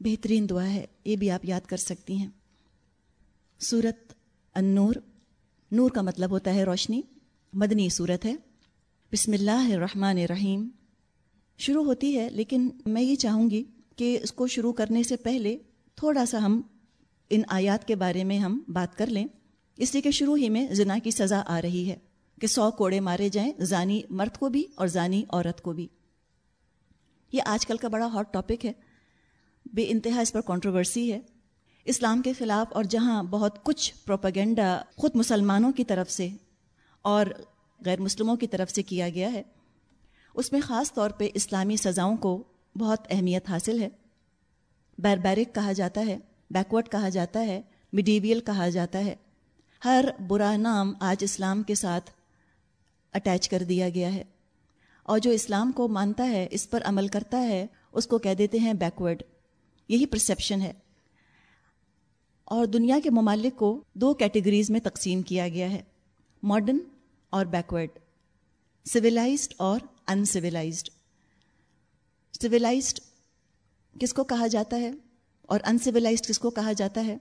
بہترین دعا ہے، یہ بھی آپ یاد کر سکتی ہیں۔ صورت النور، نور کا مطلب ہوتا ہے روشنی، مدنی صورت ہے۔ بسم اللہ الرحمن الرحیم۔ شروع ہوتی ہے، لیکن میں یہ چاہوں گی کہ اس کو شروع کرنے سے پہلے تھوڑا سا ہم ان آیات کے بارے میں ہم بات کر لیں۔ اس لیے کہ شروع ہی میں زنا کی سزا آ رہی ہے کہ سو کوڑے مارے جائیں، زانی مرد کو بھی اور زانی عورت کو بھی۔ یہ آج کل کا بڑا ہاٹ ٹاپک ہے۔ بے انتہا اس پر کنٹروورسی ہے۔ اسلام کے خلاف اور جہاں بہت کچھ پروپیگنڈا خود مسلمانوں کی طرف سے اور غیر مسلموں کی طرف سے کیا گیا ہے۔ اس میں خاص طور پہ اسلامی سزاؤں کو بہت اہمیت حاصل ہے۔ بیربیرک کہا جاتا ہے بیکورڈ کہا جاتا ہے میڈیویل کہا جاتا ہے۔ ہر برا نام آج اسلام کے ساتھ اٹیچ کر دیا گیا ہے۔ اور جو اسلام کو مانتا ہے، اس پر عمل کرتا ہے، اس کو کہہ دیتے ہیں بیکورڈ یہی پرسیپشن ہے۔ اور دنیا کے ممالک کو دو کیٹیگریز میں تقسیم کیا گیا ہے ماڈرن اور بیکورڈ سویلائزڈ اور ان سویلائزڈ سویلائزڈ کس کو کہا جاتا ہے اور ان سویلائزڈ کس کو کہا جاتا ہے؟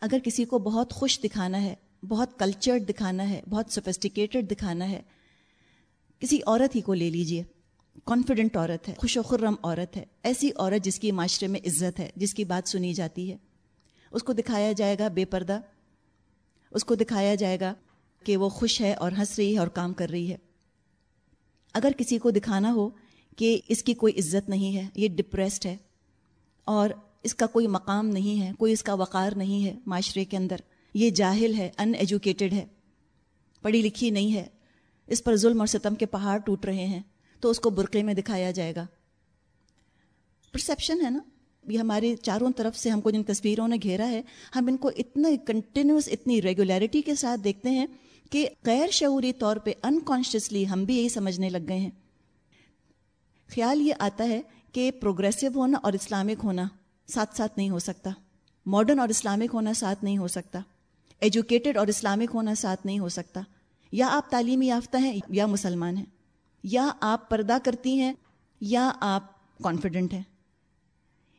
اگر کسی کو بہت خوش دکھانا ہے، بہت کلچرڈ دکھانا ہے، بہت سوفسٹیکیٹڈ دکھانا ہے، کسی عورت ہی کو لے لیجیے۔ کانفیڈنٹ عورت ہے، خوش و خرم عورت ہے، ایسی عورت جس کی معاشرے میں عزت ہے، جس کی بات سنی جاتی ہے۔ اس کو دکھایا جائے گا بے پردہ۔ اس کو دکھایا جائے گا کہ وہ خوش ہے اور ہنس رہی ہے اور کام کر رہی ہے۔ اگر کسی کو دکھانا ہو کہ اس کی کوئی عزت نہیں ہے، یہ ڈپریسڈ ہے اور اس کا کوئی مقام نہیں ہے، کوئی اس کا وقار نہیں ہے معاشرے کے اندر، یہ جاہل ہے ان ایجوکیٹڈ ہے، پڑھی لکھی نہیں ہے، اس پر ظلم اور ستم کے پہاڑ ٹوٹ رہے ہیں۔ تو اس کو برقعے میں دکھایا جائے گا۔ پرسیپشن ہے نا؟ یہ ہمارے چاروں طرف سے ہم کو جن تصویروں نے گھیرا ہے، ہم ان کو اتنا کنٹینیوس اتنی ریگولیرٹی کے ساتھ دیکھتے ہیں کہ غیر شعوری طور پہ انکانشیسلی ہم بھی یہی سمجھنے لگ گئے ہیں۔ خیال یہ آتا ہے کہ پروگریسو ہونا اور اسلامک ہونا ساتھ ساتھ نہیں ہو سکتا۔ ماڈرن اور اسلامک ہونا ساتھ نہیں ہو سکتا۔ ایجوکیٹڈ اور اسلامک ہونا ساتھ نہیں ہو سکتا۔ یا آپ تعلیمی یافتہ ہیں یا مسلمان ہیں۔ یا آپ پردہ کرتی ہیں یا آپ کانفیڈنٹ ہیں،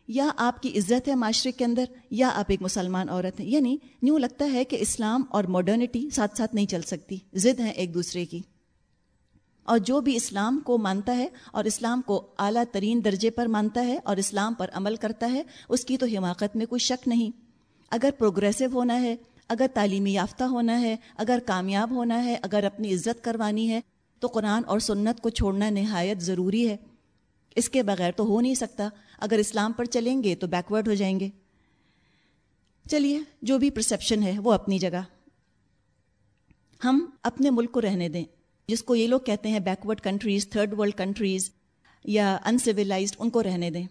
یا آپ کی عزت ہے معاشرے کے اندر، یا آپ ایک مسلمان عورت ہیں۔ یعنی یوں لگتا ہے کہ اسلام اور ماڈرنٹی ساتھ ساتھ نہیں چل سکتی، ضد ہیں ایک دوسرے کی۔ اور جو بھی اسلام کو مانتا ہے اور اسلام کو اعلیٰ ترین درجے پر مانتا ہے اور اسلام پر عمل کرتا ہے، اس کی تو حماقت میں کوئی شک نہیں۔ اگر پروگریسو ہونا ہے، اگر تعلیمی یافتہ ہونا ہے، اگر کامیاب ہونا ہے، اگر اپنی عزت کروانی ہے تو قرآن اور سنت کو چھوڑنا نہایت ضروری ہے۔ اس کے بغیر تو ہو نہیں سکتا۔ اگر اسلام پر چلیں گے تو بیکورڈ ہو جائیں گے۔ چلیے، جو بھی پرسیپشن ہے وہ اپنی جگہ۔ ہم اپنے ملک کو رہنے دیں، جس کو یہ لوگ کہتے ہیں backward countries, third world countries یا انسویلائزڈ ان کو رہنے دیں۔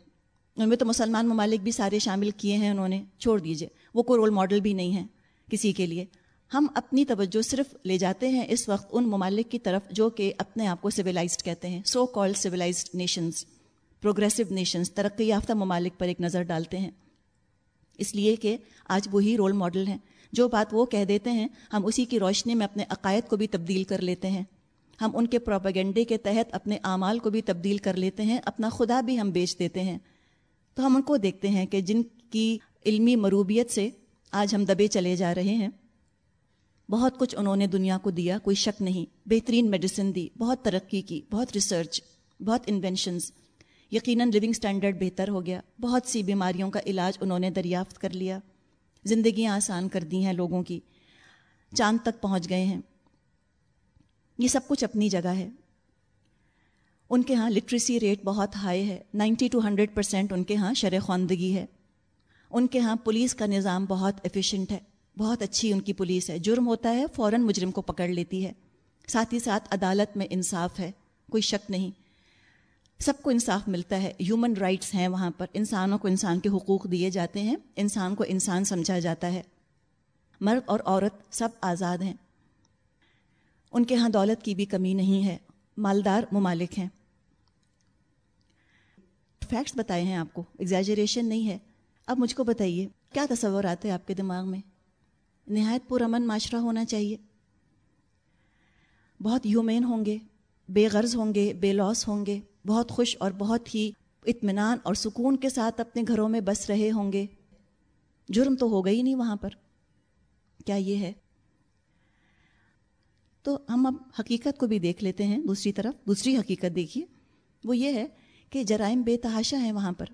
ان میں تو مسلمان ممالک بھی سارے شامل کیے ہیں انہوں نے، چھوڑ دیجیے۔ وہ کوئی رول ماڈل بھی نہیں ہے کسی کے لیے۔ ہم اپنی توجہ صرف لے جاتے ہیں اس وقت ان ممالک کی طرف جو کہ اپنے آپ کو سویلائزڈ کہتے ہیں so call civilized nations progressive nations ترقی یافتہ ممالک پر ایک نظر ڈالتے ہیں۔ اس لیے کہ آج وہی رول ماڈل ہیں۔ جو بات وہ کہہ دیتے ہیں، ہم اسی کی روشنی میں اپنے عقائد کو بھی تبدیل کر لیتے ہیں۔ ہم ان کے پروپیگنڈے کے تحت اپنے اعمال کو بھی تبدیل کر لیتے ہیں، اپنا خدا بھی ہم بیچ دیتے ہیں۔ تو ہم ان کو دیکھتے ہیں کہ جن کی علمی مروبیت سے آج ہم دبے چلے جا رہے ہیں۔ بہت کچھ انہوں نے دنیا کو دیا، کوئی شک نہیں۔ بہترین میڈیسن دی، بہت ترقی کی، بہت ریسرچ بہت انوینشنز یقیناً لیونگ سٹینڈرڈ بہتر ہو گیا۔ بہت سی بیماریوں کا علاج انہوں نے دریافت کر لیا۔ زندگیاں آسان کر دی ہیں لوگوں کی۔ چاند تک پہنچ گئے ہیں۔ یہ سب کچھ اپنی جگہ ہے۔ ان کے ہاں لٹریسی ریٹ بہت ہائی ہے۔ نائنٹی ٹو ہنڈریڈ پرسینٹ ان کے ہاں شرح خواندگی ہے۔ ان کے ہاں پولیس کا نظام بہت ایفیشینٹ ہے۔ بہت اچھی ان کی پولیس ہے۔ جرم ہوتا ہے، فوراً مجرم کو پکڑ لیتی ہے۔ ساتھ ہی ساتھ عدالت میں انصاف ہے، کوئی شک نہیں۔ سب کو انصاف ملتا ہے۔ ہیومن رائٹس ہیں وہاں پر۔ انسانوں کو انسان کے حقوق دیے جاتے ہیں۔ انسان کو انسان سمجھا جاتا ہے۔ مرد اور عورت سب آزاد ہیں۔ ان کے ہاں دولت کی بھی کمی نہیں ہے۔ مالدار ممالک ہیں۔ فیکٹس بتائے ہیں آپ کو۔ ایگزیجریشن نہیں ہے۔ اب مجھ کو بتائیے، کیا تصور آتے ہیں آپ کے دماغ میں؟ نہایت پرامن معاشرہ ہونا چاہیے۔ بہت یومین ہوں گے، بے غرض ہوں گے، بے لوس ہوں گے، بہت خوش اور بہت ہی اطمینان اور سکون کے ساتھ اپنے گھروں میں بس رہے ہوں گے۔ جرم تو ہوگا ہی نہیں وہاں پر۔ کیا یہ ہے؟ تو ہم اب حقیقت کو بھی دیکھ لیتے ہیں دوسری طرف۔ دوسری حقیقت دیکھیے، وہ یہ ہے کہ جرائم بے تحاشا ہیں وہاں پر۔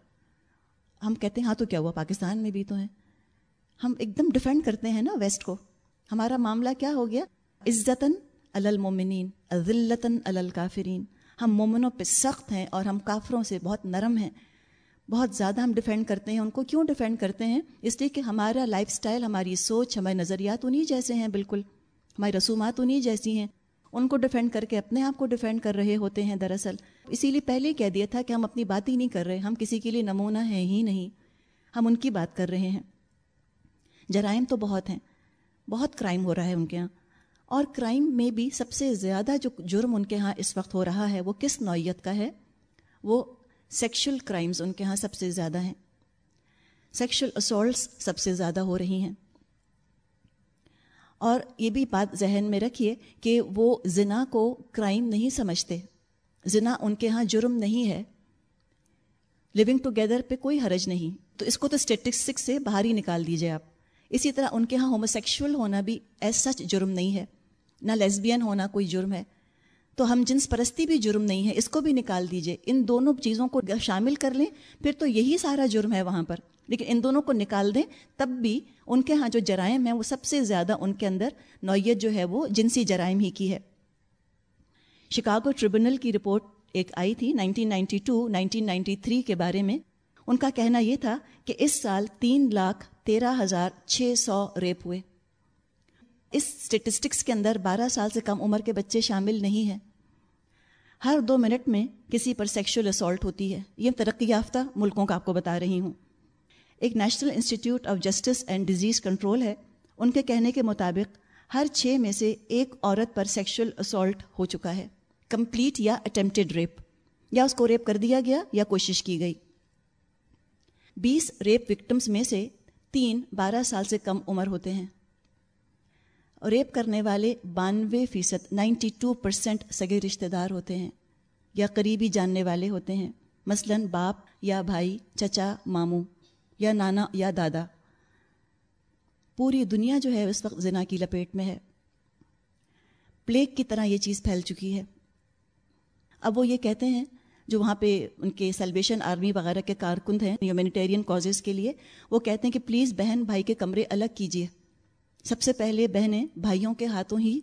ہم کہتے ہیں ہاں تو کیا ہوا؟ پاکستان میں بھی تو ہیں۔ ہم ایک دم ڈیفینڈ کرتے ہیں نا ویسٹ کو۔ ہمارا معاملہ کیا ہو گیا؟ عزتاً المومنین عزلتاً الکافرین۔ ہم مومنوں پہ سخت ہیں اور ہم کافروں سے بہت نرم ہیں۔ بہت زیادہ ہم ڈیفینڈ کرتے ہیں۔ ان کو کیوں ڈیفینڈ کرتے ہیں؟ اس لیے کہ ہمارا لائف سٹائل ہماری سوچ، ہمارے نظریات انہیں جیسے ہیں بالکل۔ ہماری رسومات انہیں جیسی ہیں۔ ان کو ڈیفینڈ کر کے اپنے آپ کو ڈیفینڈ کر رہے ہوتے ہیں دراصل۔ اسی لیے پہلے کہہ دیا تھا کہ ہم اپنی بات ہی نہیں کر رہے۔ ہم کسی کے لیے نمونہ ہیں ہی نہیں۔ ہم ان کی بات کر رہے ہیں۔ جرائم تو بہت ہیں۔ بہت کرائم ہو رہا ہے ان کے یہاں اور کرائم میں بھی سب سے زیادہ جو جرم ان کے ہاں اس وقت ہو رہا ہے وہ کس نوعیت کا ہے؟ وہ سیکشل کرائمز ان کے ہاں سب سے زیادہ ہیں۔ سیکشل اسولٹس سب سے زیادہ ہو رہی ہیں۔ اور یہ بھی بات ذہن میں رکھیے کہ وہ زنا کو کرائم نہیں سمجھتے۔ زنا ان کے ہاں جرم نہیں ہے۔ لیونگ ٹوگیدر پہ کوئی حرج نہیں۔ تو اس کو تو اسٹیٹسٹک سے باہر ہی نکال دیجیے آپ۔ اسی طرح ان کے ہاں ہوموسیکشول ہونا بھی ایز سچ جرم نہیں ہے، نہ لیسبین ہونا کوئی جرم ہے۔ تو ہم جنس پرستی بھی جرم نہیں ہے، اس کو بھی نکال دیجیے۔ ان دونوں چیزوں کو شامل کر لیں، پھر تو یہی سارا جرم ہے وہاں پر۔ لیکن ان دونوں کو نکال دیں، تب بھی ان کے ہاں جو جرائم ہیں، وہ سب سے زیادہ ان کے اندر نوعیت جو ہے وہ جنسی جرائم ہی کی ہے۔ شکاگو ٹریبونل کی رپورٹ ایک آئی تھی 1992 1993 کے بارے میں۔ ان کا کہنا یہ تھا کہ اس سال تین لاکھ تیرہ ہزار چھ سو ریپ ہوئے۔ اس اسٹیٹسٹکس کے اندر بارہ سال سے کم عمر کے بچے شامل نہیں ہیں۔ ہر دو منٹ میں کسی پر سیکشل اسالٹ ہوتی ہے۔ یہ ترقی یافتہ ملکوں کا آپ کو بتا رہی ہوں۔ ایک national institute of justice and disease control ہے۔ ان کے کہنے کے مطابق ہر چھ میں سے ایک عورت پر سیکشل اسالٹ ہو چکا ہے۔ کمپلیٹ یا اٹمپٹیڈ ریپ یا اس کو ریپ کر دیا گیا یا کوشش کی گئی۔ بیس ریپ وکٹمس میں سے تین بارہ سال سے کم عمر ہوتے ہیں۔ ریپ کرنے والے بانوے فیصد نائنٹی ٹو پرسینٹ سگے رشتہ دار ہوتے ہیں یا قریبی جاننے والے ہوتے ہیں۔ مثلا باپ یا بھائی، چچا، ماموں یا نانا یا دادا۔ پوری دنیا جو ہے اس وقت زنا کی لپیٹ میں ہے۔ پلیگ کی طرح یہ چیز پھیل چکی ہے۔ اب وہ یہ کہتے ہیں جو وہاں پہ ان کے سیلویشن آرمی وغیرہ کے کارکند ہیں ہیومینیٹیرین کازز کے لیے، وہ کہتے ہیں کہ پلیز بہن بھائی کے کمرے الگ کیجیے۔ سب سے پہلے بہنیں بھائیوں کے ہاتھوں ہی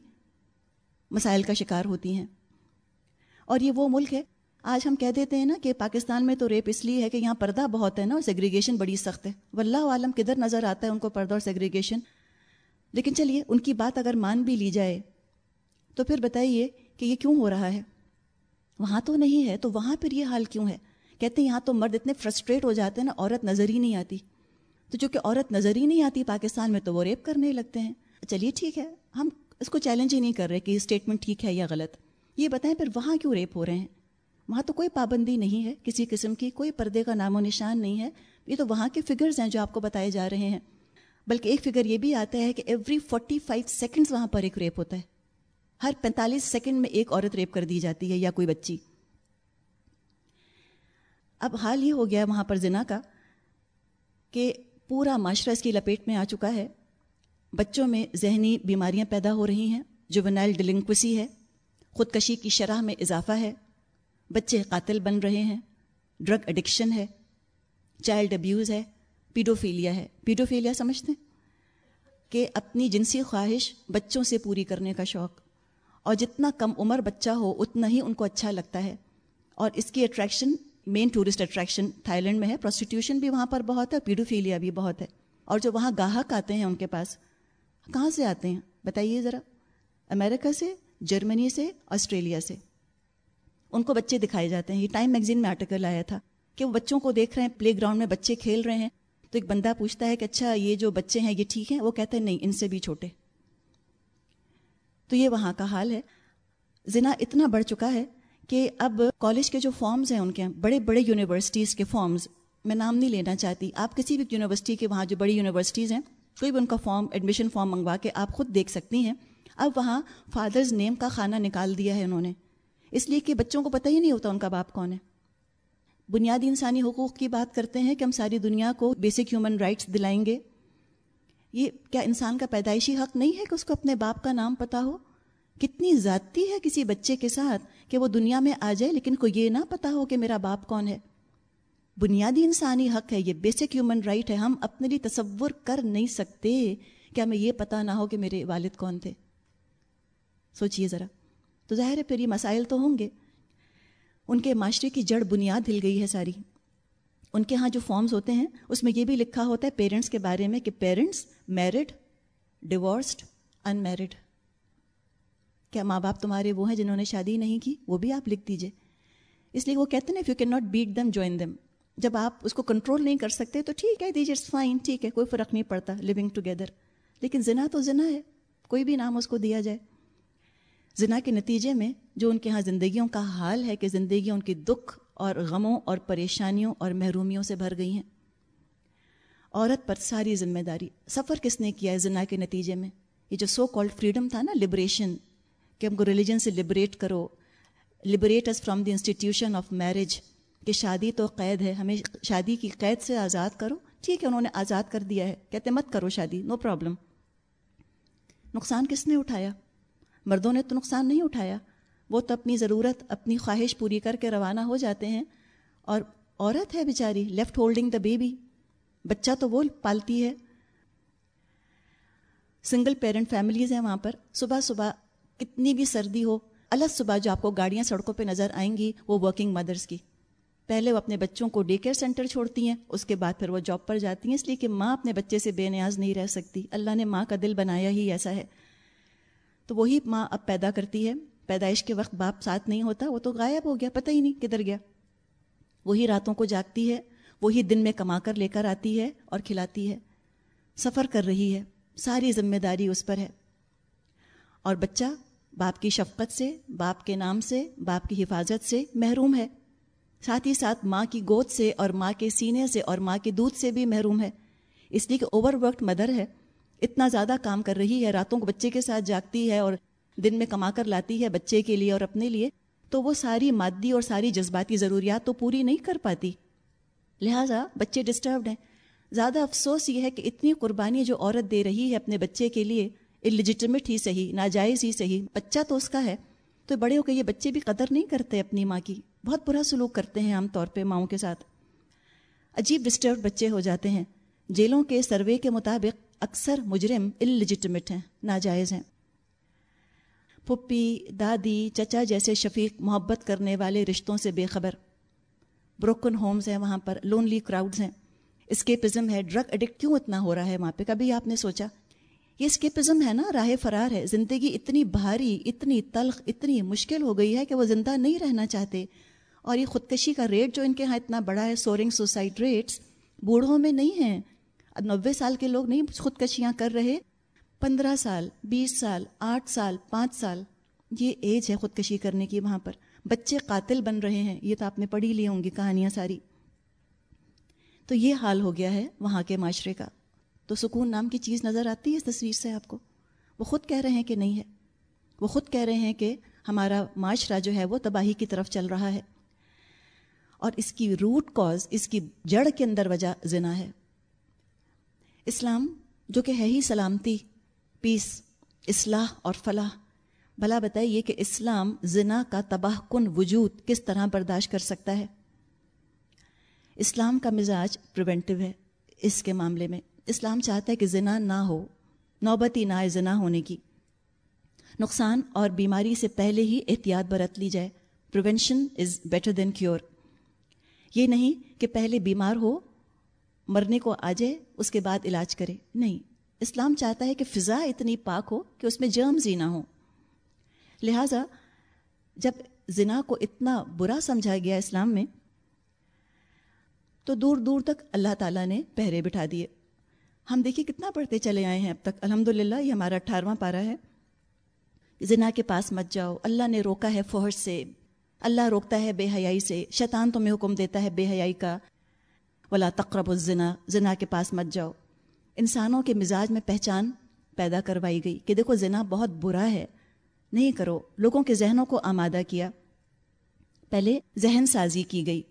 مسائل کا شکار ہوتی ہیں۔ اور یہ وہ ملک ہے، آج ہم کہہ دیتے ہیں نا کہ پاکستان میں تو ریپ اس لیے ہے کہ یہاں پردہ بہت ہے نا اور سیگریگیشن بڑی سخت ہے۔ واللہ عالم کدھر نظر آتا ہے ان کو پردہ اور سیگریگیشن لیکن چلیے، ان کی بات اگر مان بھی لی جائے، تو پھر بتائیے کہ یہ کیوں ہو رہا ہے؟ وہاں تو نہیں ہے، تو وہاں پھر یہ حال کیوں ہے؟ کہتے ہیں یہاں تو مرد اتنے فرسٹریٹ ہو جاتے ہیں نا، عورت نظر ہی نہیں آتی۔ تو چونکہ عورت نظر ہی نہیں آتی پاکستان میں، تو وہ ریپ کرنے لگتے ہیں۔ چلیے ٹھیک ہے، ہم اس کو چیلنج ہی نہیں کر رہے کہ یہ اسٹیٹمنٹ ٹھیک ہے یا غلط۔ یہ بتائیں پھر وہاں کیوں ریپ ہو رہے ہیں؟ وہاں تو کوئی پابندی نہیں ہے، کسی قسم کی کوئی پردے کا نام و نشان نہیں ہے۔ یہ تو وہاں کے فگرز ہیں جو آپ کو بتائے جا رہے ہیں۔ بلکہ ایک فگر یہ بھی آتا ہے کہ ایوری فورٹی فائیو سیکنڈس وہاں پر ایک ریپ ہوتا ہے۔ ہر پینتالیس سیکنڈ میں ایک عورت ریپ کر دی جاتی ہے یا کوئی بچی۔ اب حال یہ ہو گیا وہاں پر زنا کا کہ پورا معاشرہ اس کی لپیٹ میں آ چکا ہے۔ بچوں میں ذہنی بیماریاں پیدا ہو رہی ہیں۔ جو ونائل ڈلنکوسی ہے۔ خودکشی کی شرح میں اضافہ ہے۔ بچے قاتل بن رہے ہیں۔ ڈرگ اڈکشن ہے۔ چائلڈ ابیوز ہے۔ پیڈوفیلیا ہے۔ پیڈوفیلیا سمجھتے ہیں کہ اپنی جنسی خواہش بچوں سے پوری کرنے کا شوق۔ اور جتنا کم عمر بچہ ہو، اتنا ہی ان کو اچھا لگتا ہے۔ اور اس کی attraction main tourist attraction Thailand میں ہے۔ پروسٹیٹیوشن بھی وہاں پر بہت ہے، پیڈوفیلیا بھی بہت ہے۔ اور جو وہاں گاہک آتے ہیں ان کے پاس، کہاں سے آتے ہیں؟ بتائیے ذرا۔ امریکہ سے، جرمنی سے، آسٹریلیا سے۔ ان کو بچے دکھائے جاتے ہیں۔ یہ ٹائم میگزین میں آرٹیکل آیا تھا کہ وہ بچوں کو دیکھ رہے ہیں پلے گراؤنڈ میں بچے کھیل رہے ہیں۔ تو ایک بندہ پوچھتا ہے کہ اچھا یہ جو بچے ہیں، یہ ٹھیک ہیں؟ وہ کہتے ہیں، نہیں، ان سے بھی چھوٹے۔ تو یہ وہاں کا حال ہے۔ زنا اتنا بڑھ چکا ہے کہ اب کالج کے جو فارمز ہیں ان کے، بڑے بڑے یونیورسٹیز کے فارمز میں نام نہیں لینا چاہتی۔ آپ کسی بھی یونیورسٹی کے وہاں جو بڑی یونیورسٹیز ہیں، کوئی بھی ان کا فارم ایڈمیشن فارم منگوا کے آپ خود دیکھ سکتی ہیں۔ اب وہاں فادرز نیم کا کھانا نکال دیا ہے انہوں نے۔ اس لیے کہ بچوں کو پتہ ہی نہیں ہوتا ان کا باپ کون ہے۔ بنیادی انسانی حقوق کی بات کرتے ہیں کہ ہم ساری دنیا کو بیسک ہیومن رائٹس دلائیں گے۔ یہ کیا انسان کا پیدائشی حق نہیں ہے کہ اس کو اپنے باپ کا نام پتا ہو؟ کتنی ذاتی ہے کسی بچے کے ساتھ کہ وہ دنیا میں آ جائے لیکن کو یہ نہ پتا ہو کہ میرا باپ کون ہے۔ بنیادی انسانی حق ہے، یہ بیسک ہیومن رائٹ ہے۔ ہم اپنے لیے تصور کر نہیں سکتے کہ ہمیں یہ پتا نہ ہو کہ میرے والد کون تھے۔ سوچئے ذرا۔ تو ظاہر ہے پھر یہ مسائل تو ہوں گے۔ ان کے معاشرے کی جڑ بنیاد ہل گئی ہے ساری۔ ان کے ہاں جو فارمز ہوتے ہیں، اس میں یہ بھی لکھا ہوتا ہے پیرنٹس کے بارے میں کہ parents married divorced unmarried کیا ماں باپ تمہارے وہ ہیں جنہوں نے شادی نہیں کی؟ وہ بھی آپ لکھ دیجیے۔ اس لیے وہ کہتے ہیں you can not beat them join them جب آپ اس کو کنٹرول نہیں کر سکتے تو ٹھیک ہے دیجیے اٹس فائن ٹھیک ہے، کوئی فرق نہیں پڑتا لیونگ ٹوگیدر لیکن زنا تو زنا ہے، کوئی بھی نام اس کو دیا جائے۔ زنا کے نتیجے میں جو ان کے ہاں زندگیوں کا حال ہے کہ زندگیاں ان کی دکھ اور غموں اور پریشانیوں اور محرومیوں سے بھر گئی ہیں۔ عورت پر ساری ذمہ داری۔ سفر کس نے کیا ہے زنا کے نتیجے میں؟ یہ جو سو کالڈ فریڈم تھا نا لبریشن کہ ہم کو ریلیجن سے لبریٹ کرو۔ Liberate us from the institution of marriage کہ شادی تو قید ہے، ہمیں شادی کی قید سے آزاد کرو۔ ٹھیک ہے، انہوں نے آزاد کر دیا ہے۔ کہتے مت کرو شادی نو پرابلم نقصان کس نے اٹھایا؟ مردوں نے تو نقصان نہیں اٹھایا۔ وہ تو اپنی ضرورت، اپنی خواہش پوری کر کے روانہ ہو جاتے ہیں۔ اور عورت ہے بیچاری لیفٹ ہولڈنگ دا بیبی بچہ تو وہ پالتی ہے۔ سنگل پیرنٹ فیملیز ہیں وہاں پر۔ صبح صبح کتنی بھی سردی ہو، الگ صبح جو آپ کو گاڑیاں سڑکوں پہ نظر آئیں گی، وہ ورکنگ مدرس کی۔ پہلے وہ اپنے بچوں کو ڈے کیئر سینٹر چھوڑتی ہیں، اس کے بعد پھر وہ جاب پر جاتی ہیں۔ اس لیے کہ ماں اپنے بچے سے بے نیاز نہیں رہ سکتی۔ اللہ نے ماں کا دل بنایا ہی ایسا ہے۔ تو وہی ماں اب پیدا کرتی ہے۔ پیدائش کے وقت باپ ساتھ نہیں ہوتا، وہ تو غائب ہو گیا، پتہ ہی نہیں کدھر گیا۔ وہی راتوں کو جاگتی ہے، وہی دن میں کما کر لے کر آتی ہے اور کھلاتی ہے۔ سفر کر رہی ہے، ساری ذمہ داری اس پر ہے۔ اور بچہ باپ کی شفقت سے، باپ کے نام سے، باپ کی حفاظت سے محروم ہے۔ ساتھ ہی ساتھ ماں کی گود سے اور ماں کے سینے سے اور ماں کے دودھ سے بھی محروم ہے۔ اس لیے کہ اوور ورکڈ مدر ہے۔ اتنا زیادہ کام کر رہی ہے، راتوں کو بچے کے ساتھ جاگتی ہے اور دن میں کما کر لاتی ہے بچے کے لیے اور اپنے لیے، تو وہ ساری مادی اور ساری جذباتی ضروریات تو پوری نہیں کر پاتی۔ لہٰذا بچے ڈسٹربڈ ہیں۔ زیادہ افسوس یہ ہے کہ اتنی قربانی جو عورت دے رہی ہے اپنے بچے کے لیے الجٹمیٹ ہی صحیح، ناجائز ہی صحیح، بچہ تو اس کا ہے۔ تو بڑے ہو کے یہ بچے بھی قدر نہیں کرتے اپنی ماں کی۔ بہت برا سلوک کرتے ہیں عام طور پہ ماؤں کے ساتھ۔ عجیب ڈسٹرب بچے ہو جاتے ہیں۔ جیلوں کے سروے کے مطابق اکثر مجرم الجٹمٹ ہیں، ناجائز ہیں۔ پھپھی، دادی، چچا جیسے شفیق محبت کرنے والے رشتوں سے بے خبر۔ بروکن ہومز ہیں وہاں پر لونلی کراؤڈز ہیں۔ اسکیپزم ہے ڈرگ اڈکٹ کیوں اتنا ہو رہا ہے وہاں پہ؟ کبھی آپ نے سوچا؟ یہ اسکیپزم ہے نا، راہ فرار ہے۔ زندگی اتنی بھاری، اتنی تلخ، اتنی مشکل ہو گئی ہے کہ وہ زندہ نہیں رہنا چاہتے۔ اور یہ خودکشی کا ریٹ جو ان کے ہاں اتنا بڑا ہے سورنگ سوسائڈ ریٹس بوڑھوں میں نہیں ہیں۔ نوے سال کے لوگ نہیں، خودکشیاں کر رہے۔ پندرہ سال، بیس سال، آٹھ سال، پانچ سال، یہ ایج ہے خودکشی کرنے کی وہاں پر۔ بچے قاتل بن رہے ہیں، یہ تو آپ نے پڑھی لی ہوں گی کہانیاں ساری۔ تو یہ حال ہو گیا ہے وہاں کے معاشرے کا۔ تو سکون نام کی چیز نظر آتی ہے اس تصویر سے آپ کو؟ وہ خود کہہ رہے ہیں کہ نہیں ہے۔ وہ خود کہہ رہے ہیں کہ ہمارا معاشرہ جو ہے وہ تباہی کی طرف چل رہا ہے۔ اور اس کی روٹ کاز اس کی جڑ کے اندر وجہ زنا ہے۔ اسلام جو کہ ہے ہی سلامتی پیس اصلاح اور فلاح۔ بھلا بتائیے کہ اسلام زنا کا تباہ کن وجود کس طرح برداشت کر سکتا ہے؟ اسلام کا مزاج پریونٹیو ہے اس کے معاملے میں۔ اسلام چاہتا ہے کہ زنا نہ ہو، نوبتی نہ آئے زنا ہونے کی۔ نقصان اور بیماری سے پہلے ہی احتیاط برت لی جائے۔ Prevention is better than cure یہ نہیں کہ پہلے بیمار ہو مرنے کو آ جائے، اس کے بعد علاج کرے۔ نہیں، اسلام چاہتا ہے کہ فضا اتنی پاک ہو کہ اس میں جرمز ہی نہ ہو۔ لہٰذا، جب زنا کو اتنا برا سمجھا گیا اسلام میں، تو دور دور تک اللہ تعالیٰ نے پہرے بٹھا دیے۔ ہم دیکھیے کتنا پڑھتے چلے آئے ہیں اب تک۔ الحمد للہ یہ ہمارا اٹھارہواں پارا ہے۔ زنا کے پاس مت جاؤ۔ اللہ نے روکا ہے فوج سے۔ اللہ روکتا ہے بے حیائی سے۔ شیطان تمہیں حکم دیتا ہے بے حیائی کا۔ ولا تقرب الزنا، زنا کے پاس مت جاؤ۔ انسانوں کے مزاج میں پہچان پیدا کروائی گئی کہ دیکھو زنا بہت برا ہے۔ نہیں کرو، لوگوں کے ذہنوں کو آمادہ کیا۔ پہلے ذہن سازی کی گئی۔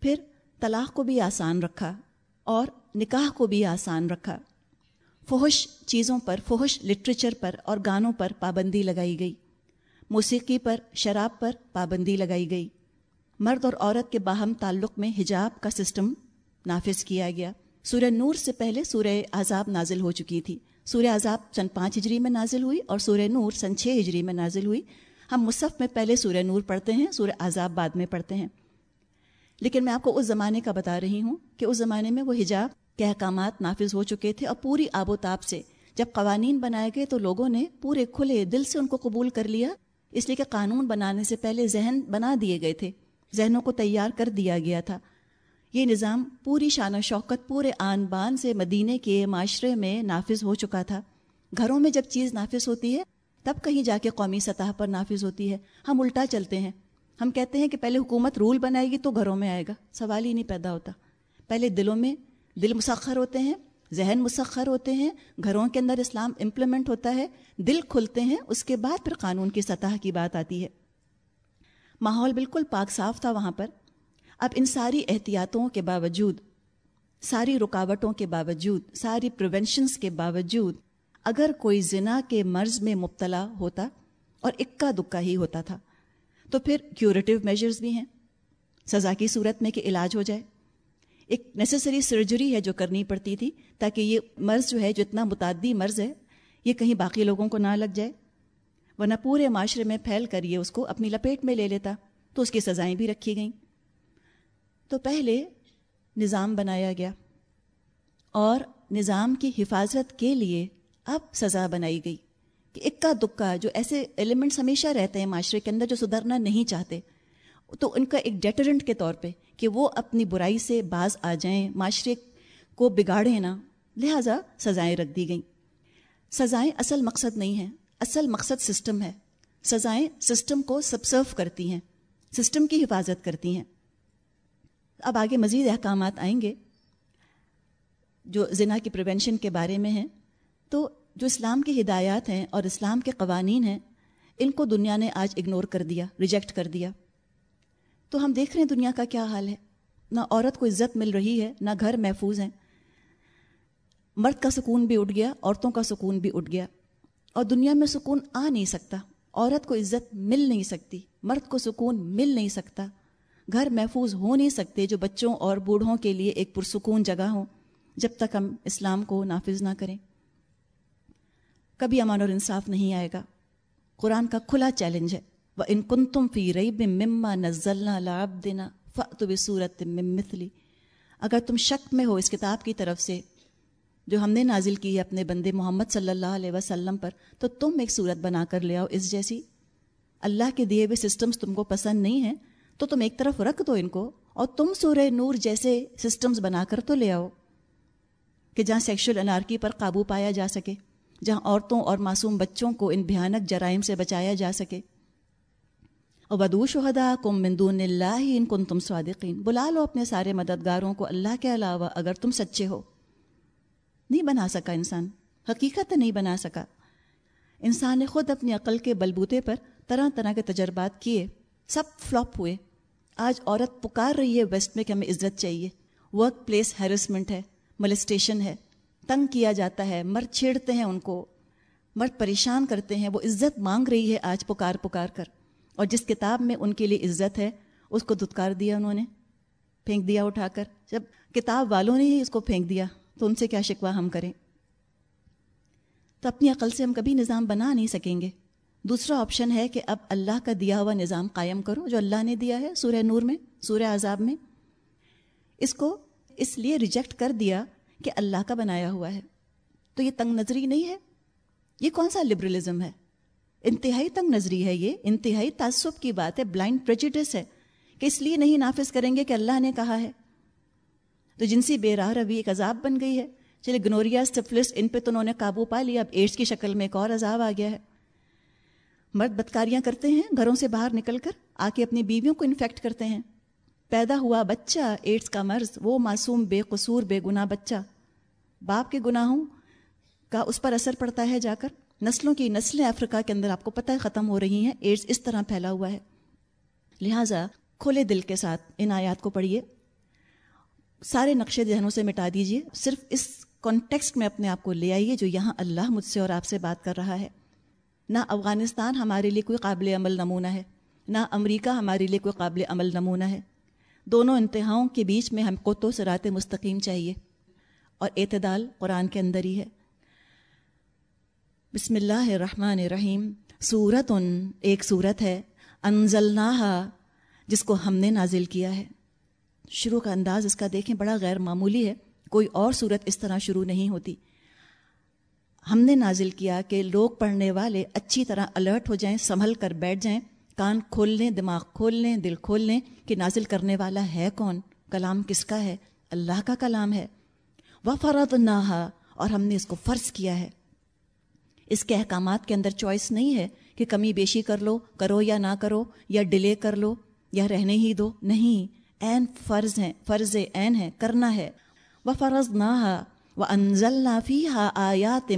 پھر طلاق کو بھی آسان رکھا اور نکاح کو بھی آسان رکھا۔ فحش چیزوں پر، فحش لٹریچر پر اور گانوں پر پابندی لگائی گئی۔ موسیقی پر، شراب پر پابندی لگائی گئی۔ مرد اور عورت کے باہم تعلق میں حجاب کا سسٹم نافذ کیا گیا۔ سورہ نور سے پہلے سورہ عذاب نازل ہو چکی تھی۔ سورہ عذاب سن پانچ ہجری میں نازل ہوئی اور سورہ نور سن چھ ہجری میں نازل ہوئی۔ ہم مصحف میں پہلے سورہ نور پڑھتے ہیں، سورہ عذاب بعد میں پڑھتے ہیں۔ لیکن میں آپ کو اس زمانے کا بتا رہی ہوں کہ اس زمانے میں وہ حجاب کے احکامات نافذ ہو چکے تھے اور پوری آب و تاب سے۔ جب قوانین بنائے گئے تو لوگوں نے پورے کھلے دل سے ان کو قبول کر لیا۔ اس لیے کہ قانون بنانے سے پہلے ذہن بنا دیے گئے تھے۔ ذہنوں کو تیار کر دیا گیا تھا۔ یہ نظام پوری شان و شوکت، پورے آن بان سے مدینے کے معاشرے میں نافذ ہو چکا تھا۔ گھروں میں جب چیز نافذ ہوتی ہے، تب کہیں جا کے قومی سطح پر نافذ ہوتی ہے۔ ہم الٹا چلتے ہیں۔ ہم کہتے ہیں کہ پہلے حکومت رول بنائے گی تو گھروں میں آئے گا۔ سوال ہی نہیں پیدا ہوتا۔ پہلے دلوں میں دل مسخر ہوتے ہیں، ذہن مسخر ہوتے ہیں، گھروں کے اندر اسلام امپلیمنٹ ہوتا ہے، دل کھلتے ہیں، اس کے بعد پھر قانون کی سطح کی بات آتی ہے۔ ماحول بالکل پاک صاف تھا وہاں پر۔ اب ان ساری احتیاطوں کے باوجود، ساری رکاوٹوں کے باوجود، ساری پریونشنس کے باوجود، اگر کوئی زنا کے مرض میں مبتلا ہوتا اور اکا دکا ہی ہوتا تھا، تو پھر کیوریٹو میجرز بھی ہیں۔ سزا کی صورت میں کہ علاج ہو جائے۔ ایک نیسسری سرجری ہے جو کرنی پڑتی تھی تاکہ یہ مرض جو ہے، جو اتنا متعدی مرض ہے، یہ کہیں باقی لوگوں کو نہ لگ جائے۔ ورنہ پورے معاشرے میں پھیل کر یہ اس کو اپنی لپیٹ میں لے لیتا تو اس کی سزائیں بھی رکھی گئیں۔ تو پہلے نظام بنایا گیا اور نظام کی حفاظت کے لیے اب سزا بنائی گئی کہ اکا دکا جو ایسے ایلیمنٹس ہمیشہ رہتے ہیں معاشرے کے اندر جو سدھرنا نہیں چاہتے، تو ان کا ایک ڈیٹرنٹ کے طور پہ کہ وہ اپنی برائی سے باز آ جائیں، معاشرے کو بگاڑیں نا لہٰذا سزائیں رکھ دی گئیں۔ سزائیں اصل مقصد نہیں ہیں۔ اصل مقصد سسٹم ہے۔ سزائیں سسٹم کو سبسرو کرتی ہیں، سسٹم کی حفاظت کرتی ہیں۔ اب آگے مزید احکامات آئیں گے جو زنا کی پریونشن کے بارے میں ہیں۔ تو جو اسلام کی ہدایات ہیں اور اسلام کے قوانین ہیں، ان کو دنیا نے آج اگنور کر دیا ریجیکٹ کر دیا۔ تو ہم دیکھ رہے ہیں دنیا کا کیا حال ہے۔ نہ عورت کو عزت مل رہی ہے، نہ گھر محفوظ ہیں۔ مرد کا سکون بھی اٹھ گیا، عورتوں کا سکون بھی اٹھ گیا۔ اور دنیا میں سکون آ نہیں سکتا۔ عورت کو عزت مل نہیں سکتی، مرد کو سکون مل نہیں سکتا۔ گھر محفوظ ہو نہیں سکتے جو بچوں اور بوڑھوں کے لیے ایک پرسکون جگہ ہوں جب تک ہم اسلام کو نافذ نہ کریں۔ کبھی امان اور انصاف نہیں آئے گا۔ قرآن کا کھلا چیلنج ہے۔ وہ ان کن تم فی رئی مما نزلنا لاب دینا فت صورت اگر تم شک میں ہو اس کتاب کی طرف سے جو ہم نے نازل کی ہے اپنے بندے محمد صلی اللہ علیہ وسلم پر، تو تم ایک صورت بنا کر لے آؤ اس جیسی۔ اللہ کے دیے ہوئے سسٹمز تم کو پسند نہیں ہیں، تو تم ایک طرف رکھ دو ان کو اور تم سورہ نور جیسے سسٹمز بنا کر تو لے آؤ کہ جہاں سیکشل انارکی پر قابو پایا جا سکے، جہاں عورتوں اور معصوم بچوں کو ان بھیانک جرائم سے بچایا جا سکے۔ اور بدو شہدا کم مندون اللہ ان کن تم صادقین۔ بلا لو اپنے سارے مددگاروں کو اللہ کے علاوہ اگر تم سچے ہو۔ نہیں بنا سکا انسان۔ حقیقت نہیں بنا سکا۔ انسان نے خود اپنی عقل کے بلبوتے پر طرح طرح کے تجربات کیے، سب فلاپ ہوئے۔ آج عورت پکار رہی ہے ویسٹ میں کہ ہمیں عزت چاہیے۔ ورک پلیس ہیرسمنٹ ہے ملسٹیشن ہے۔ تنگ کیا جاتا ہے، مرد چھیڑتے ہیں ان کو۔ مرد پریشان کرتے ہیں، وہ عزت مانگ رہی ہے آج پکار پکار کر۔ اور جس کتاب میں ان کے لیے عزت ہے، اس کو دھتکار دیا انہوں نے، پھینک دیا اٹھا کر۔ جب کتاب والوں نے ہی اس کو پھینک دیا۔ تو ان سے کیا شکوہ ہم کریں؟ تو اپنی عقل سے ہم کبھی نظام بنا نہیں سکیں گے۔ دوسرا آپشن ہے کہ اب اللہ کا دیا ہوا نظام قائم کرو، جو اللہ نے دیا ہے، سورہ نور میں، سورہ عذاب میں۔ اس کو اس لیے ریجیکٹ کر دیا کہ اللہ کا بنایا ہوا ہے۔ تو یہ تنگ نظری نہیں ہے؟ یہ کون سا لبرلزم ہے؟ انتہائی تنگ نظری ہے یہ۔ انتہائی تعصب کی بات ہے بلائنڈ پریجیٹس ہے کہ اس لیے نہیں نافذ کریں گے کہ اللہ نے کہا ہے۔ تو جنسی بے راہ روی ایک عذاب بن گئی ہے۔ چلے گنوریا سفلس ان پہ تو انہوں نے قابو پا لیا۔ اب ایڈس کی شکل میں ایک اور عذاب آ گیا ہے۔ مرد بدکاریاں کرتے ہیں گھروں سے باہر نکل کر آ کے اپنی بیویوں کو انفیکٹ کرتے ہیں۔ پیدا ہوا بچہ ایڈس کا مرض، وہ معصوم، بے قصور، بے گناہ بچہ۔ باپ کے گناہوں کا اس پر اثر پڑتا ہے جا کر۔ نسلوں کی نسلیں افریقہ کے اندر آپ کو پتہ ختم ہو رہی ہیں۔ ایڈس اس طرح پھیلا ہوا ہے۔ لہٰذا کھلے دل کے ساتھ ان آیات کو پڑھیے۔ سارے نقشے ذہنوں سے مٹا دیجیے۔ صرف اس کانٹیکسٹ میں اپنے آپ کو لے آئیے جو یہاں اللہ مجھ سے اور آپ سے بات کر رہا ہے۔ نہ افغانستان ہمارے لیے کوئی قابل عمل نمونہ ہے، نہ امریکہ ہمارے لیے کوئی قابل عمل نمونہ ہے۔ دونوں انتہاؤں کے بیچ میں ہم کو تو سرات مستقیم چاہیے۔ اور اعتدال قرآن کے اندر ہی ہے۔ بسم اللہ الرحمن الرحیم۔ سورت ان ایک صورت ہے۔ انزل جس کو ہم نے نازل کیا ہے۔ شروع کا انداز اس کا دیکھیں، بڑا غیر معمولی ہے۔ کوئی اور صورت اس طرح شروع نہیں ہوتی۔ ہم نے نازل کیا کہ لوگ پڑھنے والے اچھی طرح الرٹ ہو جائیں، سنبھل کر بیٹھ جائیں۔ کان کھول لیں، دماغ کھول لیں، دل کھول لیں کہ نازل کرنے والا ہے کون؟ کلام کس کا ہے؟ اللہ کا کلام ہے۔ وہ فرد نہ اور ہم نے اس کو فرض کیا ہے۔ اس کے احکامات کے اندر چوائس نہیں ہے کہ کمی بیشی کر لو، کرو یا نہ کرو، یا ڈیلے کر لو، یا رہنے ہی دو۔ نہیں۔ این فرض ہیں، فرض عین ہے کرنا ہے۔ وہ فرض نہ وہ انزل نافی ہا آیات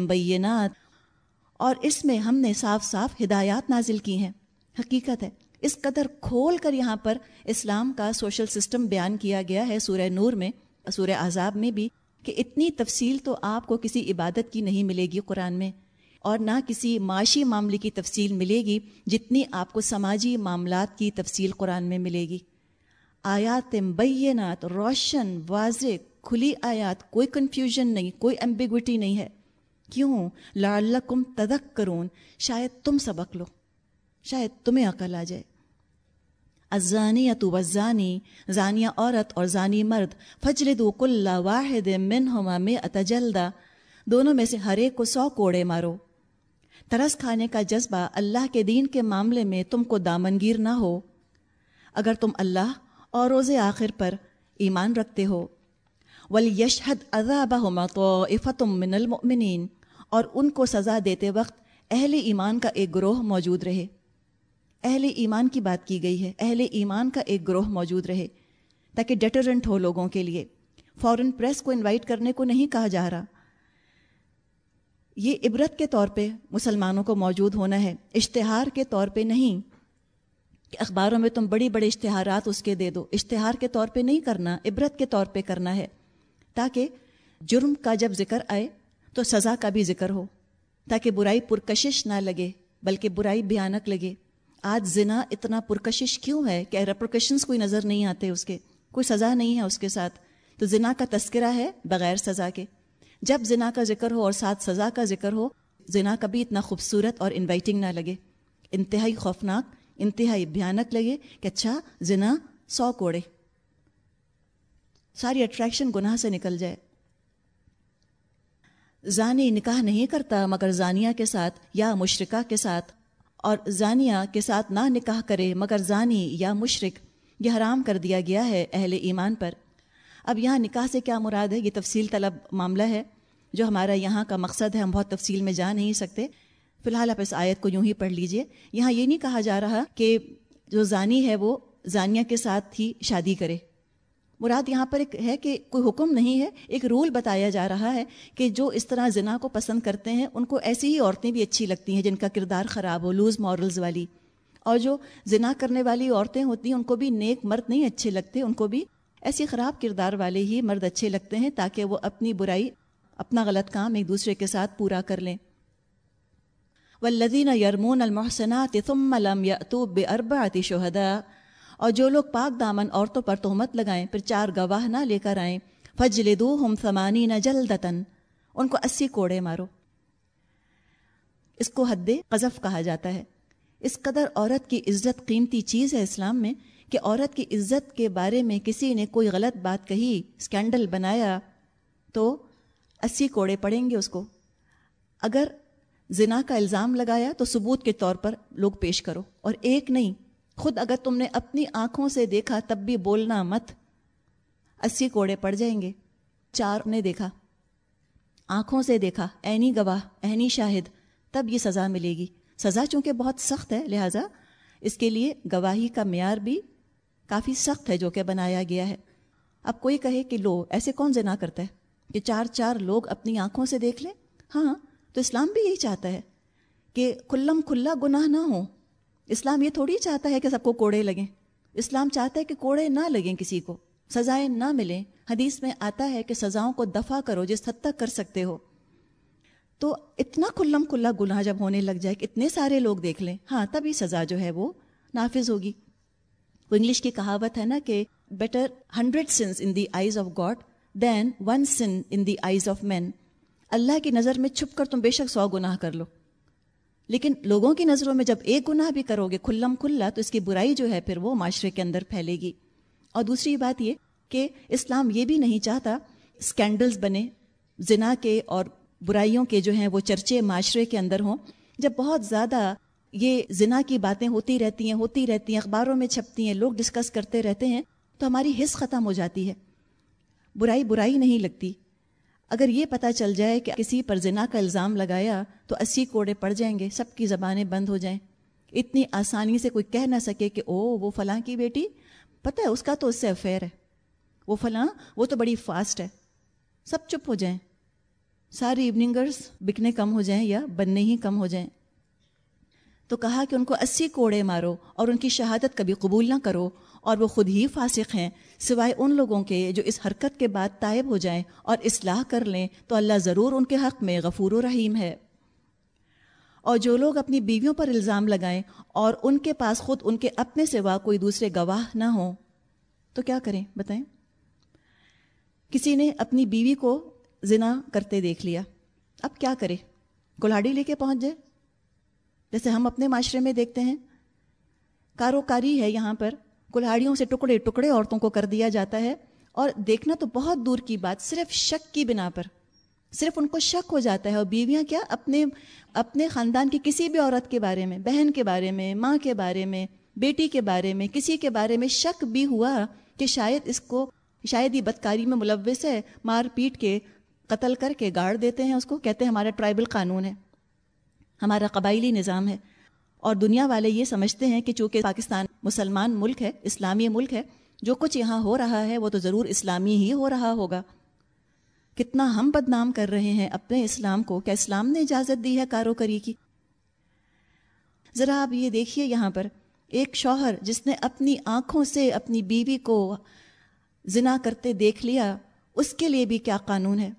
اور اس میں ہم نے صاف صاف ہدایات نازل کی ہیں۔ حقیقت ہے، اس قدر کھول کر یہاں پر اسلام کا سوشل سسٹم بیان کیا گیا ہے سورہ نور میں، سورہ عذاب میں بھی، کہ اتنی تفصیل تو آپ کو کسی عبادت کی نہیں ملے گی قرآن میں۔ اور نہ کسی معاشی معاملے کی تفصیل ملے گی جتنی آپ کو سماجی معاملات کی تفصیل قرآن میں ملے گی۔ آیات مبینات روشن، واضح، کھلی آیات، کوئی کنفیوژن نہیں، کوئی ایمبیگوٹی نہیں ہے۔ کیوں؟ لعلکم تدک کرون شاید تم سبق لو، شاید تمہیں عقل آ جائے۔ ازانی تو وزانی زانیہ عورت اور زانی مرد فجر دو کل واحد من ہما میں اتجلدا دونوں میں سے ہر ایک کو سو کوڑے مارو۔ ترس کھانے کا جذبہ اللہ کے دین کے معاملے میں تم کو دامنگیر نہ ہو۔ اگر تم اللہ اور روز آخر پر ایمان رکھتے ہو۔ ولی یشحد اذاب تو من المؤمنین اور ان کو سزا دیتے وقت اہل ایمان کا ایک گروہ موجود رہے۔ اہل ایمان کی بات کی گئی ہے۔ اہل ایمان کا ایک گروہ موجود رہے۔ تاکہ ڈیٹرنٹ ہو لوگوں کے لیے۔ فورن پریس کو انوائٹ کرنے کو نہیں کہا جا رہا۔ یہ عبرت کے طور پہ مسلمانوں کو موجود ہونا ہے۔ اشتہار کے طور پہ نہیں۔ کہ اخباروں میں تم بڑی بڑے اشتہارات اس کے دے دو۔ اشتہار کے طور پہ نہیں کرنا، عبرت کے طور پہ کرنا ہے۔ تاکہ جرم کا جب ذکر آئے تو سزا کا بھی ذکر ہو۔ تاکہ برائی پرکشش نہ لگے، بلکہ برائی بھیانک لگے۔ آج زنا اتنا پرکشش کیوں ہے کہ ریپروکیشنس کوئی نظر نہیں آتے اس کے؟ کوئی سزا نہیں ہے اس کے ساتھ۔ تو زنا کا تذکرہ ہے بغیر سزا کے۔ جب زنا کا ذکر ہو اور ساتھ سزا کا ذکر ہو، زنا کبھی اتنا خوبصورت اور انوائٹنگ نہ لگے۔ انتہائی خوفناک انتہائی بھیانک لگے کہ اچھا زنا سو کوڑے۔ ساری اٹریکشن گناہ سے نکل جائے۔ زانی نکاح نہیں کرتا مگر زانیہ کے ساتھ یا مشرقہ کے ساتھ، اور زانیہ کے ساتھ نہ نکاح کرے مگر زانی یا مشرق یہ حرام کر دیا گیا ہے اہل ایمان پر۔ اب یہاں نکاح سے کیا مراد ہے؟ یہ تفصیل طلب معاملہ ہے۔ جو ہمارا یہاں کا مقصد ہے، ہم بہت تفصیل میں جا نہیں سکتے۔ فی الحال آپ اس آیت کو یوں ہی پڑھ لیجیے۔ یہاں یہ نہیں کہا جا رہا کہ جو زانی ہے وہ زانیہ کے ساتھ ہی شادی کرے۔ مراد یہاں پر ایک ہے کہ کوئی حکم نہیں ہے، ایک رول بتایا جا رہا ہے کہ جو اس طرح زنا کو پسند کرتے ہیں، ان کو ایسی ہی عورتیں بھی اچھی لگتی ہیں جن کا کردار خراب ہو لوز مورلز والی۔ اور جو زنا کرنے والی عورتیں ہوتی ہیں، ان کو بھی نیک مرد نہیں اچھے لگتے، ان کو بھی ایسی خراب کردار والے ہی مرد اچھے لگتے ہیں تاکہ وہ اپنی برائی، اپنا غلط کام ایک دوسرے کے ساتھ پورا کر لیں۔ والذین یرمون المحسنات ثم لم یأتوا باربعۃ شہداء۔ اور جو لوگ پاک دامن عورتوں پر تہمت لگائیں، پھر چار گواہ نہ لے کر آئیں۔ فجلدوہم ثمانین جلدتن ان کو اسی کوڑے مارو۔ اس کو حد قذف کہا جاتا ہے۔ اس قدر عورت کی عزت قیمتی چیز ہے اسلام میں کہ عورت کی عزت کے بارے میں کسی نے کوئی غلط بات کہی اسکینڈل بنایا، تو اسی کوڑے پڑیں گے اس کو۔ اگر زنا کا الزام لگایا تو ثبوت کے طور پر لوگ پیش کرو اور ایک نہیں، خود اگر تم نے اپنی آنکھوں سے دیکھا تب بھی بولنا مت۔ اسی کوڑے پڑ جائیں گے۔ چار نے دیکھا۔ آنکھوں سے دیکھا، اینی گواہ، اینی شاہد، تب یہ سزا ملے گی۔ سزا چونکہ بہت سخت ہے، لہٰذا اس کے لیے گواہی کا معیار بھی کافی سخت ہے جو کہ بنایا گیا ہے۔ اب کوئی کہے کہ لو، ایسے کون زنا کرتا ہے کہ چار چار لوگ اپنی آنکھوں سے دیکھ لیں؟ ہاں تو اسلام بھی یہی چاہتا ہے کہ کھلم کھلا گناہ نہ ہو اسلام یہ تھوڑی چاہتا ہے کہ سب کو کوڑے لگیں۔ اسلام چاہتا ہے کہ کوڑے نہ لگیں کسی کو، سزائیں نہ ملیں۔ حدیث میں آتا ہے کہ سزاؤں کو دفع کرو جس حد تک کر سکتے ہو۔ تو اتنا کلم کلا گناہ جب ہونے لگ جائے کہ اتنے سارے لوگ دیکھ لیں ہاں تبھی سزا جو ہے وہ نافذ ہوگی۔ وہ انگلش کی کہاوت ہے نا کہ better hundred sins in the eyes of God than one sin in the eyes of man اللہ کی نظر میں چھپ کر تم بے شک سو گناہ کر لو۔ لیکن لوگوں کی نظروں میں جب ایک گناہ بھی کرو گے، کھلم کھلا، تو اس کی برائی جو ہے پھر وہ معاشرے کے اندر پھیلے گی۔ اور دوسری بات یہ کہ اسلام یہ بھی نہیں چاہتا اسکینڈلز بنے، زنا کے اور برائیوں کے جو ہیں وہ چرچے معاشرے کے اندر ہوں۔ جب بہت زیادہ یہ زنا کی باتیں ہوتی رہتی ہیں، ہوتی رہتی ہیں، اخباروں میں چھپتی ہیں، لوگ ڈسکس کرتے رہتے ہیں، تو ہماری حص ختم ہو جاتی ہے۔ برائی برائی نہیں لگتی۔ اگر یہ پتہ چل جائے کہ کسی پر زنا کا الزام لگایا تو اسی کوڑے پڑ جائیں گے، سب کی زبانیں بند ہو جائیں۔ اتنی آسانی سے کوئی کہہ نہ سکے کہ او، وہ فلاں کی بیٹی؟ پتہ ہے، اس کا تو اس سے افیئر ہے۔ وہ فلاں، وہ تو بڑی فاسٹ ہے۔ سب چپ ہو جائیں۔ ساری ایوننگرز بکنے کم ہو جائیں یا بننے ہی کم ہو جائیں۔ تو کہا کہ ان کو اسی کوڑے مارو اور ان کی شہادت کبھی قبول نہ کرو۔ اور وہ خود ہی فاسق ہیں۔ سوائے ان لوگوں کے جو اس حرکت کے بعد طائب ہو جائیں اور اصلاح کر لیں، تو اللہ ضرور ان کے حق میں غفور و رحیم ہے۔ اور جو لوگ اپنی بیویوں پر الزام لگائیں اور ان کے پاس خود ان کے اپنے سوا کوئی دوسرے گواہ نہ ہوں، تو کیا کریں؟ بتائیں۔ کسی نے اپنی بیوی کو زنا کرتے دیکھ لیا۔ اب کیا کرے؟ کلاڑی لے کے پہنچ جائے۔ جیسے ہم اپنے معاشرے میں دیکھتے ہیں، کاروکاری ہے یہاں پر۔ کلاڑیوں سے ٹکڑے ٹکڑے عورتوں کو کر دیا جاتا ہے اور دیکھنا تو بہت دور کی بات، صرف شک کی بنا پر۔ صرف ان کو شک ہو جاتا ہے اور بیویاں کیا اپنے اپنے خاندان کی کسی بھی عورت کے بارے میں، بہن کے بارے میں، ماں کے بارے میں، بیٹی کے بارے میں، کسی کے بارے میں شک بھی ہوا کہ شاید اس کو، شاید یہ بدکاری میں ملوث ہے، مار پیٹ کے قتل کر کے گاڑ دیتے ہیں اس کو، کہتے ہیں ہمارا ٹرائبل قانون ہے، ہمارا قبائلی نظام ہے۔ اور دنیا والے یہ سمجھتے ہیں کہ چونکہ پاکستان مسلمان ملک ہے، اسلامی ملک ہے، جو کچھ یہاں ہو رہا ہے، وہ تو ضرور اسلامی ہی ہو رہا ہوگا۔ کتنا ہم بدنام کر رہے ہیں اپنے اسلام کو، کیا اسلام نے اجازت دی ہے کارو کری کی؟ ذرا آپ یہ دیکھیے یہاں پر۔ ایک شوہر جس نے اپنی آنکھوں سے اپنی بیوی کو زنا کرتے دیکھ لیا، اس کے لیے بھی کیا قانون ہے؟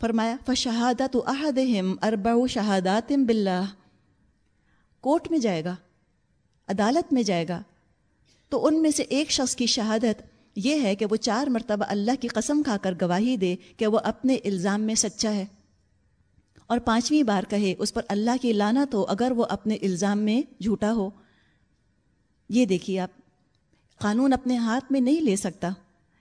فرمایا فشہادت احدہم اربع شہادات باللہ کورٹ میں جائے گا، عدالت میں جائے گا، تو ان میں سے ایک شخص کی شہادت یہ ہے کہ وہ چار مرتبہ اللہ کی قسم کھا کر گواہی دے کہ وہ اپنے الزام میں سچا ہے۔ اور پانچویں بار کہے، اس پر اللہ کی لانت ہو اگر وہ اپنے الزام میں جھوٹا ہو۔ یہ دیکھیے آپ، قانون اپنے ہاتھ میں نہیں لے سکتا۔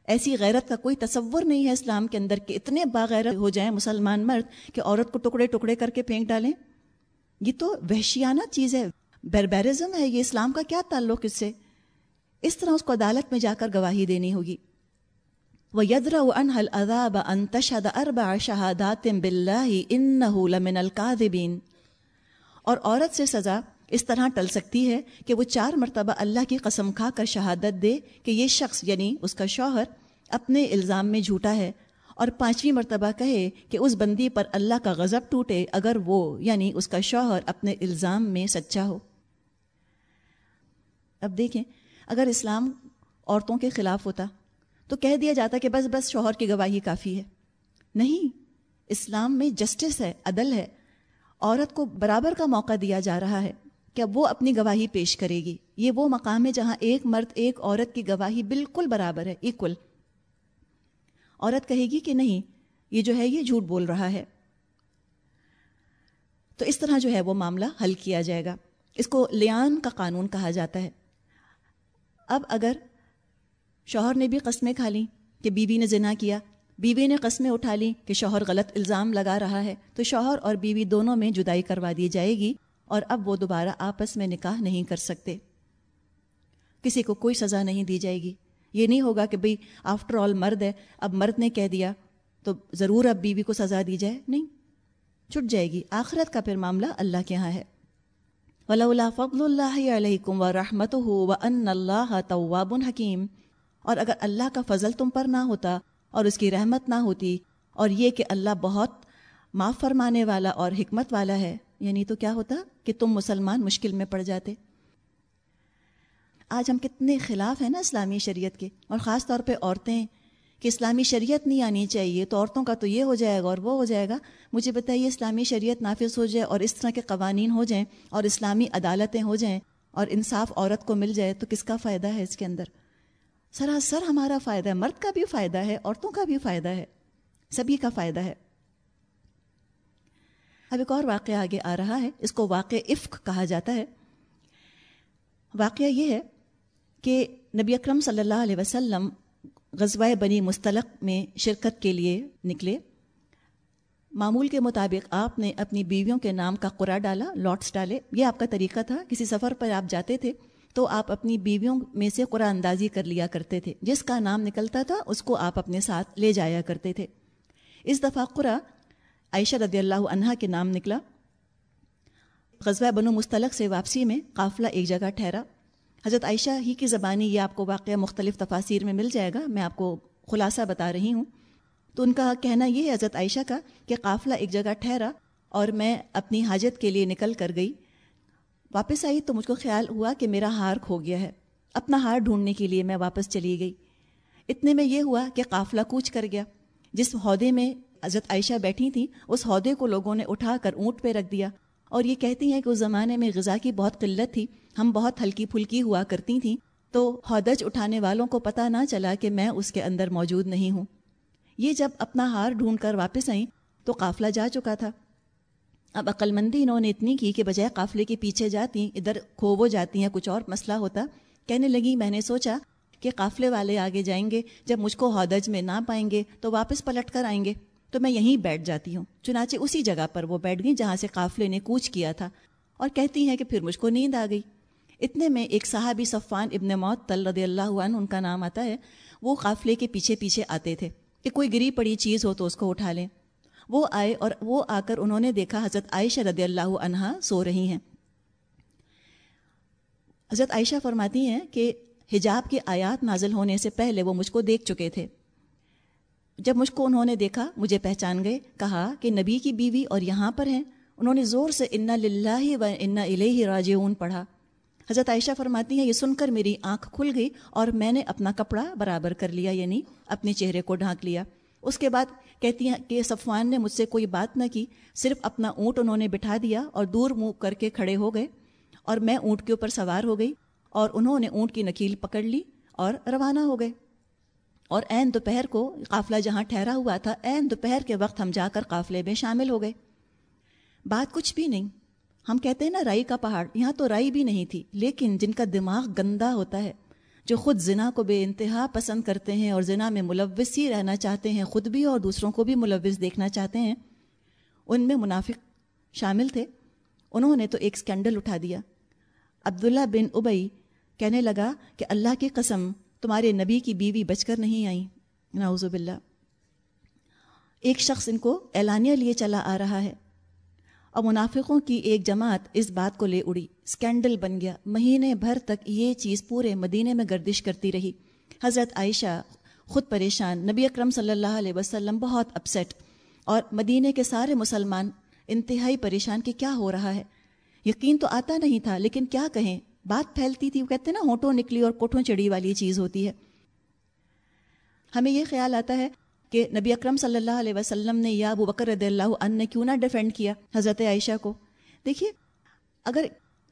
ایسی غیرت کا کوئی تصور نہیں ہے اسلام کے اندر کہ اتنے باغیرت ہو جائیں مسلمان مرد کہ عورت کو ٹکڑے ٹکڑے کر کے پھینک ڈالیں۔ یہ تو وحشیانہ چیز ہے۔ بیربیرزم ہے، یہ اسلام کا کیا تعلق اس سے؟ اس طرح اس کو عدالت میں جا کر گواہی دینی ہوگی۔ وہ یدر انحل اذاب انتشد اربع شہادات بلّہ ان لمن القادبین اور عورت سے سزا اس طرح ٹل سکتی ہے کہ وہ چار مرتبہ اللہ کی قسم کھا کر شہادت دے کہ یہ شخص یعنی اس کا شوہر، اپنے الزام میں جھوٹا ہے۔ اور پانچویں مرتبہ کہے کہ اس بندی پر اللہ کا غضب ٹوٹے اگر وہ یعنی اس کا شوہر، اپنے الزام میں سچا ہو۔ اب دیکھیں، اگر اسلام عورتوں کے خلاف ہوتا تو کہہ دیا جاتا کہ بس بس، شوہر کی گواہی کافی ہے۔ نہیں، اسلام میں جسٹس ہے، عدل ہے۔ عورت کو برابر کا موقع دیا جا رہا ہے کہ اب وہ اپنی گواہی پیش کرے گی۔ یہ وہ مقام ہے جہاں ایک مرد، ایک عورت کی گواہی بالکل برابر ہے ایکول عورت کہے گی کہ نہیں، یہ جو ہے، یہ جھوٹ بول رہا ہے۔ تو اس طرح جو ہے وہ معاملہ حل کیا جائے گا۔ اس کو لیان کا قانون کہا جاتا ہے۔ اب اگر شوہر نے بھی قسمیں کھا لیں کہ بیوی نے زنا کیا، بیوی نے قسمیں اٹھا لیں کہ شوہر غلط الزام لگا رہا ہے، تو شوہر اور بیوی دونوں میں جدائی کروا دی جائے گی اور اب وہ دوبارہ آپس میں نکاح نہیں کر سکتے۔ کسی کو کوئی سزا نہیں دی جائے گی۔ یہ نہیں ہوگا کہ بھئی آفٹر آل مرد ہے، اب مرد نے کہہ دیا، تو ضرور اب بیوی کو سزا دی جائے۔ نہیں، چھٹ جائے گی۔ آخرت کا پھر معاملہ اللہ کے یہاں ہے۔ ولا فضل اللہ علیکم و رحمت ہو و ان اللہ طواب حکیم اور اگر اللہ کا فضل تم پر نہ ہوتا اور اس کی رحمت نہ ہوتی، اور یہ کہ اللہ بہت معاف فرمانے والا اور حکمت والا ہے یعنی تو کیا ہوتا کہ تم مسلمان مشکل میں پڑ جاتے؟ آج ہم کتنے خلاف ہیں نا اسلامی شریعت کے، اور خاص طور پہ عورتیں۔ کہ اسلامی شریعت نہیں آنی چاہیے تو عورتوں کا تو یہ ہو جائے گا اور وہ ہو جائے گا۔ مجھے بتائیے اسلامی شریعت نافذ ہو جائے اور اس طرح کے قوانین ہو جائیں اور اسلامی عدالتیں ہو جائیں اور انصاف عورت کو مل جائے تو کس کا فائدہ ہے اس کے اندر؟ سراسر ہمارا فائدہ ہے، مرد کا بھی فائدہ ہے، عورتوں کا بھی فائدہ ہے، سبھی کا فائدہ ہے۔ اب ایک اور واقعہ آگے آ رہا ہے، اس کو واقع عفق کہا جاتا ہے۔ واقعہ یہ ہے کہ نبی اکرم صلی اللہ علیہ وسلم غزوہ بنی مستلق میں شرکت کے لیے نکلے۔ معمول کے مطابق آپ نے اپنی بیویوں کے نام کا قرا ڈالا لاٹس ڈالے۔ یہ آپ کا طریقہ تھا، کسی سفر پر آپ جاتے تھے تو آپ اپنی بیویوں میں سے قرآن اندازی کر لیا کرتے تھے۔ جس کا نام نکلتا تھا، اس کو آپ اپنے ساتھ لے جایا کرتے تھے۔ اس دفعہ قرا عائشہ رضی اللہ عنہا کے نام نکلا۔ غزوہ بنو مستلق سے واپسی میں قافلہ ایک جگہ ٹھہرا۔ حضرت عائشہ ہی کی زبانی یہ آپ کو واقعہ مختلف تفاصیر میں مل جائے گا، میں آپ کو خلاصہ بتا رہی ہوں۔ تو ان کا کہنا یہ ہے حضرت عائشہ کا کہ قافلہ ایک جگہ ٹھہرا اور میں اپنی حاجت کے لیے نکل کر گئی۔ واپس آئی تو مجھ کو خیال ہوا کہ میرا ہار کھو گیا ہے۔ اپنا ہار ڈھونڈنے کے لیے میں واپس چلی گئی۔ اتنے میں یہ ہوا کہ قافلہ کوچ کر گیا۔ جس عہدے میں حضرت عائشہ بیٹھی تھیں، اس عہدے کو لوگوں نے اٹھا کر اونٹ پہ رکھ دیا۔ اور یہ کہتی ہیں کہ اس زمانے میں غذا کی بہت قلت تھی۔ ہم بہت ہلکی پھلکی ہوا کرتی تھیں تو ہودج اٹھانے والوں کو پتہ نہ چلا کہ میں اس کے اندر موجود نہیں ہوں۔ یہ جب اپنا ہار ڈھونڈ کر واپس آئیں تو قافلہ جا چکا تھا۔ اب عقل مندی انہوں نے اتنی کی کہ بجائے قافلے کے پیچھے جاتی، ادھر کھو وہ جاتی ہیں کچھ اور مسئلہ ہوتا، کہنے لگی، میں نے سوچا کہ قافلے والے آگے جائیں گے، جب مجھ کو ہودج میں نہ پائیں گے تو واپس پلٹ کر آئیں گے۔ تو میں یہیں بیٹھ جاتی ہوں، چنانچہ اسی جگہ پر وہ بیٹھ گئی جہاں سے قافلے نے کوچ کیا تھا۔ اور کہتی ہیں کہ پھر مجھ کو نیند آ گئی۔ اتنے میں ایک صحابی صفان ابن موت تل رضی اللہ عنہ، ان کا نام آتا ہے، وہ قافلے کے پیچھے پیچھے آتے تھے کہ کوئی گری پڑی چیز ہو تو اس کو اٹھا لیں۔ وہ آئے اور وہ آ کر انہوں نے دیکھا حضرت عائشہ رضی اللہ عنہا سو رہی ہیں۔ حضرت عائشہ فرماتی ہیں کہ حجاب کی آیات نازل ہونے سے پہلے وہ مجھ کو دیکھ چکے تھے۔ جب مجھ کو انہوں نے دیکھا، مجھے پہچان گئے، کہا کہ نبی کی بیوی اور یہاں پر ہیں۔ انہوں نے زور سے انا للہ و انا الہ راجعون پڑھا۔ حضرت عائشہ فرماتی ہیں، یہ سن کر میری آنکھ کھل گئی اور میں نے اپنا کپڑا برابر کر لیا یعنی اپنے چہرے کو ڈھانک لیا۔ اس کے بعد کہتی ہیں کہ صفوان نے مجھ سے کوئی بات نہ کی، صرف اپنا اونٹ انہوں نے بٹھا دیا اور دور منہ کر کے کھڑے ہو گئے اور میں اونٹ کے اوپر سوار ہو گئی اور انہوں نے اونٹ کی نکیل پکڑ لی اور روانہ ہو گئے۔ اور عین دوپہر کو قافلہ جہاں ٹھہرا ہوا تھا، عین دوپہر کے وقت ہم جا کر قافلے میں شامل ہو گئے۔ بات کچھ بھی نہیں۔ ہم کہتے ہیں نا، رائی کا پہاڑ، یہاں تو رائی بھی نہیں تھی، لیکن جن کا دماغ گندا ہوتا ہے، جو خود زنا کو بے انتہا پسند کرتے ہیں اور زنا میں ملوث ہی رہنا چاہتے ہیں، خود بھی اور دوسروں کو بھی ملوث دیکھنا چاہتے ہیں، ان میں منافق شامل تھے۔ انہوں نے تو ایک اسکینڈل اٹھا دیا۔ عبداللہ بن ابئی کہنے لگا کہ اللہ کی قسم، تمہارے نبی کی بیوی بچ کر نہیں آئیں نعوذ باللہ۔ ایک شخص ان کو اعلانیہ لیے چلا آ رہا ہے۔ اور منافقوں کی ایک جماعت اس بات کو لے اڑی۔ اسکینڈل بن گیا۔ مہینے بھر تک یہ چیز پورے مدینے میں گردش کرتی رہی۔ حضرت عائشہ خود پریشان۔ نبی اکرم صلی اللہ علیہ وسلم بہت اپسیٹ اور مدینے کے سارے مسلمان انتہائی پریشان کہ کیا ہو رہا ہے۔ یقین تو آتا نہیں تھا، لیکن کیا کہیں؟ بات پھیلتی تھی، وہ کہتے ہیں نا، ہونٹوں نکلی اور کوٹھوں چڑی والی چیز ہوتی ہے۔ ہمیں یہ خیال آتا ہے کہ نبی اکرم صلی اللہ علیہ وسلم نے یا ابو بکر رضی اللہ عنہ نے کیوں نہ ڈیفینڈ کیا حضرت عائشہ کو؟ دیکھیے، اگر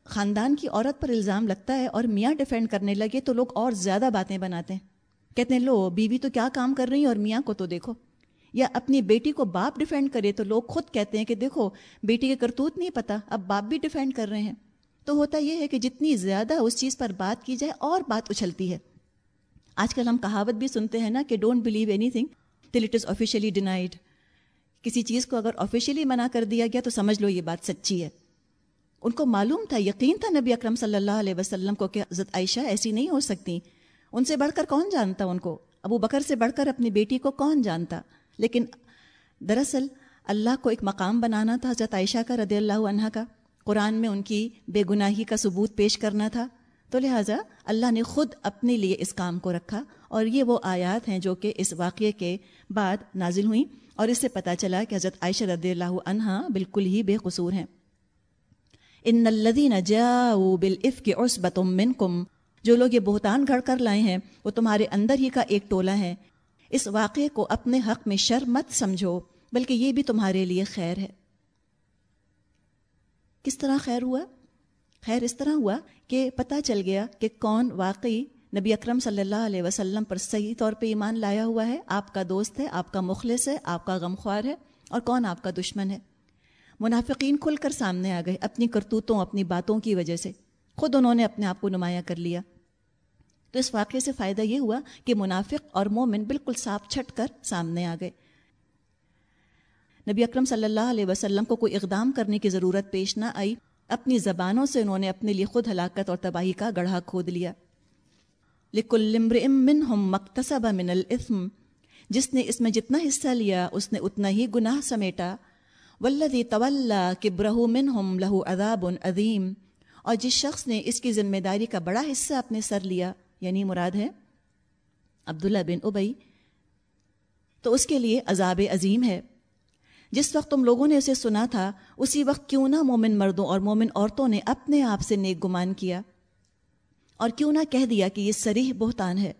خاندان کی عورت پر الزام لگتا ہے اور میاں ڈیفینڈ کرنے لگے تو لوگ اور زیادہ باتیں بناتے ہیں۔ کہتے ہیں، لو، بیوی تو کیا کام کر رہی ہیں اور میاں کو تو دیکھو۔ یا اپنی بیٹی کو باپ ڈیفینڈ کرے تو لوگ خود کہتے ہیں کہ دیکھو، بیٹی کے کرتوت نہیں پتا، اب باپ بھی ڈیفینڈ کر رہے ہیں۔ تو ہوتا یہ ہے کہ جتنی زیادہ اس چیز پر بات کی جائے اور بات اچھلتی ہے۔ آج کل ہم کہاوت بھی سنتے ہیں نا کہ don't believe anything till it is officially denied کسی چیز کو اگر آفیشیلی منع کر دیا گیا تو سمجھ لو یہ بات سچی ہے۔ ان کو معلوم تھا، یقین تھا نبی اکرم صلی اللہ علیہ وسلم کو کہ حضرت عائشہ ایسی نہیں ہو سکتی۔ ان سے بڑھ کر کون جانتا ان کو؟ ابو بکر سے بڑھ کر اپنی بیٹی کو کون جانتا؟ لیکن دراصل اللہ کو ایک مقام بنانا تھا حضرت عائشہ کا رضی اللہ عنہ کا۔ قرآن میں ان کی بے گناہی کا ثبوت پیش کرنا تھا۔ تو لہٰذا اللہ نے خود اپنے لیے اس کام کو رکھا۔ اور یہ وہ آیات ہیں جو کہ اس واقعے کے بعد نازل ہوئیں اور اس سے پتہ چلا کہ حضرت عائشہ رضی اللہ عنہا بالکل ہی بے قصور ہیں۔ ان الدین جاؤ بالعف کے عصبت منکم، جو لوگ یہ بہتان گھڑ کر لائے ہیں، وہ تمہارے اندر ہی کا ایک ٹولہ ہے۔ اس واقعے کو اپنے حق میں شر مت سمجھو، بلکہ یہ بھی تمہارے لیے خیر ہے۔ کس طرح خیر ہوا؟ خیر اس طرح ہوا کہ پتہ چل گیا کہ کون واقعی نبی اکرم صلی اللہ علیہ وسلم پر صحیح طور پہ ایمان لایا ہوا ہے، آپ کا دوست ہے، آپ کا مخلص ہے، آپ کا غمخوار ہے، اور کون آپ کا دشمن ہے؟ منافقین کھل کر سامنے آ گئے اپنی کرتوتوں، اپنی باتوں کی وجہ سے۔ خود انہوں نے اپنے آپ کو نمایاں کر لیا۔ تو اس واقعے سے فائدہ یہ ہوا کہ منافق اور مومن بالکل صاف چھٹ کر سامنے آ گئے۔ نبی اکرم صلی اللہ علیہ وسلم کو کوئی اقدام کرنے کی ضرورت پیش نہ آئی۔ اپنی زبانوں سے انہوں نے اپنے لیے خود ہلاکت اور تباہی کا گڑھا کھود لیا۔ مکتسب من الاسم جس نے اس میں جتنا حصہ لیا، اس نے اتنا ہی گناہ سمیٹا۔ ولدی طول کبرہ منہم لہو عذاب عظیم، اور جس شخص نے اس کی ذمہ داری کا بڑا حصہ اپنے سر لیا یعنی مراد ہے عبداللہ بن ابئی تو اس کے لیے عذاب عظیم ہے۔ جس وقت تم لوگوں نے اسے سنا تھا، اسی وقت کیوں نہ مومن مردوں اور مومن عورتوں نے اپنے آپ سے نیک گمان کیا؟ اور کیوں نہ کہہ دیا کہ یہ سریح بہتان ہے؟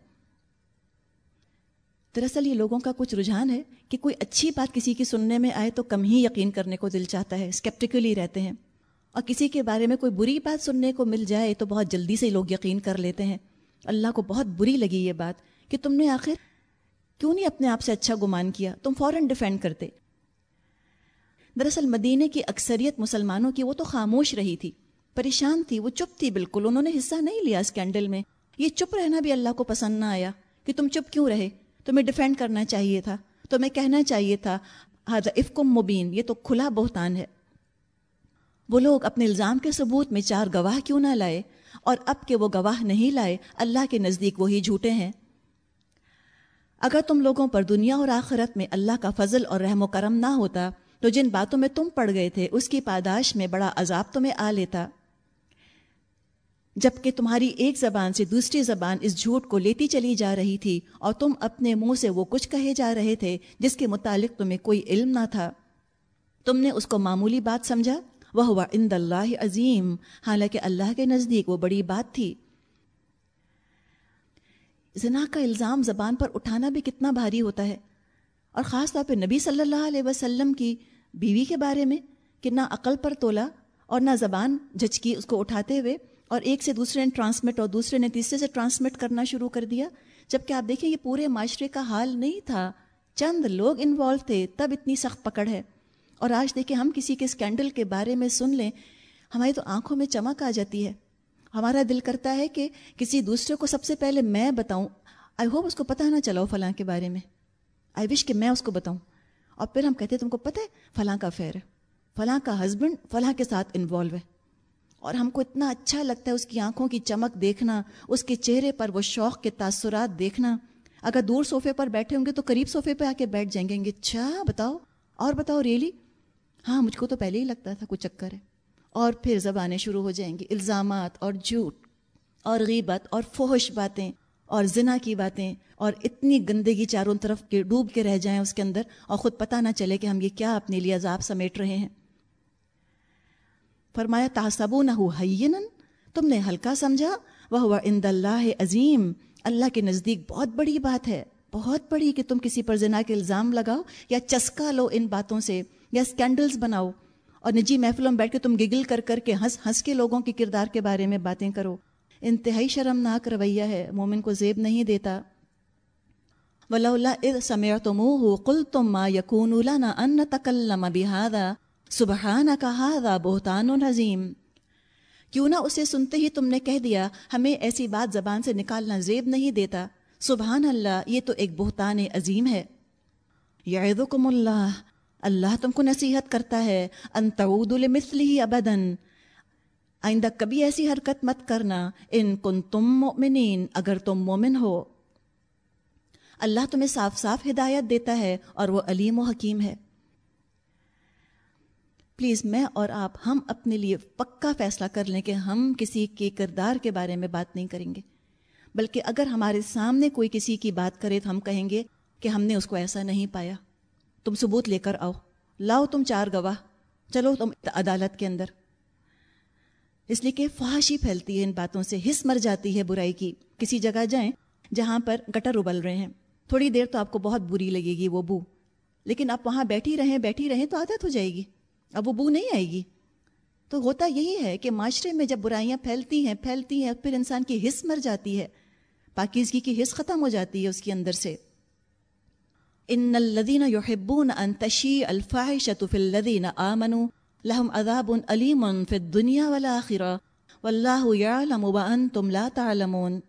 دراصل یہ لوگوں کا کچھ رجحان ہے کہ کوئی اچھی بات کسی کی سننے میں آئے تو کم ہی یقین کرنے کو دل چاہتا ہے اسکیپٹیکلی رہتے ہیں۔ اور کسی کے بارے میں کوئی بری بات سننے کو مل جائے تو بہت جلدی سے لوگ یقین کر لیتے ہیں۔ اللہ کو بہت بری لگی یہ بات کہ تم نے آخر کیوں نہیں اپنے آپ سے اچھا گمان کیا؟ تم فوراً ڈیفینڈ کرتے۔ دراصل مدینے کی اکثریت مسلمانوں کی وہ تو خاموش رہی تھی۔ پریشان تھی، وہ چپ تھی بالکل، انہوں نے حصہ نہیں لیا اسکینڈل میں۔ یہ چپ رہنا بھی اللہ کو پسند نہ آیا کہ تم چپ کیوں رہے۔ تمہیں ڈیفینڈ کرنا چاہیے تھا، تمہیں کہنا چاہیے تھا افکم مبین یہ تو کھلا بہتان ہے۔ وہ لوگ اپنے الزام کے ثبوت میں چار گواہ کیوں نہ لائے، اور اب کہ وہ گواہ نہیں لائے، اللہ کے نزدیک وہی جھوٹے ہیں۔ اگر تم لوگوں پر دنیا اور آخرت میں اللہ کا فضل اور رحم و کرم نہ ہوتا، تو جن باتوں میں تم پڑ گئے تھے، اس کی پاداش میں بڑا عذاب تمہیں آ لیتا۔ جبکہ تمہاری ایک زبان سے دوسری زبان اس جھوٹ کو لیتی چلی جا رہی تھی اور تم اپنے منہ سے وہ کچھ کہے جا رہے تھے جس کے متعلق تمہیں کوئی علم نہ تھا۔ تم نے اس کو معمولی بات سمجھا؟ وہ ہوا اند اللہ عظیم۔ حالانکہ اللہ کے نزدیک وہ بڑی بات تھی۔ زنا کا الزام زبان پر اٹھانا بھی کتنا بھاری ہوتا ہے۔ اور خاص طور پہ نبی صلی اللہ علیہ وسلم کی بیوی کے بارے میں کہ نہ عقل پر تولا اور نہ زبان جھچکی اس کو اٹھاتے ہوئے اور ایک سے دوسرے نے ٹرانسمٹ اور دوسرے نے تیسرے سے ٹرانسمٹ کرنا شروع کر دیا۔ جبکہ آپ دیکھیں یہ پورے معاشرے کا حال نہیں تھا۔ چند لوگ انوالو تھے، تب اتنی سخت پکڑ ہے۔ اور آج دیکھیں ہم کسی کے اسکینڈل کے بارے میں سن لیں، ہماری تو آنکھوں میں چمک آ جاتی ہے۔ ہمارا دل کرتا ہے کہ کسی دوسرے کو سب سے پہلے میں بتاؤں۔ آئی ہوپ اس کو پتہ نہ چلاؤ فلاں کے بارے میں۔ آئی وش کہ میں اس کو بتاؤں۔ اور پھر ہم کہتے تم کو پتہ ہے فلاں کا فیر ہے۔ فلاں کا ہسبینڈ فلاں کے ساتھ انوالو ہے۔ اور ہم کو اتنا اچھا لگتا ہے اس کی آنکھوں کی چمک دیکھنا، اس کے چہرے پر وہ شوق کے تاثرات دیکھنا۔ اگر دور صوفے پر بیٹھے ہوں گے تو قریب صوفے پہ آ کے بیٹھ جائیں گے۔ اچھا بتاؤ۔ اور بتاؤ، ریلی؟ ہاں مجھ کو تو پہلے ہی لگتا تھا کچھ چکر ہے۔ اور پھر زبانیں شروع ہو جائیں گی، الزامات اور جھوٹ اور غیبت اور فوہش باتیں اور زنا کی باتیں اور اتنی گندگی چاروں طرف کے ڈوب کے رہ جائیں اس کے اندر اور خود پتہ نہ چلے کہ ہم یہ کیا اپنے لیے عذاب سمیٹ رہے ہیں۔ فرمایا تاسبو نہ ہو تم نے ہلکا سمجھا وہ ہوا اند اللہ عظیم، اللہ کے نزدیک بہت بڑی بات ہے، بہت بڑی کہ تم کسی پر زنا کے الزام لگاؤ یا چسکا لو ان باتوں سے، یا اسکینڈلس بناؤ، اور نجی محفلوں میں بیٹھ کے تم گگل کر کر کے ہنس ہنس کے لوگوں کے کردار کے بارے میں باتیں کرو۔ انتہائی شرمناک رویہ ہے، مومن کو زیب نہیں دیتا۔ ولا اد سمیر تم ہو کل تم ماں یقون ان تکلم بہادا سبحانہ کا ہادا بہتان و نظیم کیوں نہ اسے سنتے ہی تم نے کہہ دیا، ہمیں ایسی بات زبان سے نکالنا زیب نہیں دیتا۔ سبحان اللہ، یہ تو ایک بہتان عظیم ہے۔ یعظکم اللہ اللہ تم کو نصیحت کرتا ہے، ان تعود لمثلی ابدن آئندہ کبھی ایسی حرکت مت کرنا، ان کن تم مومنین اگر تم مومن ہو۔ اللہ تمہیں صاف صاف ہدایت دیتا ہے اور وہ علیم و حکیم ہے۔ پلیز میں اور آپ ہم اپنے لیے پکا فیصلہ کر لیں کہ ہم کسی کے کردار کے بارے میں بات نہیں کریں گے۔ بلکہ اگر ہمارے سامنے کوئی کسی کی بات کرے تو ہم کہیں گے کہ ہم نے اس کو ایسا نہیں پایا۔ تم ثبوت لے کر آؤ۔ لاؤ تم چار گواہ۔ چلو تم عدالت کے اندر۔ اس لیے کہ فحاشی پھیلتی ہے ان باتوں سے۔ حص مر جاتی ہے برائی کی۔ کسی جگہ جائیں جہاں پر گٹر ابل رہے ہیں۔ تھوڑی دیر تو آپ کو بہت بری لگے گی وہ بو۔ لیکن آپ وہاں بیٹھی رہیں بیٹھی رہیں تو عادت ہو جائے گی۔ اب وہ بو نہیں آئے گی۔ تو ہوتا یہی ہے کہ معاشرے میں جب برائیاں پھیلتی ہیں پھیلتی ہیں، پھر انسان کی حص مر جاتی ہے۔ پاکیزگی کی حص ختم ہو جاتی ہے اس کے اندر سے۔ ان الدین یحبون ان تشی الفاحشۃ فی الذین آمنوا لهم عذاب علیم فی الدنیا والآخرہ واللہ یعلم وانتم لا تعلمون۔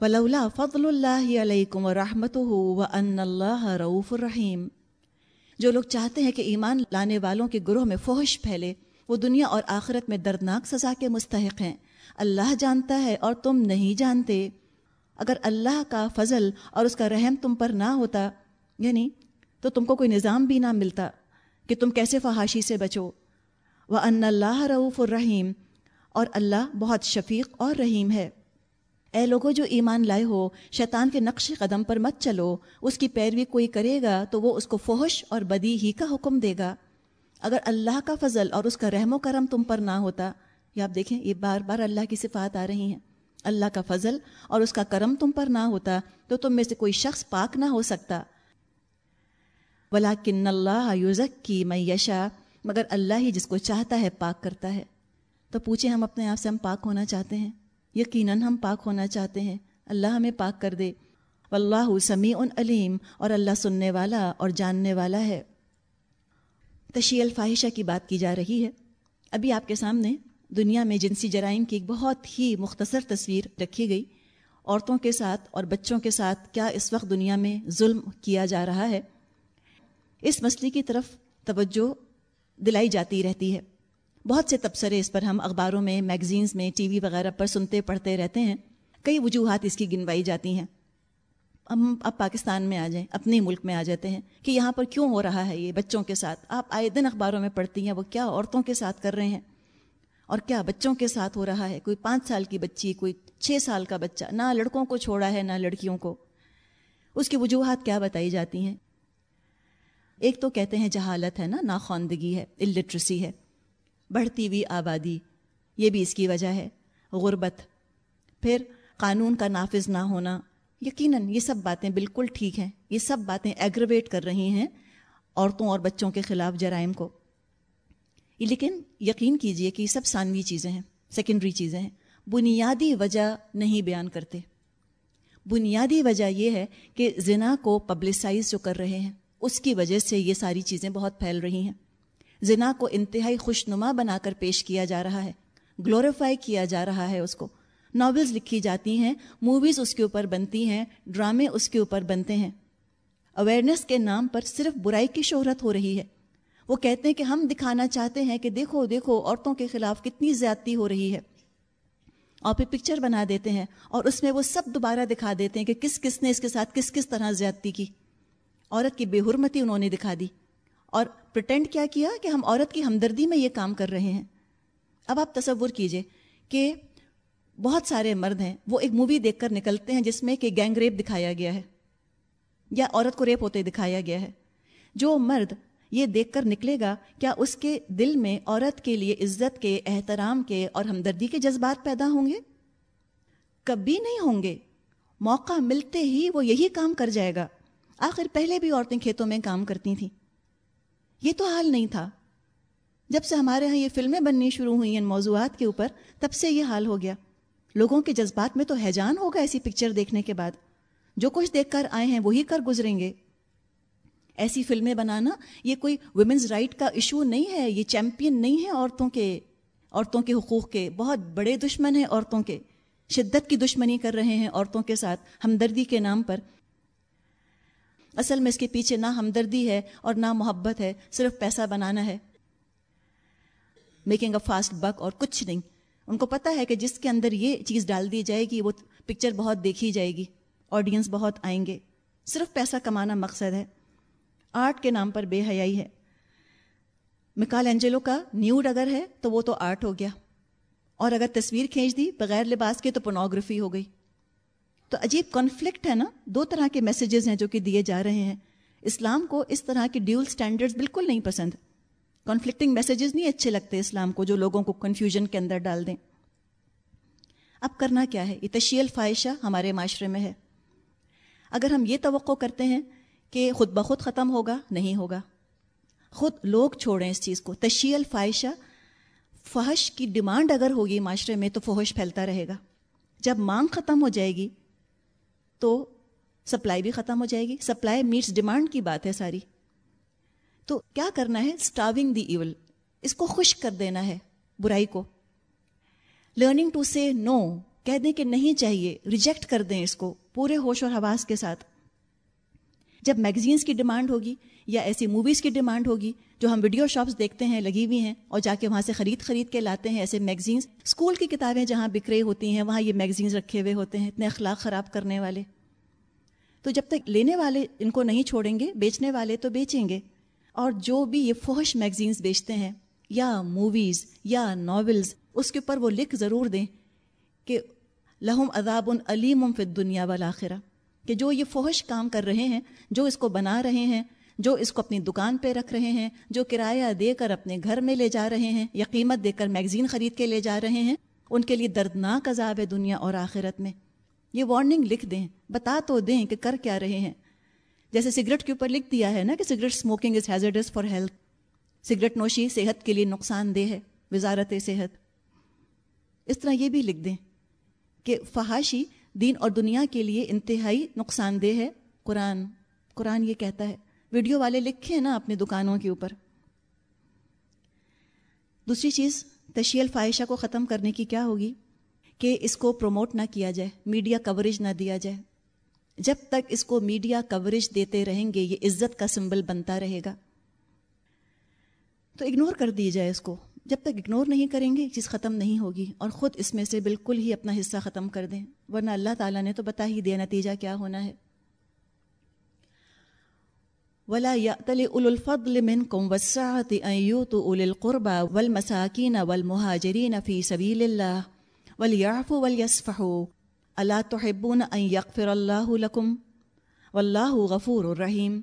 ولولا فضل اللہ علیکم ورحمتہ وان اللہ رؤوف الرحیم جو لوگ چاہتے ہیں کہ ایمان لانے والوں کے گروہ میں فوہش پھیلے، وہ دنیا اور آخرت میں دردناک سزا کے مستحق ہیں۔ اللہ جانتا ہے اور تم نہیں جانتے۔ اگر اللہ کا فضل اور اس کا رحم تم پر نہ ہوتا یعنی تو تم کو کوئی نظام بھی نہ ملتا کہ تم کیسے فحاشی سے بچو۔ وہ ان اللہ رعوف الرحیم اور اللہ بہت شفیق اور رحیم ہے۔ اے لوگوں جو ایمان لائے ہو، شیطان کے نقش قدم پر مت چلو۔ اس کی پیروی کوئی کرے گا تو وہ اس کو فحش اور بدی ہی کا حکم دے گا۔ اگر اللہ کا فضل اور اس کا رحم و کرم تم پر نہ ہوتا، یہ آپ دیکھیں، یہ بار بار اللہ کی صفات آ رہی ہیں۔ اللہ کا فضل اور اس کا کرم تم پر نہ ہوتا تو تم میں سے کوئی شخص پاک نہ ہو سکتا۔ ولا کن اللہ یوزک کی میں یشا مگر اللہ ہی جس کو چاہتا ہے پاک کرتا ہے۔ تو پوچھیں، ہم اپنے آپ سے ہم پاک ہونا چاہتے ہیں؟ یقیناً ہم پاک ہونا چاہتے ہیں۔ اللہ ہمیں پاک کر دے۔ واللہ سمیع علیم اور اللہ سننے والا اور جاننے والا ہے۔ تشیع الفاحشہ کی بات کی جا رہی ہے۔ ابھی آپ کے سامنے دنیا میں جنسی جرائم کی ایک بہت ہی مختصر تصویر رکھی گئی۔ عورتوں کے ساتھ اور بچوں کے ساتھ کیا اس وقت دنیا میں ظلم کیا جا رہا ہے؟ اس مسئلے کی طرف توجہ دلائی جاتی رہتی ہے۔ بہت سے تبصرے اس پر ہم اخباروں میں میگزینز میں، ٹی وی وغیرہ پر سنتے پڑھتے رہتے ہیں۔ کئی وجوہات اس کی گنوائی جاتی ہیں۔ ہم اب پاکستان میں آ جائیں، اپنے ملک میں آ جاتے ہیں کہ یہاں پر کیوں ہو رہا ہے یہ بچوں کے ساتھ؟ آپ آئے دن اخباروں میں پڑھتی ہیں، وہ کیا عورتوں کے ساتھ کر رہے ہیں؟ اور کیا بچوں کے ساتھ ہو رہا ہے؟ کوئی پانچ سال کی بچی، کوئی چھ سال کا بچہ، نہ لڑکوں کو چھوڑا ہے، نہ لڑکیوں کو۔ اس کی وجوہات کیا بتائی جاتی ہیں؟ ایک تو کہتے ہیں جہالت ہے نا، ناخواندگی ہے الٹریسی ہے۔ بڑھتی ہوئی آبادی۔ یہ بھی اس کی وجہ ہے۔ غربت۔ پھر قانون کا نافذ نہ ہونا۔ یقیناً یہ سب باتیں بالکل ٹھیک ہیں۔ یہ سب باتیں ایگرویٹ کر رہی ہیں عورتوں اور بچوں کے خلاف جرائم کو۔ لیکن یقین کیجیے کہ یہ سب ثانوی چیزیں ہیں سیکنڈری چیزیں ہیں۔ بنیادی وجہ نہیں بیان کرتے۔ بنیادی وجہ یہ ہے کہ زنا کو پبلسائز جو کر رہے ہیں، اس کی وجہ سے یہ ساری چیزیں بہت پھیل رہی ہیں۔ زنا کو انتہائی خوش نما بنا کر پیش کیا جا رہا ہے گلوریفائی کیا جا رہا ہے اس کو۔ ناولز لکھی جاتی ہیں موویز اس کے اوپر بنتی ہیں ڈرامے اس کے اوپر بنتے ہیں۔ اویئرنیس کے نام پر صرف برائی کی شہرت ہو رہی ہے۔ وہ کہتے ہیں کہ ہم دکھانا چاہتے ہیں کہ دیکھو دیکھو، عورتوں کے خلاف کتنی زیادتی ہو رہی ہے۔ اور پھر پکچر بنا دیتے ہیں اور اس میں وہ سب دوبارہ دکھا دیتے ہیں کہ کس کس نے اس کے ساتھ کس کس طرح زیادتی کی۔ عورت کی بے حرمتی انہوں نے دکھا دی۔ اور پرٹینڈ کیا کیا کہ ہم عورت کی ہمدردی میں یہ کام کر رہے ہیں۔ اب آپ تصور کیجیے کہ بہت سارے مرد ہیں، وہ ایک مووی دیکھ کر نکلتے ہیں جس میں کہ گینگ ریپ دکھایا گیا ہے، یا عورت کو ریپ ہوتے دکھایا گیا ہے۔ جو مرد یہ دیکھ کر نکلے گا، کیا اس کے دل میں عورت کے لیے عزت کے، احترام کے اور ہمدردی کے جذبات پیدا ہوں گے؟ کبھی نہیں ہوں گے۔ موقع ملتے ہی وہ یہی کام کر جائے گا۔ آخر پہلے بھی عورتیں کھیتوں میں کام کرتی تھیں۔ یہ تو حال نہیں تھا۔ جب سے ہمارے ہاں یہ فلمیں بننی شروع ہوئی ان موضوعات کے اوپر، تب سے یہ حال ہو گیا۔ لوگوں کے جذبات میں تو حیجان ہوگا ایسی پکچر دیکھنے کے بعد۔ جو کچھ دیکھ کر آئے ہیں، وہی کر گزریں گے۔ ایسی فلمیں بنانا، یہ کوئی ویمنز رائٹ کا ایشو نہیں ہے۔ یہ چیمپئن نہیں ہے عورتوں کے عورتوں کے حقوق کے۔ بہت بڑے دشمن ہیں عورتوں کے۔ شدت کی دشمنی کر رہے ہیں عورتوں کے ساتھ۔ ہمدردی کے نام پر۔ اصل میں اس کے پیچھے نہ ہمدردی ہے اور نہ محبت ہے، صرف پیسہ بنانا ہے۔ میکنگ اے فاسٹ بک اور کچھ نہیں۔ ان کو پتہ ہے کہ جس کے اندر یہ چیز ڈال دی جائے گی، وہ پکچر بہت دیکھی جائے گی۔ آڈینس بہت آئیں گے۔ صرف پیسہ کمانا مقصد ہے۔ آرٹ کے نام پر بے حیائی ہے۔ مکال اینجلو کا نیوڈ اگر ہے تو وہ تو آرٹ ہو گیا۔ اور اگر تصویر کھینچ دی بغیر لباس کے تو پونوگرافی ہو گئی۔ تو عجیب کانفلکٹ ہے نا، دو طرح کے میسیجز ہیں جو کہ دیے جا رہے ہیں۔ اسلام کو اس طرح کے ڈیول سٹینڈرڈز بالکل نہیں پسند۔ کانفلکٹنگ میسیجز نہیں اچھے لگتے اسلام کو جو لوگوں کو کنفیوژن کے اندر ڈال دیں۔ اب کرنا کیا ہے؟ یہ تشیل فائشہ ہمارے معاشرے میں ہے۔ اگر ہم یہ توقع کرتے ہیں کہ خود بخود ختم ہوگا، نہیں ہوگا۔ خود لوگ چھوڑیں اس چیز کو۔ تشیل فائشہ فحش کی ڈیمانڈ اگر ہوگی معاشرے میں تو فحش پھیلتا رہے گا۔ جب مانگ ختم ہو جائے گی تو سپلائی بھی ختم ہو جائے گی۔ سپلائی میٹس ڈیمانڈ کی بات ہے ساری۔ تو کیا کرنا ہے؟ اسٹاونگ دی ایول اس کو خوش کر دینا ہے برائی کو۔ لرننگ ٹو سے نو کہہ دیں کہ نہیں چاہیے۔ ریجیکٹ کر دیں اس کو پورے ہوش اور حواس کے ساتھ۔ جب میگزینس کی ڈیمانڈ ہوگی یا ایسی موویز کی ڈیمانڈ ہوگی جو ہم ویڈیو شاپس دیکھتے ہیں، لگی ہوئی ہیں اور جا کے وہاں سے خرید خرید کے لاتے ہیں ایسے میگزینس اسکول کی کتابیں جہاں بکرے ہوتی ہیں، وہاں یہ میگزینس رکھے ہوئے ہوتے ہیں، اتنے اخلاق خراب کرنے والے۔ تو جب تک لینے والے ان کو نہیں چھوڑیں گے، بیچنے والے تو بیچیں گے۔ اور جو بھی یہ فوہش میگزینس بیچتے ہیں، یا موویز یا ناولز اس کے اوپر وہ لکھ ضرور دیں کہ لہم عذاب علیم فی دنیا والآخرہ۔ کہ جو یہ فوہش کام کر رہے ہیں، جو اس کو بنا رہے ہیں جو اس کو اپنی دکان پہ رکھ رہے ہیں، جو کرایہ دے کر اپنے گھر میں لے جا رہے ہیں، یا قیمت دے کر میگزین خرید کے لے جا رہے ہیں، ان کے لیے دردناک عذاب ہے دنیا اور آخرت میں۔ یہ وارننگ لکھ دیں، بتا تو دیں کہ کر کیا رہے ہیں۔ جیسے سگریٹ کے اوپر لکھ دیا ہے نا کہ cigarette smoking is hazardous for health cigarette نوشی صحت کے لیے نقصان دہ ہے، وزارت صحت۔ اس طرح یہ بھی لکھ دیں کہ فحاشی دین اور دنیا کے لیے انتہائی نقصان دہ ہے۔ قرآن قرآن یہ کہتا ہے ویڈیو والے لکھے نا اپنی دکانوں کے اوپر۔ دوسری چیز، تشیل فائشہ کو ختم کرنے کی کیا ہوگی؟ کہ اس کو پروموٹ نہ کیا جائے میڈیا کوریج نہ دیا جائے۔ جب تک اس کو میڈیا کوریج دیتے رہیں گے، یہ عزت کا سمبل بنتا رہے گا۔ تو اگنور کر دی جائے اس کو۔ جب تک اگنور نہیں کریں گے چیز ختم نہیں ہوگی۔ اور خود اس میں سے بالکل ہی اپنا حصہ ختم کر دیں۔ ورنہ اللہ تعالیٰ نے تو بتا ہی دیا نتیجہ کیا ہونا ہے۔ ولا يأتل أولو الفضل منكم والسعة أن يؤتوا أولي القربى والمساكين والمهاجرين في سبيل الله وليعفوا وليصفحوا. ألا تحبون أن يغفر الله لكم؟ والله غفور رحيم.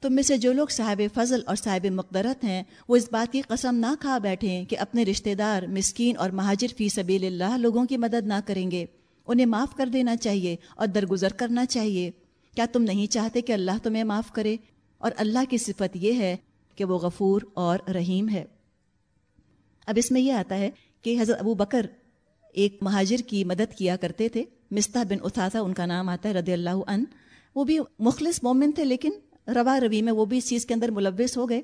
تم میں سے جو لوگ صاحب فضل اور صاحب مقدرت ہیں، وہ اس بات کی قسم نہ کھا بیٹھیں کہ اپنے رشتہ دار، مسکین اور مہاجر فی سبیل اللہ لوگوں کی مدد نہ کریں گے۔ انہیں معاف کر دینا چاہیے اور درگزر کرنا چاہیے۔ کیا تم نہیں چاہتے کہ اللہ تمہیں معاف کرے؟ اور اللہ کی صفت یہ ہے کہ وہ غفور اور رحیم ہے۔ اب اس میں یہ آتا ہے کہ حضرت ابو بکر ایک مہاجر کی مدد کیا کرتے تھے۔ مستح بن اتھاثہ ان کا نام آتا ہے رضی اللہ عنہ۔ وہ بھی مخلص مومن تھے لیکن روا روی میں وہ بھی اس چیز کے اندر ملوث ہو گئے۔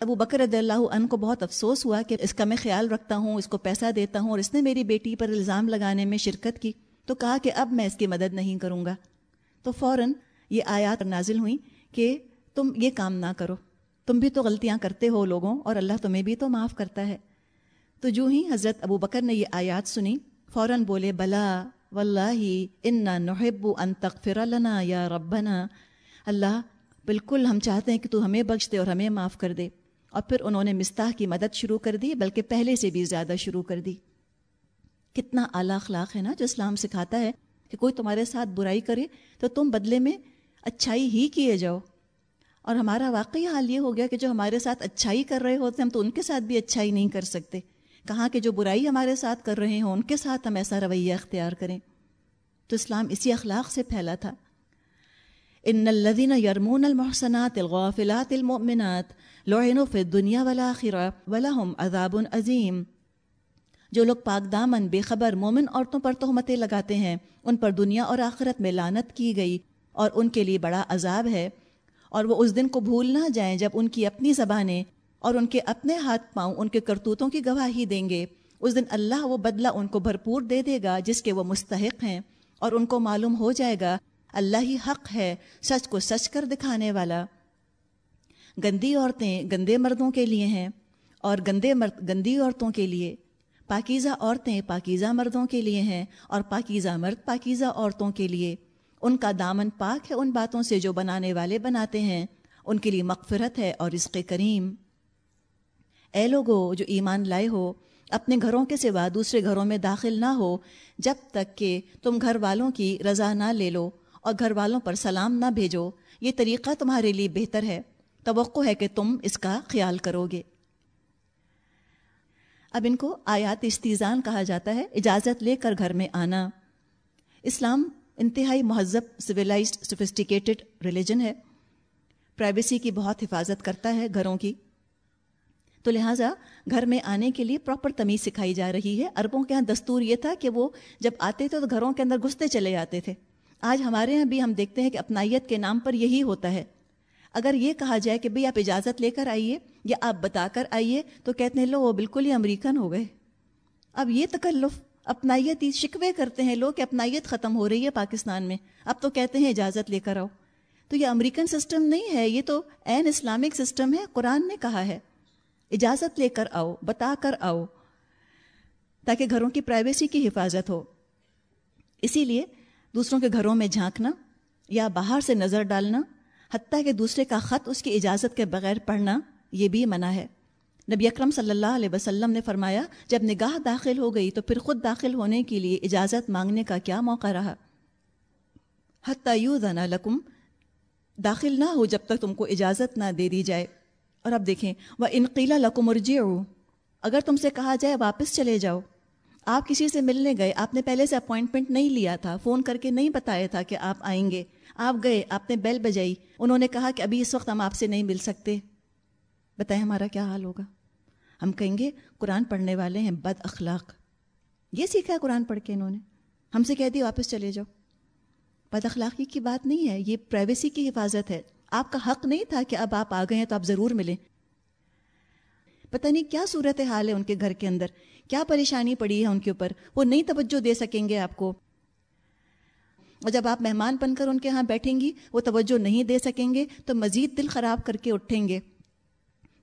ابو بکر رضی اللہ عنہ کو بہت افسوس ہوا کہ اس کا میں خیال رکھتا ہوں، اس کو پیسہ دیتا ہوں اور اس نے میری بیٹی پر الزام لگانے میں شرکت کی۔ تو کہا کہ اب میں اس کی مدد نہیں کروں گا۔ تو فوراً یہ آیات نازل ہوئیں کہ تم یہ کام نہ کرو۔ تم بھی تو غلطیاں کرتے ہو لوگوں اور اللہ تمہیں بھی تو معاف کرتا ہے۔ تو جو ہی حضرت ابو بکر نے یہ آیات سنی، فوراً بولے، بلا واللہ انا نحب ان تغفر لنا یا ربنا۔ اللہ، بالکل ہم چاہتے ہیں کہ تو ہمیں بخش دے اور ہمیں معاف کر دے۔ اور پھر انہوں نے مستاح کی مدد شروع کر دی، بلکہ پہلے سے بھی زیادہ شروع کر دی۔ کتنا اعلیٰ اخلاق ہے نا جو اسلام سکھاتا ہے کہ کوئی تمہارے ساتھ برائی کرے تو تم بدلے میں اچھائی ہی کیے جاؤ۔ اور ہمارا واقعی حال یہ ہو گیا کہ جو ہمارے ساتھ اچھائی کر رہے ہوتے ہم تو ان کے ساتھ بھی اچھائی نہیں کر سکتے۔ کہاں کہ جو برائی ہمارے ساتھ کر رہے ہوں، ان کے ساتھ ہم ایسا رویہ اختیار کریں۔ تو اسلام اسی اخلاق سے پھیلا تھا۔ ان الذين يرمون المحسنات الغافلات المؤمنات لعنوا في الدنيا والآخرة ولهم عذاب عظیم۔ جو لوگ پاک دامن، بے خبر، مومن عورتوں پر تہمتیں لگاتے ہیں، ان پر دنیا اور آخرت میں لانت کی گئی اور ان کے لیے بڑا عذاب ہے۔ اور وہ اس دن کو بھول نہ جائیں جب ان کی اپنی زبانیں اور ان کے اپنے ہاتھ پاؤں ان کے کرتوتوں کی گواہی دیں گے۔ اس دن اللہ وہ بدلہ ان کو بھرپور دے دے گا جس کے وہ مستحق ہیں اور ان کو معلوم ہو جائے گا، اللہ ہی حق ہے سچ کو سچ کر دکھانے والا۔ گندی عورتیں گندے مردوں کے لیے ہیں اور گندے مرد، گندی عورتوں کے لیے۔ پاکیزہ عورتیں پاکیزہ مردوں کے لیے ہیں اور پاکیزہ مرد پاکیزہ عورتوں کے لیے۔ ان کا دامن پاک ہے ان باتوں سے جو بنانے والے بناتے ہیں۔ ان کے لیے مغفرت ہے اور رزق کریم۔ اے لوگو، جو ایمان لائے ہو، اپنے گھروں کے سوا دوسرے گھروں میں داخل نہ ہو، جب تک کہ تم گھر والوں کی رضا نہ لے لو اور گھر والوں پر سلام نہ بھیجو، یہ طریقہ تمہارے لیے بہتر ہے۔ توقع ہے کہ تم اس کا خیال کرو گے۔ اب ان کو آیات استیزان کہا جاتا ہے، اجازت لے کر گھر میں آنا۔ اسلام انتہائی مہذب سویلائزڈ سوفسٹیکیٹڈ ریلیجن ہے۔ پرائیویسی کی بہت حفاظت کرتا ہے گھروں کی۔ تو لہٰذا گھر میں آنے کے لیے پراپر تمیز سکھائی جا رہی ہے۔ عربوں کے یہاں دستور یہ تھا کہ وہ جب آتے تھے تو گھروں کے اندر گھستے چلے جاتے تھے۔ آج ہمارے یہاں بھی ہم دیکھتے ہیں کہ اپنائیت کے نام پر یہی ہوتا ہے۔ اگر یہ کہا جائے کہ بھئی آپ اجازت لے کر آئیے یا آپ بتا کر آئیے، تو کہتے ہیں لو، وہ بالکل ہی امریکن ہو گئے۔ اب یہ تکلف، اپنائیت ہی شکوے کرتے ہیں لوگ کہ اپنائیت ختم ہو رہی ہے پاکستان میں۔ اب تو کہتے ہیں اجازت لے کر آؤ۔ تو یہ امریکن سسٹم نہیں ہے، یہ تو این اسلامک سسٹم ہے، قرآن نے کہا ہے۔ اجازت لے کر آؤ، بتا کر آؤ، تاکہ گھروں کی پرائیویسی کی حفاظت ہو۔ اسی لیے دوسروں کے گھروں میں جھانکنا یا باہر سے نظر ڈالنا حتیٰ کہ دوسرے کا خط اس کی اجازت کے بغیر پڑھنا یہ بھی منع ہے۔ نبی اکرم صلی اللہ علیہ وسلم نے فرمایا، جب نگاہ داخل ہو گئی تو پھر خود داخل ہونے کے لیے اجازت مانگنے کا کیا موقع رہا؟ حتیٰ یو زنا لکم، داخل نہ ہو جب تک تم کو اجازت نہ دے دی جائے۔ اور اب دیکھیں وہ انقیلا لکم ارجی اگر تم سے کہا جائے واپس چلے جاؤ۔ آپ کسی سے ملنے گئے، آپ نے پہلے سے اپوائنٹمنٹ نہیں لیا تھا، فون کر کے نہیں بتایا تھا کہ آپ آئیں گے۔ آپ گئے، آپ نے بیل بجائی۔ انہوں نے کہا کہ ابھی اس وقت ہم آپ سے نہیں مل سکتے۔ بتائیں ہمارا کیا حال ہوگا؟ ہم کہیں گے، قرآن پڑھنے والے ہیں بد اخلاق۔ یہ سیکھا ہے قرآن پڑھ کے انہوں نے۔ ہم سے کہہ دی واپس چلے جاؤ۔ بد اخلاقی کی بات نہیں ہے، یہ پرائیویسی کی حفاظت ہے۔ آپ کا حق نہیں تھا کہ اب آپ آ گئے ہیں تو آپ ضرور ملیں۔ پتہ نہیں کیا صورت حال ہے ان کے گھر کے اندر۔ کیا پریشانی پڑی ہے ان کے اوپر؟ وہ نئی توجہ دے سکیں گے آپ کو۔ اور جب آپ مہمان بن کر ان کے ہاں بیٹھیں گی، وہ توجہ نہیں دے سکیں گے، تو مزید دل خراب کر کے اٹھیں گے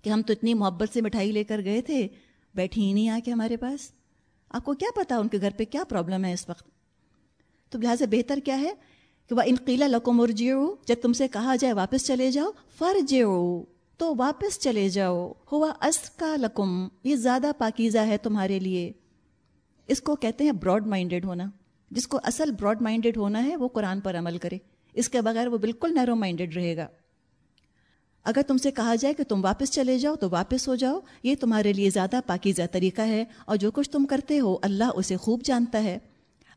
کہ ہم تو اتنی محبت سے مٹھائی لے کر گئے تھے، بیٹھی ہی نہیں آ کے ہمارے پاس۔ آپ کو کیا پتا ان کے گھر پہ کیا پرابلم ہے اس وقت؟ تو لہٰذا بہتر کیا ہے کہ وہ انقیلا لکم ارجیو جب تم سے کہا جائے واپس چلے جاؤ فرجیو تو واپس چلے جاؤ۔ ہوا اس کا لکم یہ زیادہ پاکیزہ ہے تمہارے لیے۔ اس کو کہتے ہیں براڈ مائنڈیڈ ہونا۔ جس کو اصل براڈ مائنڈیڈ ہونا ہے، وہ قرآن پر عمل کرے۔ اس کے بغیر وہ بالکل نیرو مائنڈیڈ رہے گا۔ اگر تم سے کہا جائے کہ تم واپس چلے جاؤ تو واپس ہو جاؤ، یہ تمہارے لیے زیادہ پاکیزہ طریقہ ہے اور جو کچھ تم کرتے ہو اللہ اسے خوب جانتا ہے۔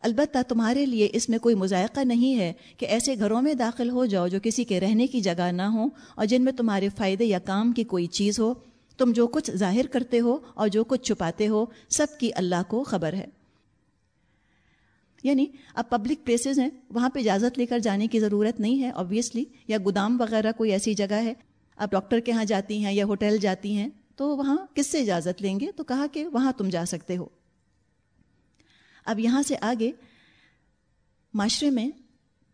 البتہ تمہارے لیے اس میں کوئی مذائقہ نہیں ہے کہ ایسے گھروں میں داخل ہو جاؤ جو کسی کے رہنے کی جگہ نہ ہو اور جن میں تمہارے فائدے یا کام کی کوئی چیز ہو۔ تم جو کچھ ظاہر کرتے ہو اور جو کچھ چھپاتے ہو، سب کی اللہ کو خبر ہے۔ یعنی اب پبلک پلیسز ہیں، وہاں پہ اجازت لے کر جانے کی ضرورت نہیں ہے آبویسلی یا گودام وغیرہ کوئی ایسی جگہ ہے۔ آپ ڈاکٹر کے ہاں جاتی ہیں یا ہوٹل جاتی ہیں، تو وہاں کس سے اجازت لیں گے؟ تو کہا کہ وہاں تم جا سکتے ہو۔ اب یہاں سے آگے معاشرے میں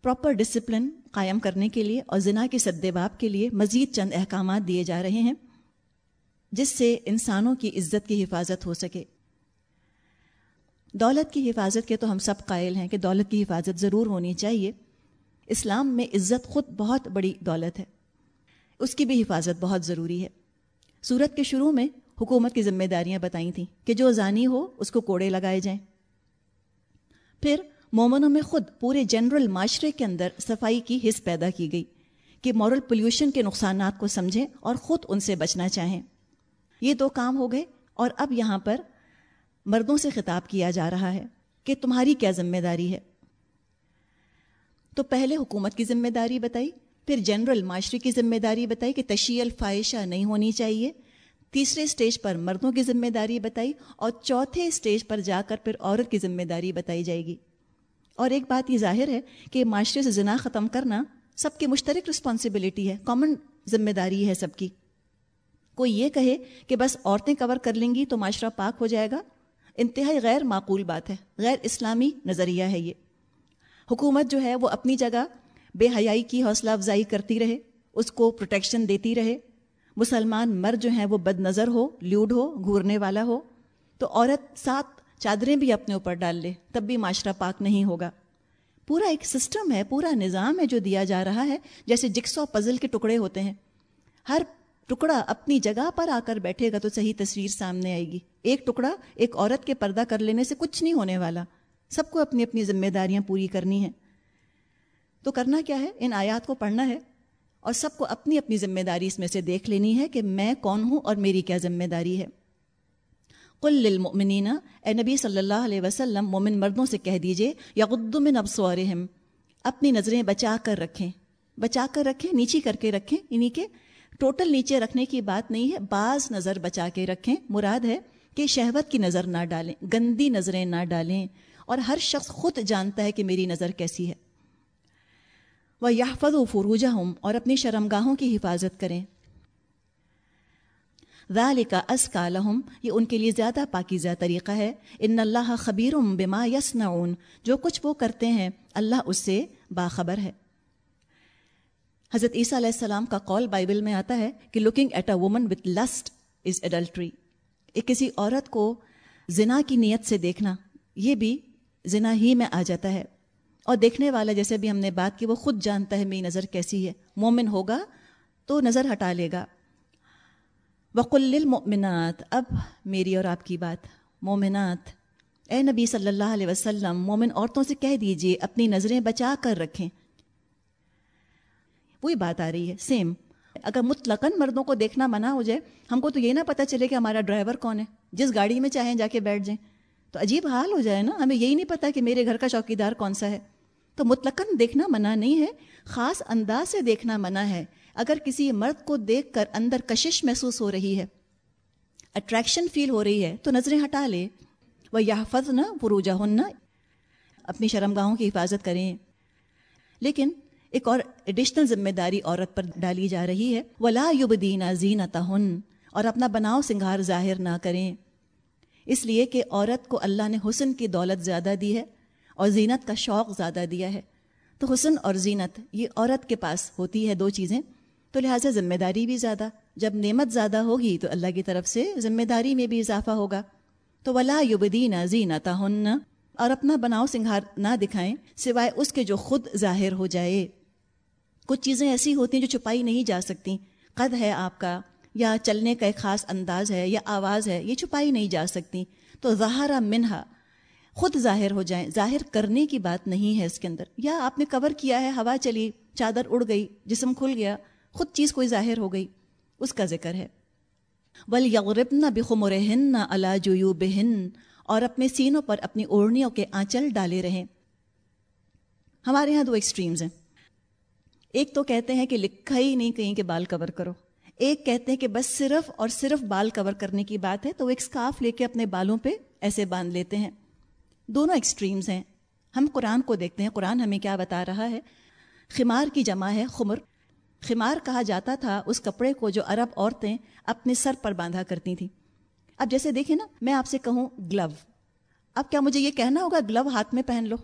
پراپر ڈسپلن قائم کرنے کے لیے اور زنا کے سدباب کے لیے مزید چند احکامات دیے جا رہے ہیں، جس سے انسانوں کی عزت کی حفاظت ہو سکے۔ دولت کی حفاظت کے تو ہم سب قائل ہیں کہ دولت کی حفاظت ضرور ہونی چاہیے۔ اسلام میں عزت خود بہت بڑی دولت ہے۔ اس کی بھی حفاظت بہت ضروری ہے۔ صورت کے شروع میں حکومت کی ذمہ داریاں بتائی تھیں کہ جو زانی ہو اس کو کوڑے لگائے جائیں۔ پھر مومنوں میں خود پورے جنرل معاشرے کے اندر صفائی کی حص پیدا کی گئی کہ مورل پولیوشن کے نقصانات کو سمجھیں اور خود ان سے بچنا چاہیں۔ یہ دو کام ہو گئے اور اب یہاں پر مردوں سے خطاب کیا جا رہا ہے کہ تمہاری کیا ذمہ داری ہے؟ تو پہلے حکومت کی ذمہ داری بتائی، پھر جنرل معاشرے کی ذمہ داری بتائی کہ تشیع الفائشہ نہیں ہونی چاہیے، تیسرے اسٹیج پر مردوں کی ذمہ داری بتائی اور چوتھے اسٹیج پر جا کر پھر عورت کی ذمہ داری بتائی جائے گی۔ اور ایک بات یہ ظاہر ہے کہ معاشرے سے زنا ختم کرنا سب کی مشترک رسپانسبلٹی ہے کامن ذمہ داری ہے سب کی۔ کوئی یہ کہے کہ بس عورتیں کور کر لیں گی تو معاشرہ پاک ہو جائے گا۔ انتہائی غیر معقول بات ہے۔ غیر اسلامی نظریہ ہے یہ۔ حکومت جو ہے وہ اپنی جگہ بے حیائی کی حوصلہ افزائی کرتی رہے، اس کو پروٹیکشن دیتی رہے۔ مسلمان مرد جو ہیں وہ بد نظر ہو لیوڈ ہو، گھورنے والا ہو۔ تو عورت سات چادریں بھی اپنے اوپر ڈال لے، تب بھی معاشرہ پاک نہیں ہوگا۔ پورا ایک سسٹم ہے، پورا نظام ہے جو دیا جا رہا ہے، جیسے جکسو پزل کے ٹکڑے ہوتے ہیں۔ ہر ٹکڑا اپنی جگہ پر آ کر بیٹھے گا تو صحیح تصویر سامنے آئے گی۔ ایک ٹکڑا ایک عورت کے پردہ کر لینے سے کچھ نہیں ہونے والا۔ سب کو اپنی اپنی ذمہ داریاں پوری کرنی ہیں۔ تو کرنا کیا ہے؟ ان آیات کو پڑھنا ہے اور سب کو اپنی اپنی ذمہ داری اس میں سے دیکھ لینی ہے کہ میں کون ہوں اور میری کیا ذمہ داری ہے۔ قل للمؤمنین، اے نبی صلی اللہ علیہ وسلم، مومن مردوں سے کہہ دیجیے یا من ابصارہم۔ اپنی نظریں بچا کر رکھیں۔ بچا کر رکھیں، نیچی کر کے رکھیں انہیں کے ٹوٹل نیچے رکھنے کی بات نہیں ہے، بعض نظر بچا کے رکھیں۔ مراد ہے کہ شہوت کی نظر نہ ڈالیں، گندی نظریں نہ ڈالیں۔ اور ہر شخص خود جانتا ہے کہ میری نظر کیسی ہے۔ وہ یافد و فروجہ ہوں اور اپنی شرمگاہوں کی حفاظت کریں۔ ذالک اس لہم یہ ان کے لیے زیادہ پاکیزہ طریقہ ہے۔ ان اللہ خبیر بما یسنعون جو کچھ وہ کرتے ہیں، اللہ اس سے باخبر ہے۔ حضرت عیسیٰ علیہ السلام کا قول بائبل میں آتا ہے کہ looking at a woman with lust is adultery ایک کسی عورت کو زنا کی نیت سے دیکھنا، یہ بھی زنا ہی میں آ جاتا ہے۔ اور دیکھنے والا جیسے بھی ہم نے بات کی، وہ خود جانتا ہے میری نظر کیسی ہے۔ مومن ہوگا تو نظر ہٹا لے گا۔ وقل المؤمنات اب میری اور آپ کی بات۔ مومنات، اے نبی صلی اللہ علیہ وسلم، مومن عورتوں سے کہہ دیجیے، اپنی نظریں بچا کر رکھیں۔ وہی بات آ رہی ہے سیم اگر مطلقاً مردوں کو دیکھنا منع ہو جائے، ہم کو تو یہ نہ پتہ چلے کہ ہمارا ڈرائیور کون ہے، جس گاڑی میں چاہیں جا کے بیٹھ جائیں۔ تو عجیب حال ہو جائے نا، ہمیں یہی نہیں پتا کہ میرے گھر کا چوکی دار کون سا ہے۔ تو مطلقاً دیکھنا منع نہیں ہے، خاص انداز سے دیکھنا منع ہے۔ اگر کسی مرد کو دیکھ کر اندر کشش محسوس ہو رہی ہے اٹریکشن فیل ہو رہی ہے، تو نظریں ہٹا لے۔ وہ یافظ نہ پروجا ہن اپنی شرم گاہوں کی حفاظت کریں۔ لیکن ایک اور ایڈیشنل ذمہ داری عورت پر ڈالی جا رہی ہے۔ ولا یبدینہ زینت ہن اور اپنا بناؤ سنگھار ظاہر نہ کریں۔ اس لیے کہ عورت کو اللہ نے حسن کی دولت زیادہ دی ہے اور زینت کا شوق زیادہ دیا ہے۔ تو حسن اور زینت، یہ عورت کے پاس ہوتی ہے دو چیزیں۔ تو لہٰذا ذمہ داری بھی زیادہ۔ جب نعمت زیادہ ہوگی تو اللہ کی طرف سے ذمہ داری میں بھی اضافہ ہوگا۔ تو ولا یبدین زینتا ہن اور اپنا بناؤ سنگھار نہ دکھائیں، سوائے اس کے جو خود ظاہر ہو جائے۔ کچھ چیزیں ایسی ہوتی ہیں جو چھپائی نہیں جا سکتی۔ قد ہے آپ کا، یا چلنے کا ایک خاص انداز ہے، یا آواز ہے، یہ چھپائی نہیں جا سکتی۔ تو ظاہرہ منہا، خود ظاہر ہو جائیں۔ ظاہر کرنے کی بات نہیں ہے اس کے اندر۔ یا آپ نے کور کیا ہے، ہوا چلی، چادر اڑ گئی، جسم کھل گیا، خود چیز کوئی ظاہر ہو گئی۔ اس کا ذکر ہے۔ بل یغرب نہ بخمر ہن نہ اللہ جو بہن اور اپنے سینوں پر اپنی اوڑھنیوں کے آنچل ڈالے رہیں۔ ہمارے یہاں دو ایکسٹریمز ہیں۔ ایک تو کہتے ہیں کہ لکھا ہی نہیں کہیں کہ بال کور کرو۔ ایک کہتے ہیں کہ بس صرف اور صرف بال کور کرنے کی بات ہے، تو وہ ایک اسکارف لے کے اپنے بالوں پہ ایسے باندھ لیتے ہیں۔ دونوں ایکسٹریمز ہیں۔ ہم قرآن کو دیکھتے ہیں۔ قرآن ہمیں کیا بتا رہا ہے؟ خمار کی جمع ہے، خمر۔ خمار کہا جاتا تھا اس کپڑے کو جو عرب عورتیں اپنے سر پر باندھا کرتی تھیں۔ اب جیسے دیکھیں نا، میں آپ سے کہوں گلو اب کیا مجھے یہ کہنا ہوگا گلو ہاتھ میں پہن لو۔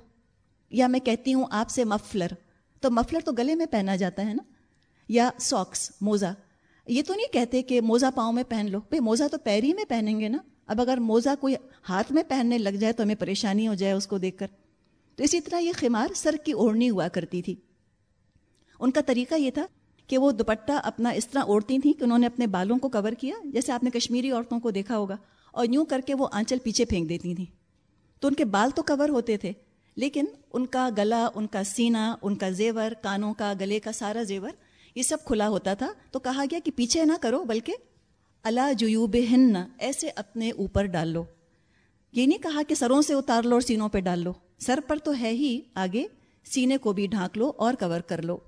یا میں کہتی ہوں آپ سے مفلر تو مفلر تو گلے میں پہنا جاتا ہے نا؟ یا ساکس، موزہ۔ یہ تو نہیں کہتے کہ موزہ پاؤں میں پہن لو۔ بھائی موزہ تو پیر ہی میں پہنیں گے نا؟ اب اگر موزہ کوئی ہاتھ میں پہننے لگ جائے تو ہمیں پریشانی ہو جائے اس کو دیکھ کر۔ تو اسی طرح یہ خمار سر کی اوڑھنی ہوا کرتی تھی۔ ان کا طریقہ یہ تھا کہ وہ دوپٹہ اپنا اس طرح اوڑھتی تھیں کہ انہوں نے اپنے بالوں کو کور کیا، جیسے آپ نے کشمیری عورتوں کو دیکھا ہوگا۔ اور یوں کر کے وہ آنچل پیچھے پھینک دیتی تھیں۔ تو ان کے بال تو کور ہوتے تھے۔ لیکن ان کا گلا، ان کا سینہ، ان کا زیور، کانوں کا، گلے کا سارا زیور، یہ سب کھلا ہوتا تھا۔ تو کہا گیا کہ پیچھے نہ کرو، بلکہ اللہ جیوب ہن ایسے اپنے اوپر ڈال لو۔ یہ نہیں کہا کہ سروں سے اتار لو اور سینوں پہ ڈال لو۔ سر پر تو ہے ہی آگے، سینے کو بھی ڈھانک لو اور کور کر لو۔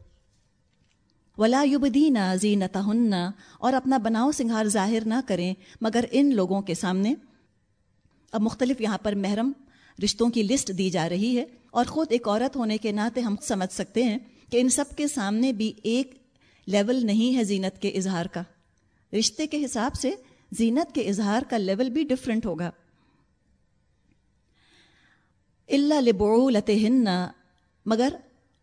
ولا یبدین زینت ہن اور اپنا بناؤ سنگھار ظاہر نہ کریں۔ مگر ان لوگوں کے سامنے، اب مختلف یہاں پر محرم رشتوں کی لسٹ دی جا رہی ہے اور خود ایک عورت ہونے کے ناطے ہم سمجھ سکتے ہیں کہ ان سب کے سامنے بھی ایک لیول نہیں ہے زینت کے اظہار کا۔ رشتے کے حساب سے زینت کے اظہار کا لیول بھی ڈفرینٹ ہوگا۔ اللہ لبعو لتہن مگر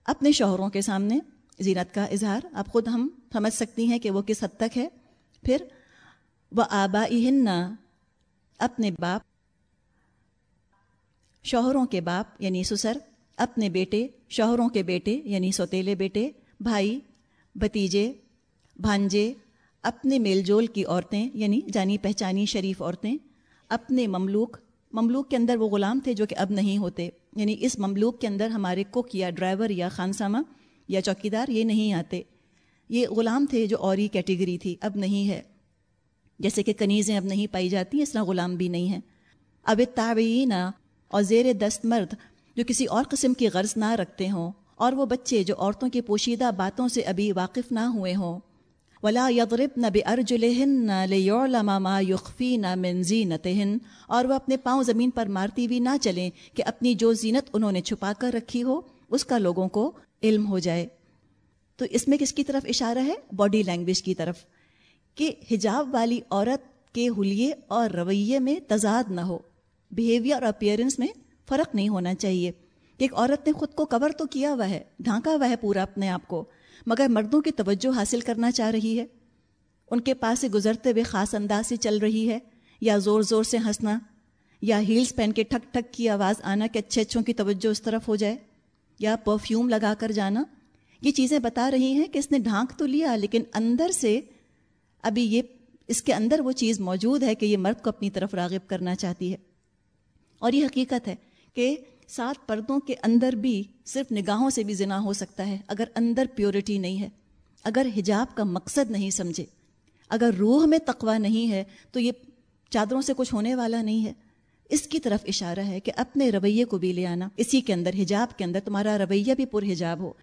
اپنے شوہروں کے سامنے زینت کا اظہار اب خود ہم سمجھ سکتی ہیں کہ وہ کس حد تک ہے۔ پھر وہ آبا اپنے باپ شوہروں کے باپ یعنی سسر، اپنے بیٹے، شوہروں کے بیٹے یعنی سوتیلے بیٹے، بھائی، بھتیجے، بھانجے، اپنے میل جول کی عورتیں یعنی جانی پہچانی شریف عورتیں، اپنے مملوک مملوک کے اندر وہ غلام تھے جو کہ اب نہیں ہوتے یعنی اس مملوک کے اندر ہمارے کوک یا ڈرائیور یا خانسامہ یا چوکیدار یہ نہیں آتے۔ یہ غلام تھے جو اور ہی کیٹیگری تھی، اب نہیں ہے۔ جیسے کہ کنیزیں اب نہیں پائی جاتی، اس طرح غلام بھی نہیں ہیں۔ اب تعبینہ اور زیر دست مرد جو کسی اور قسم کی غرض نہ رکھتے ہوں اور وہ بچے جو عورتوں کی پوشیدہ باتوں سے ابھی واقف نہ ہوئے ہوں۔ ولا یغرب نہ بے ارجلہن نہ ما یقفی نہ منزی نتہن اور وہ اپنے پاؤں زمین پر مارتی ہوئی نہ چلیں کہ اپنی جو زینت انہوں نے چھپا کر رکھی ہو، اس کا لوگوں کو علم ہو جائے۔ تو اس میں کس کی طرف اشارہ ہے؟ باڈی لینگویج کی طرف۔ کہ حجاب والی عورت کے حلیے اور رویے میں تضاد نہ ہو۔ بیہیویئر اور اپیئرنس میں فرق نہیں ہونا چاہیے۔ کہ ایک عورت نے خود کو کور تو کیا ہوا ہے، ڈھانکا ہوا ہے پورا اپنے آپ کو، مگر مردوں کی توجہ حاصل کرنا چاہ رہی ہے۔ ان کے پاس سے گزرتے ہوئے خاص انداز سے چل رہی ہے، یا زور زور سے ہنسنا، یا ہیلز پہن کے ٹھک ٹھک کی آواز آنا کہ اچھے اچھوں کی توجہ اس طرف ہو جائے، یا پرفیوم لگا کر جانا۔ یہ چیزیں بتا رہی ہیں کہ اس نے ڈھانک تو لیا، لیکن اندر سے ابھی یہ، اس کے اندر وہ چیز موجود ہے کہ یہ مرد کو اپنی طرف راغب کرنا چاہتی ہے۔ اور یہ حقیقت ہے کہ سات پردوں کے اندر بھی صرف نگاہوں سے بھی زنا ہو سکتا ہے اگر اندر پیورٹی نہیں ہے، اگر حجاب کا مقصد نہیں سمجھے، اگر روح میں تقوا نہیں ہے تو یہ چادروں سے کچھ ہونے والا نہیں ہے۔ اس کی طرف اشارہ ہے کہ اپنے رویے کو بھی لے آنا، اسی کے اندر، حجاب کے اندر تمہارا رویہ بھی پر حجاب ہو۔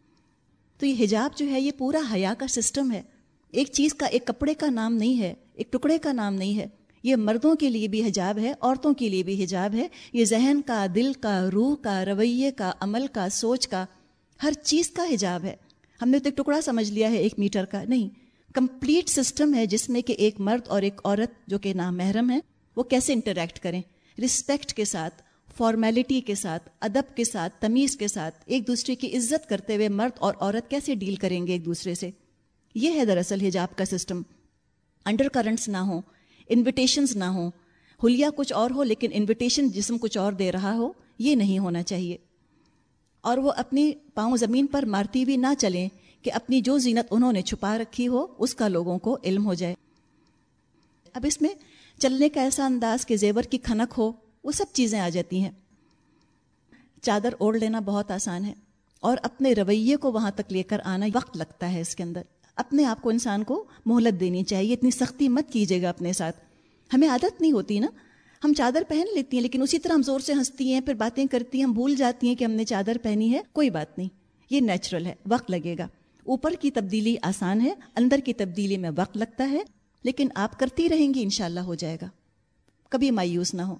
تو یہ حجاب جو ہے، یہ پورا حیا کا سسٹم ہے۔ ایک چیز کا، ایک کپڑے کا نام نہیں ہے، ایک ٹکڑے کا نام نہیں ہے۔ یہ مردوں کے لیے بھی حجاب ہے، عورتوں کے لیے بھی حجاب ہے۔ یہ ذہن کا، دل کا، روح کا، رویے کا، عمل کا، سوچ کا، ہر چیز کا حجاب ہے۔ ہم نے تو ایک ٹکڑا سمجھ لیا ہے، ایک میٹر کا۔ نہیں، کمپلیٹ سسٹم ہے جس میں کہ ایک مرد اور ایک عورت جو کہ نام محرم ہے وہ کیسے انٹریکٹ کریں؟ رسپیکٹ کے ساتھ فارمیلٹی کے ساتھ، ادب کے ساتھ، تمیز کے ساتھ، ایک دوسرے کی عزت کرتے ہوئے مرد اور عورت کیسے ڈیل کریں گے ایک دوسرے سے؟ یہ ہے دراصل حجاب کا سسٹم۔ انڈر کرنٹس نہ ہوں۔ انویٹیشنز نہ ہوں۔ حلیہ کچھ اور ہو لیکن انویٹیشن جسم کچھ اور دے رہا ہو، یہ نہیں ہونا چاہیے۔ اور وہ اپنی پاؤں زمین پر مارتی ہوئی نہ چلیں کہ اپنی جو زینت انہوں نے چھپا رکھی ہو، اس کا لوگوں کو علم ہو جائے۔ اب اس میں چلنے کا ایسا انداز کہ زیور کی کھنک ہو، وہ سب چیزیں آ جاتی ہیں۔ چادر اوڑھ لینا بہت آسان ہے اور اپنے رویے کو وہاں تک لے کر آنا وقت لگتا ہے اس کے اندر۔ اپنے آپ کو انسان کو مہلت دینی چاہیے، اتنی سختی مت کیجیے گا اپنے ساتھ۔ ہمیں عادت نہیں ہوتی نا۔ ہم چادر پہن لیتی ہیں، لیکن اسی طرح ہم زور سے ہنستی ہیں، پھر باتیں کرتی ہیں، ہم بھول جاتی ہیں کہ ہم نے چادر پہنی ہے، کوئی بات نہیں۔ یہ نیچرل ہے، وقت لگے گا۔ اوپر کی تبدیلی آسان ہے، اندر کی تبدیلی میں وقت لگتا ہے، لیکن آپ کرتی رہیں گی، انشاءاللہ ہو جائے گا۔ کبھی مایوس نہ ہو۔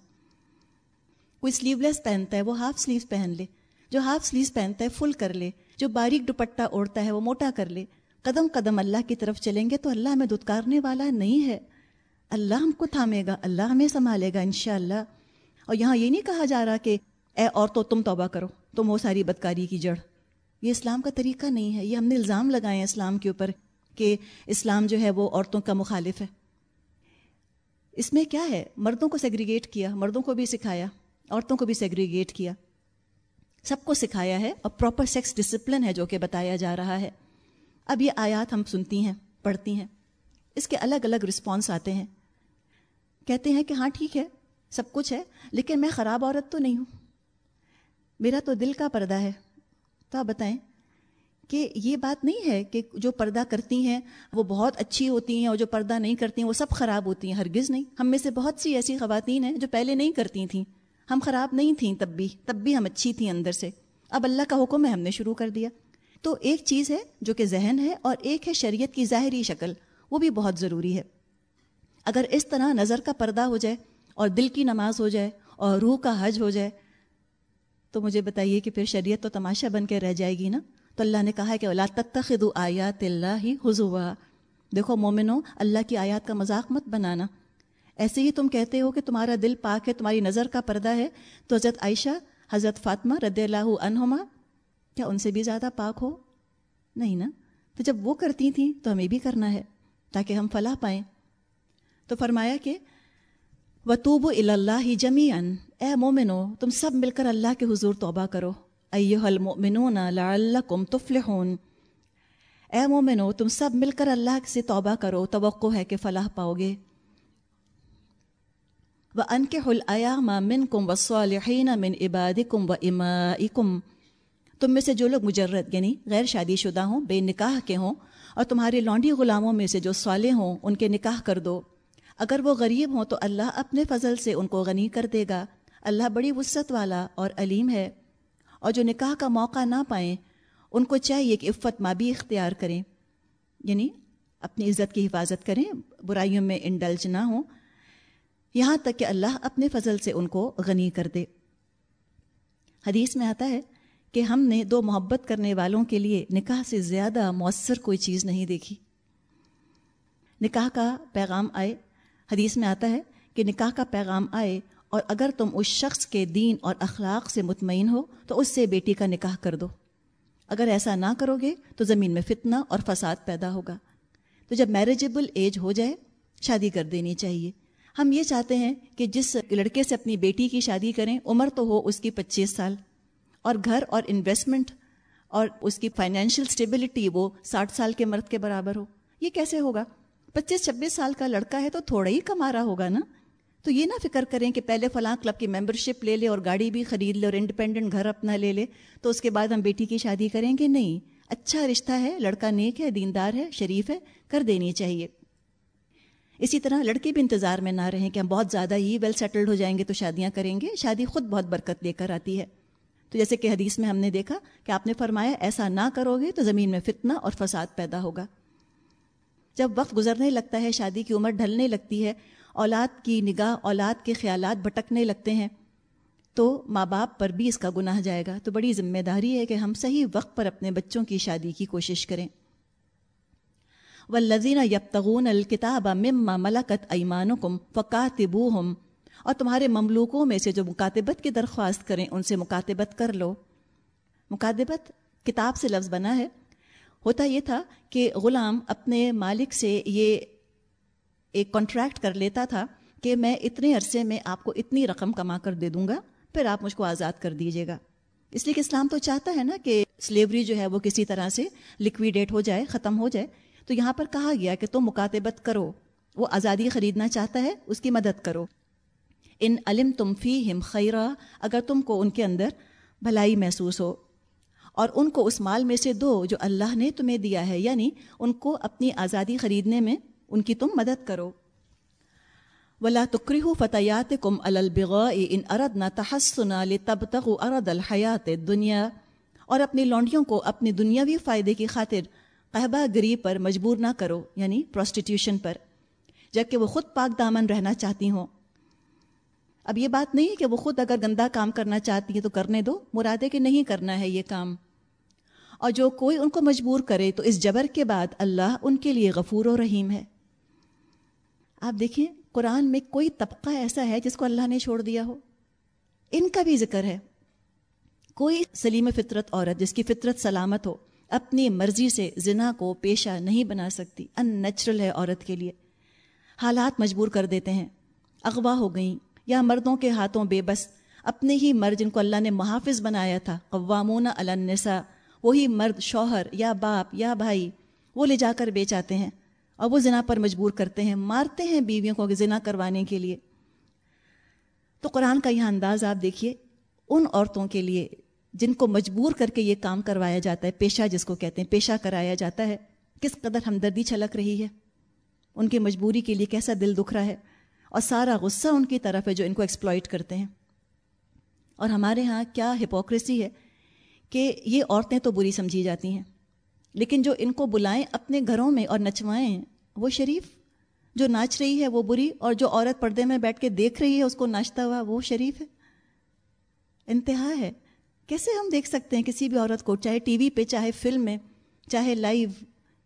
کوئی سلیو لیس پہنتا ہے، وہ ہاف سلیوز پہن لے۔ جو ہاف سلیوز پہنتا ہے فل کر لے۔ جو باریک دوپٹہ اوڑھتا ہے، وہ موٹا کر لے۔ قدم قدم اللہ کی طرف چلیں گے تو اللہ ہمیں دھتکارنے والا نہیں ہے۔ اللہ ہم کو تھامے گا، اللہ ہمیں سنبھالے گا انشاءاللہ۔ اور یہاں یہ نہیں کہا جا رہا کہ اے عورتوں تم توبہ کرو، تم وہ ساری بدکاری کی جڑ۔ یہ اسلام کا طریقہ نہیں ہے۔ یہ ہم نے الزام لگائے ہیں اسلام کے اوپر کہ اسلام جو ہے وہ عورتوں کا مخالف ہے۔ اس میں کیا ہے؟ مردوں کو سیگریگیٹ کیا، مردوں کو بھی سکھایا، عورتوں کو بھی سیگریگیٹ کیا۔ سب کو سکھایا ہے اور پراپر سیکس ڈسپلن ہے جو کہ بتایا جا رہا ہے۔ اب یہ آیات ہم سنتی ہیں، پڑھتی ہیں۔ اس کے الگ الگ رسپانس آتے ہیں۔ کہتے ہیں کہ ہاں ٹھیک ہے، سب کچھ ہے، لیکن میں خراب عورت تو نہیں ہوں۔ میرا تو دل کا پردہ ہے۔ تو آپ بتائیں کہ یہ بات نہیں ہے کہ جو پردہ کرتی ہیں، وہ بہت اچھی ہوتی ہیں اور جو پردہ نہیں کرتی ہیں، وہ سب خراب ہوتی ہیں۔ ہرگز نہیں۔ ہم میں سے بہت سی ایسی خواتین ہیں جو پہلے نہیں کرتی تھیں۔ ہم خراب نہیں تھیں تب بھی تب بھی ہم اچھی تھیں اندر سے۔ اب اللہ کا حکم ہے، ہم نے شروع کر دیا۔ تو ایک چیز ہے جو کہ ذہن ہے اور ایک ہے شریعت کی ظاہری شکل، وہ بھی بہت ضروری ہے۔ اگر اس طرح نظر کا پردہ ہو جائے اور دل کی نماز ہو جائے اور روح کا حج ہو جائے، تو مجھے بتائیے کہ پھر شریعت تو تماشا بن کے رہ جائے گی نا؟ تو اللہ نے کہا ہے کہ اللہ تتخذ آیات اللہ ہی حضوا دیکھو مومنو، اللہ کی آیات کا مذاق مت بنانا۔ ایسے ہی تم کہتے ہو کہ تمہارا دل پاک ہے، تمہاری نظر کا پردہ ہے۔ تو حضرت عائشہ، حضرت فاطمہ رد اللہ عنہما کیا ان سے بھی زیادہ پاک ہو؟ نہیں نا۔ تو جب وہ کرتی تھیں تو ہمیں بھی کرنا ہے، تاکہ ہم فلاح پائیں۔ تو فرمایا کہ وطوب اللہ جمی ان اے مومنو، تم سب مل کر اللہ کے حضور توبہ کرو۔ ایو المؤمنون لعلکم تفلحون۔ اے مومنو، تم سب مل کر اللہ سے توبہ کرو۔ توقع ہے کہ فلاح پاؤ گے۔ و ان کے حل آیا من کم و صالحین من عباد کم و اما تم میں سے جو لوگ مجرد یعنی غیر شادی شدہ ہوں، بے نکاح کے ہوں اور تمہارے لانڈی غلاموں میں سے جو صالح ہوں، ان کے نکاح کر دو۔ اگر وہ غریب ہوں تو اللہ اپنے فضل سے ان کو غنی کر دے گا۔ اللہ بڑی وسعت والا اور علیم ہے۔ اور جو نکاح کا موقع نہ پائیں، ان کو چاہیے کہ عفت مابی اختیار کریں۔ یعنی اپنی عزت کی حفاظت کریں، برائیوں میں انڈلج نہ ہوں۔ یہاں تک کہ اللہ اپنے فضل سے ان کو غنی کر دے۔ حدیث میں آتا ہے کہ ہم نے دو محبت کرنے والوں کے لیے نکاح سے زیادہ مؤثر کوئی چیز نہیں دیکھی۔ نکاح کا پیغام آئے، حدیث میں آتا ہے کہ نکاح کا پیغام آئے اور اگر تم اس شخص کے دین اور اخلاق سے مطمئن ہو تو اس سے بیٹی کا نکاح کر دو۔ اگر ایسا نہ کرو گے تو زمین میں فتنہ اور فساد پیدا ہوگا۔ تو جب میرجبل ایج ہو جائے، شادی کر دینی چاہیے۔ ہم یہ چاہتے ہیں کہ جس لڑکے سے اپنی بیٹی کی شادی کریں، عمر تو ہو اس کی پچیس سال۔ اور گھر اور انویسٹمنٹ اور اس کی فائنینشیل اسٹیبلٹی وہ ساٹھ سال کے مرد کے برابر ہو۔ یہ کیسے ہوگا؟ پچیس چھبیس سال کا لڑکا ہے تو تھوڑا ہی کما رہا ہوگا نا؟ تو یہ نہ فکر کریں کہ پہلے فلاں کلب کی ممبر شپ لے لے اور گاڑی بھی خرید لے اور انڈیپینڈنٹ گھر اپنا لے لے، تو اس کے بعد ہم بیٹی کی شادی کریں گے؟ نہیں۔ اچھا رشتہ ہے، لڑکا نیک ہے، دیندار ہے، شریف ہے، کر دینی چاہیے۔ اسی طرح لڑکے بھی انتظار میں نہ رہیں کہ ہم بہت زیادہ ہی ویل سیٹلڈ ہو جائیں گے تو شادیاں کریں گے۔ شادی خود بہت برکت لے کر آتی ہے۔ تو جیسے کہ حدیث میں ہم نے دیکھا کہ آپ نے فرمایا ایسا نہ کرو گے تو زمین میں فتنہ اور فساد پیدا ہوگا۔ جب وقت گزرنے لگتا ہے، شادی کی عمر ڈھلنے لگتی ہے، اولاد کی نگاہ، اولاد کے خیالات بھٹکنے لگتے ہیں، تو ماں باپ پر بھی اس کا گناہ جائے گا۔ تو بڑی ذمہ داری ہے کہ ہم صحیح وقت پر اپنے بچوں کی شادی کی کوشش کریں۔ و لذینہ یبتغون الکتاب مما ملکت ایمان کم اور تمہارے مملوکوں میں سے جو مکاتبت کی درخواست کریں ان سے مکاتبت کر لو۔ مکاتبت کتاب سے لفظ بنا ہے۔ ہوتا یہ تھا کہ غلام اپنے مالک سے یہ ایک کانٹریکٹ کر لیتا تھا کہ میں اتنے عرصے میں آپ کو اتنی رقم کما کر دے دوں گا، پھر آپ مجھ کو آزاد کر دیجیے گا۔ اس لیے کہ اسلام تو چاہتا ہے نا کہ سلیوری جو ہے وہ کسی طرح سے لکویڈیٹ ہو جائے، ختم ہو جائے۔ تو یہاں پر کہا گیا کہ تم مکاتبت کرو، وہ آزادی خریدنا چاہتا ہے، اس کی مدد کرو۔ ان علم تم فی ہم خیرہ اگر تم کو ان کے اندر بھلائی محسوس ہو۔ اور ان کو اس مال میں سے دو جو اللہ نے تمہیں دیا ہے یعنی ان کو اپنی آزادی خریدنے میں ان کی تم مدد کرو۔ ولا تکری فتحیات کم البغ ان ارد نہ تحسن تب تک ارد الحیات دنیا اور اپنی لونڈیوں کو اپنی دنیاوی فائدے کی خاطر قہبہ گری پر مجبور نہ کرو یعنی پروسٹیٹیوشن پر، جبکہ وہ خود پاک دامن رہنا چاہتی ہوں۔ اب یہ بات نہیں ہے کہ وہ خود اگر گندا کام کرنا چاہتی ہے تو کرنے دو مرادے کہ نہیں کرنا ہے یہ کام۔ اور جو کوئی ان کو مجبور کرے تو اس جبر کے بعد اللہ ان کے لیے غفور و رحیم ہے۔ آپ دیکھیں، قرآن میں کوئی طبقہ ایسا ہے جس کو اللہ نے چھوڑ دیا ہو۔ ان کا بھی ذکر ہے۔ کوئی سلیم فطرت عورت جس کی فطرت سلامت ہو، اپنی مرضی سے زنا کو پیشہ نہیں بنا سکتی، ان نیچرل ہے عورت کے لیے۔ حالات مجبور کر دیتے ہیں۔ اغوا ہو گئیں۔ یا مردوں کے ہاتھوں بے بس، اپنے ہی مرد جن کو اللہ نے محافظ بنایا تھا، قوامون النساء، وہی مرد شوہر یا باپ یا بھائی، وہ لے جا کر بیچ آتے ہیں اور وہ زنا پر مجبور کرتے ہیں، مارتے ہیں بیویوں کو زنا کروانے کے لیے۔ تو قرآن کا یہ انداز آپ دیکھیے، ان عورتوں کے لیے جن کو مجبور کر کے یہ کام کروایا جاتا ہے، پیشہ جس کو کہتے ہیں، پیشہ کرایا جاتا ہے، کس قدر ہمدردی چھلک رہی ہے، ان کی مجبوری کے لیے کیسا دل دکھ رہا ہے۔ اور سارا غصہ ان کی طرف ہے جو ان کو ایکسپلائٹ کرتے ہیں۔ اور ہمارے ہاں کیا ہپوکریسی ہے کہ یہ عورتیں تو بری سمجھی جاتی ہیں، لیکن جو ان کو بلائیں اپنے گھروں میں اور نچوائیں، وہ شریف، جو ناچ رہی ہے وہ بری، اور جو عورت پردے میں بیٹھ کے دیکھ رہی ہے اس کو ناچتا ہوا، وہ شریف ہے۔ انتہا ہے۔ کیسے ہم دیکھ سکتے ہیں کسی بھی عورت کو، چاہے ٹی وی پہ، چاہے فلم میں، چاہے لائیو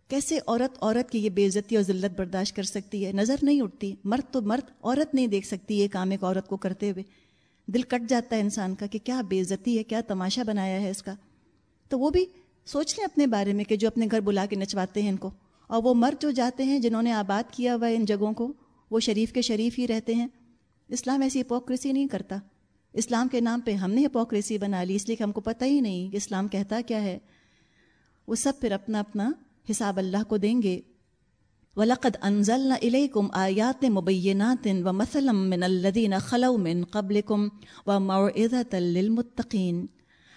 کیسے عورت عورت کی یہ بے عزتی اور ذلت برداشت کر سکتی ہے؟ نظر نہیں اٹھتی۔ مرد تو مرد عورت نہیں دیکھ سکتی یہ کام ایک عورت کو کرتے ہوئے۔ دل کٹ جاتا ہے انسان کا کہ کیا بے عزتی ہے، کیا تماشا بنایا ہے اس کا۔ تو وہ بھی سوچ لیں اپنے بارے میں کہ جو اپنے گھر بلا کے نچواتے ہیں ان کو۔ اور وہ مرد جو جاتے ہیں، جنہوں نے آباد کیا ہوا ہے ان جگہوں کو، وہ شریف کے شریف ہی رہتے ہیں۔ اسلام ایسی ہپوکریسی نہیں کرتا۔ اسلام کے نام پہ ہم نے ہپوکریسی بنا لی، اس لیے کہ ہم کو پتہ ہی نہیں کہ اسلام کہتا کیا ہے۔ وہ سب پھر اپنا اپنا حساب اللہ کو دیں گے۔ ولاقد انزل نہ کم آیات مبینات و مسلم من الدین خلومن قبل کم و معذت للمتقین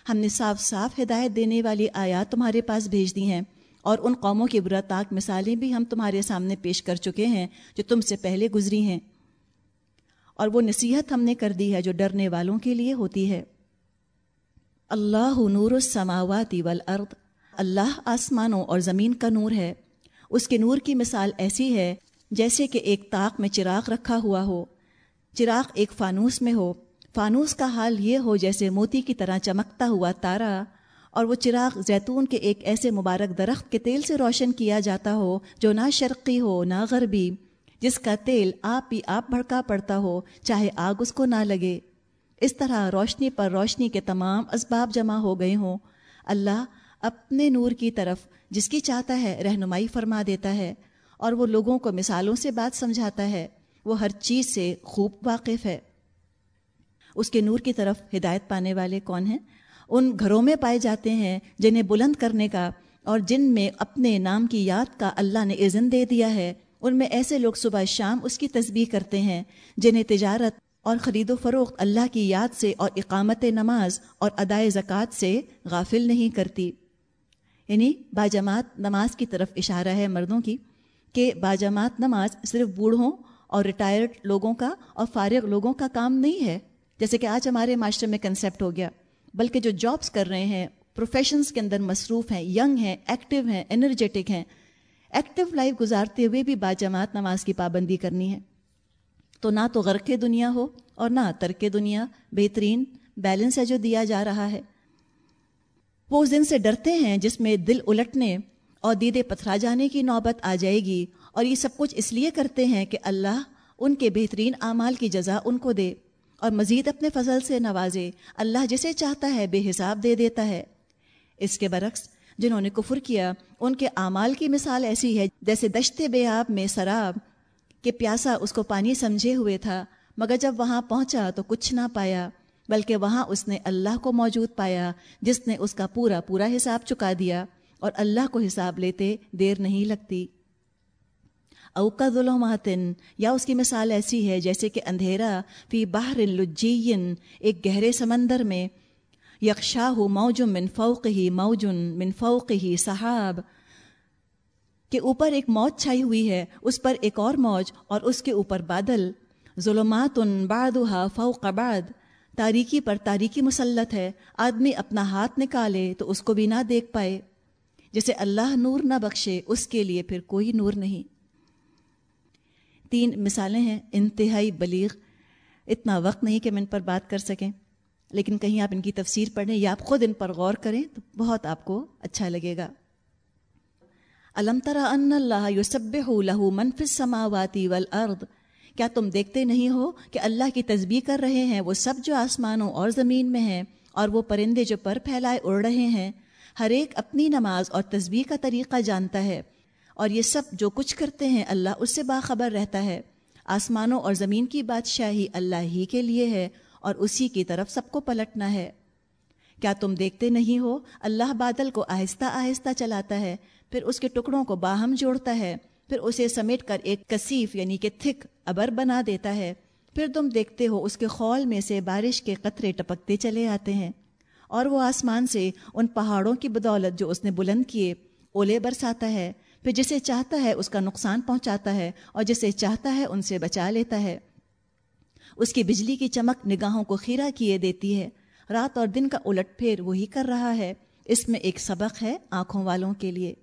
ہم نے صاف صاف ہدایت دینے والی آیات تمہارے پاس بھیج دی ہیں اور ان قوموں کی براتاک مثالیں بھی ہم تمہارے سامنے پیش کر چکے ہیں جو تم سے پہلے گزری ہیں۔ اور وہ نصیحت ہم نے کر دی ہے جو ڈرنے والوں کے لیے ہوتی ہے۔ اللہ نور السماوات والارض۔ اللہ آسمانوں اور زمین کا نور ہے۔ اس کے نور کی مثال ایسی ہے جیسے کہ ایک طاق میں چراغ رکھا ہوا ہو۔ چراغ ایک فانوس میں ہو۔ فانوس کا حال یہ ہو جیسے موتی کی طرح چمکتا ہوا تارا اور وہ چراغ زیتون کے ایک ایسے مبارک درخت کے تیل سے روشن کیا جاتا ہو جو نہ شرقی ہو، نہ غربی، جس کا تیل آپ ہی آپ بھڑکا پڑتا ہو، چاہے آگ اس کو نہ لگے۔ اس طرح روشنی پر روشنی کے تمام اسباب جمع ہو گئے ہوں۔ اللہ اپنے نور کی طرف جس کی چاہتا ہے رہنمائی فرما دیتا ہے اور وہ لوگوں کو مثالوں سے بات سمجھاتا ہے، وہ ہر چیز سے خوب واقف ہے۔ اس کے نور کی طرف ہدایت پانے والے کون ہیں؟ ان گھروں میں پائے جاتے ہیں جنہیں بلند کرنے کا اور جن میں اپنے نام کی یاد کا اللہ نے اذن دے دیا ہے۔ ان میں ایسے لوگ صبح شام اس کی تسبیح کرتے ہیں جنہیں تجارت اور خرید و فروخت اللہ کی یاد سے اور اقامت نماز اور ادائے زکوٰۃ سے غافل نہیں کرتی۔ یعنی باجماعت نماز کی طرف اشارہ ہے مردوں کی کہ باجماعت نماز صرف بوڑھوں اور ریٹائرڈ لوگوں کا اور فارغ لوگوں کا کام نہیں ہے۔ جیسے کہ آج ہمارے معاشرے میں کنسیپٹ ہو گیا۔ بلکہ جو جابس کر رہے ہیں پروفیشنس کے اندر مصروف ہیں ینگ ہیں ایکٹیو ہیں انرجیٹک ہیں۔ ایکٹیو لائف گزارتے ہوئے بھی باجماعت نماز کی پابندی کرنی ہے۔ تو نہ تو غرق دنیا ہو اور نہ ترک دنیا۔ بہترین بیلنس ہے جو دیا جا رہا ہے۔ وہ اس دن سے ڈرتے ہیں جس میں دل الٹنے اور دیدے پتھرا جانے کی نوبت آ جائے گی اور یہ سب کچھ اس لیے کرتے ہیں کہ اللہ ان کے بہترین اعمال کی جزا ان کو دے اور مزید اپنے فضل سے نوازے۔ اللہ جسے چاہتا ہے بے حساب دے دیتا ہے۔ اس کے برعکس، جنہوں نے کفر کیا، ان کے اعمال کی مثال ایسی ہے جیسے دشتے بے آب میں سراب کہ پیاسا اس کو پانی سمجھے ہوئے تھا، مگر جب وہاں پہنچا تو کچھ نہ پایا۔ بلکہ وہاں اس نے اللہ کو موجود پایا، جس نے اس کا پورا پورا حساب چکا دیا اور اللہ کو حساب لیتے دیر نہیں لگتی۔ اوقا ظلماتن، یا اس کی مثال ایسی ہے جیسے کہ اندھیرا فی باہر لجین ایک گہرے سمندر میں یکشا ہو موجم من فوق ہی موجن من فوق ہی صحاب کہ اوپر ایک موج چھائی ہوئی ہے، اس پر ایک اور موج اور اس کے اوپر بادل۔ ظلمات بعدها فوق بعد تاریکی پر تاریکی مسلط ہے، آدمی اپنا ہاتھ نکالے تو اس کو بھی نہ دیکھ پائے۔ جسے اللہ نور نہ بخشے، اس کے لیے پھر کوئی نور نہیں۔ تین مثالیں ہیں، انتہائی بلیغ۔ اتنا وقت نہیں کہ ہم ان پر بات کر سکیں۔ لیکن کہیں آپ ان کی تفسیر پڑھیں یا آپ خود ان پر غور کریں تو بہت آپ کو اچھا لگے گا۔ علم ترا ان اللہ یوسب لہو منف سماواتی والارض کیا تم دیکھتے نہیں ہو کہ اللہ کی تسبیح کر رہے ہیں؟ وہ سب جو آسمانوں اور زمین میں ہیں اور وہ پرندے جو پر پھیلائے اڑ رہے ہیں، ہر ایک اپنی نماز اور تسبیح کا طریقہ جانتا ہے۔ اور یہ سب جو کچھ کرتے ہیں، اللہ اس سے باخبر رہتا ہے۔ آسمانوں اور زمین کی بادشاہی اللہ ہی کے لیے ہے اور اسی کی طرف سب کو پلٹنا ہے۔ کیا تم دیکھتے نہیں ہو، اللہ بادل کو آہستہ آہستہ چلاتا ہے، پھر اس کے ٹکڑوں کو باہم جوڑتا ہے۔ پھر اسے سمیٹ کر ایک کثیف یعنی کہ تھک ابر بنا دیتا ہے۔ پھر تم دیکھتے ہو اس کے خول میں سے بارش کے قطرے ٹپکتے چلے آتے ہیں۔ اور وہ آسمان سے ان پہاڑوں کی بدولت جو اس نے بلند کیے اولے برساتا ہے۔ پھر جسے چاہتا ہے اس کا نقصان پہنچاتا ہے اور جسے چاہتا ہے ان سے بچا لیتا ہے۔ اس کی بجلی کی چمک نگاہوں کو خیرہ کیے دیتی ہے۔ رات اور دن کا الٹ پھیر وہی کر رہا ہے۔ اس میں ایک سبق ہے آنکھوں والوں کے لیے۔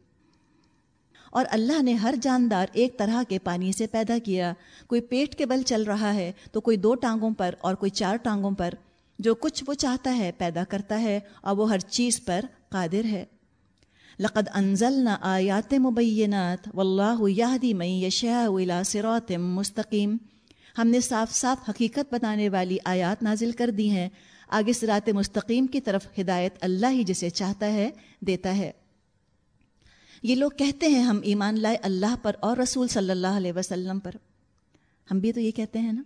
اور اللہ نے ہر جاندار ایک طرح کے پانی سے پیدا کیا۔ کوئی پیٹ کے بل چل رہا ہے تو کوئی دو ٹانگوں پر اور کوئی چار ٹانگوں پر۔ جو کچھ وہ چاہتا ہے پیدا کرتا ہے اور وہ ہر چیز پر قادر ہے۔ لقد انزلنا آیات مبینات واللہ یہدی من یشاء الى صراط مستقیم۔ ہم نے صاف صاف حقیقت بتانے والی آیات نازل کر دی ہیں۔ آگے سرات مستقیم کی طرف ہدایت اللہ ہی جسے چاہتا ہے دیتا ہے۔ یہ لوگ کہتے ہیں ہم ایمان لائے اللہ پر اور رسول صلی اللہ علیہ وسلم پر۔ ہم بھی تو یہ کہتے ہیں نا۔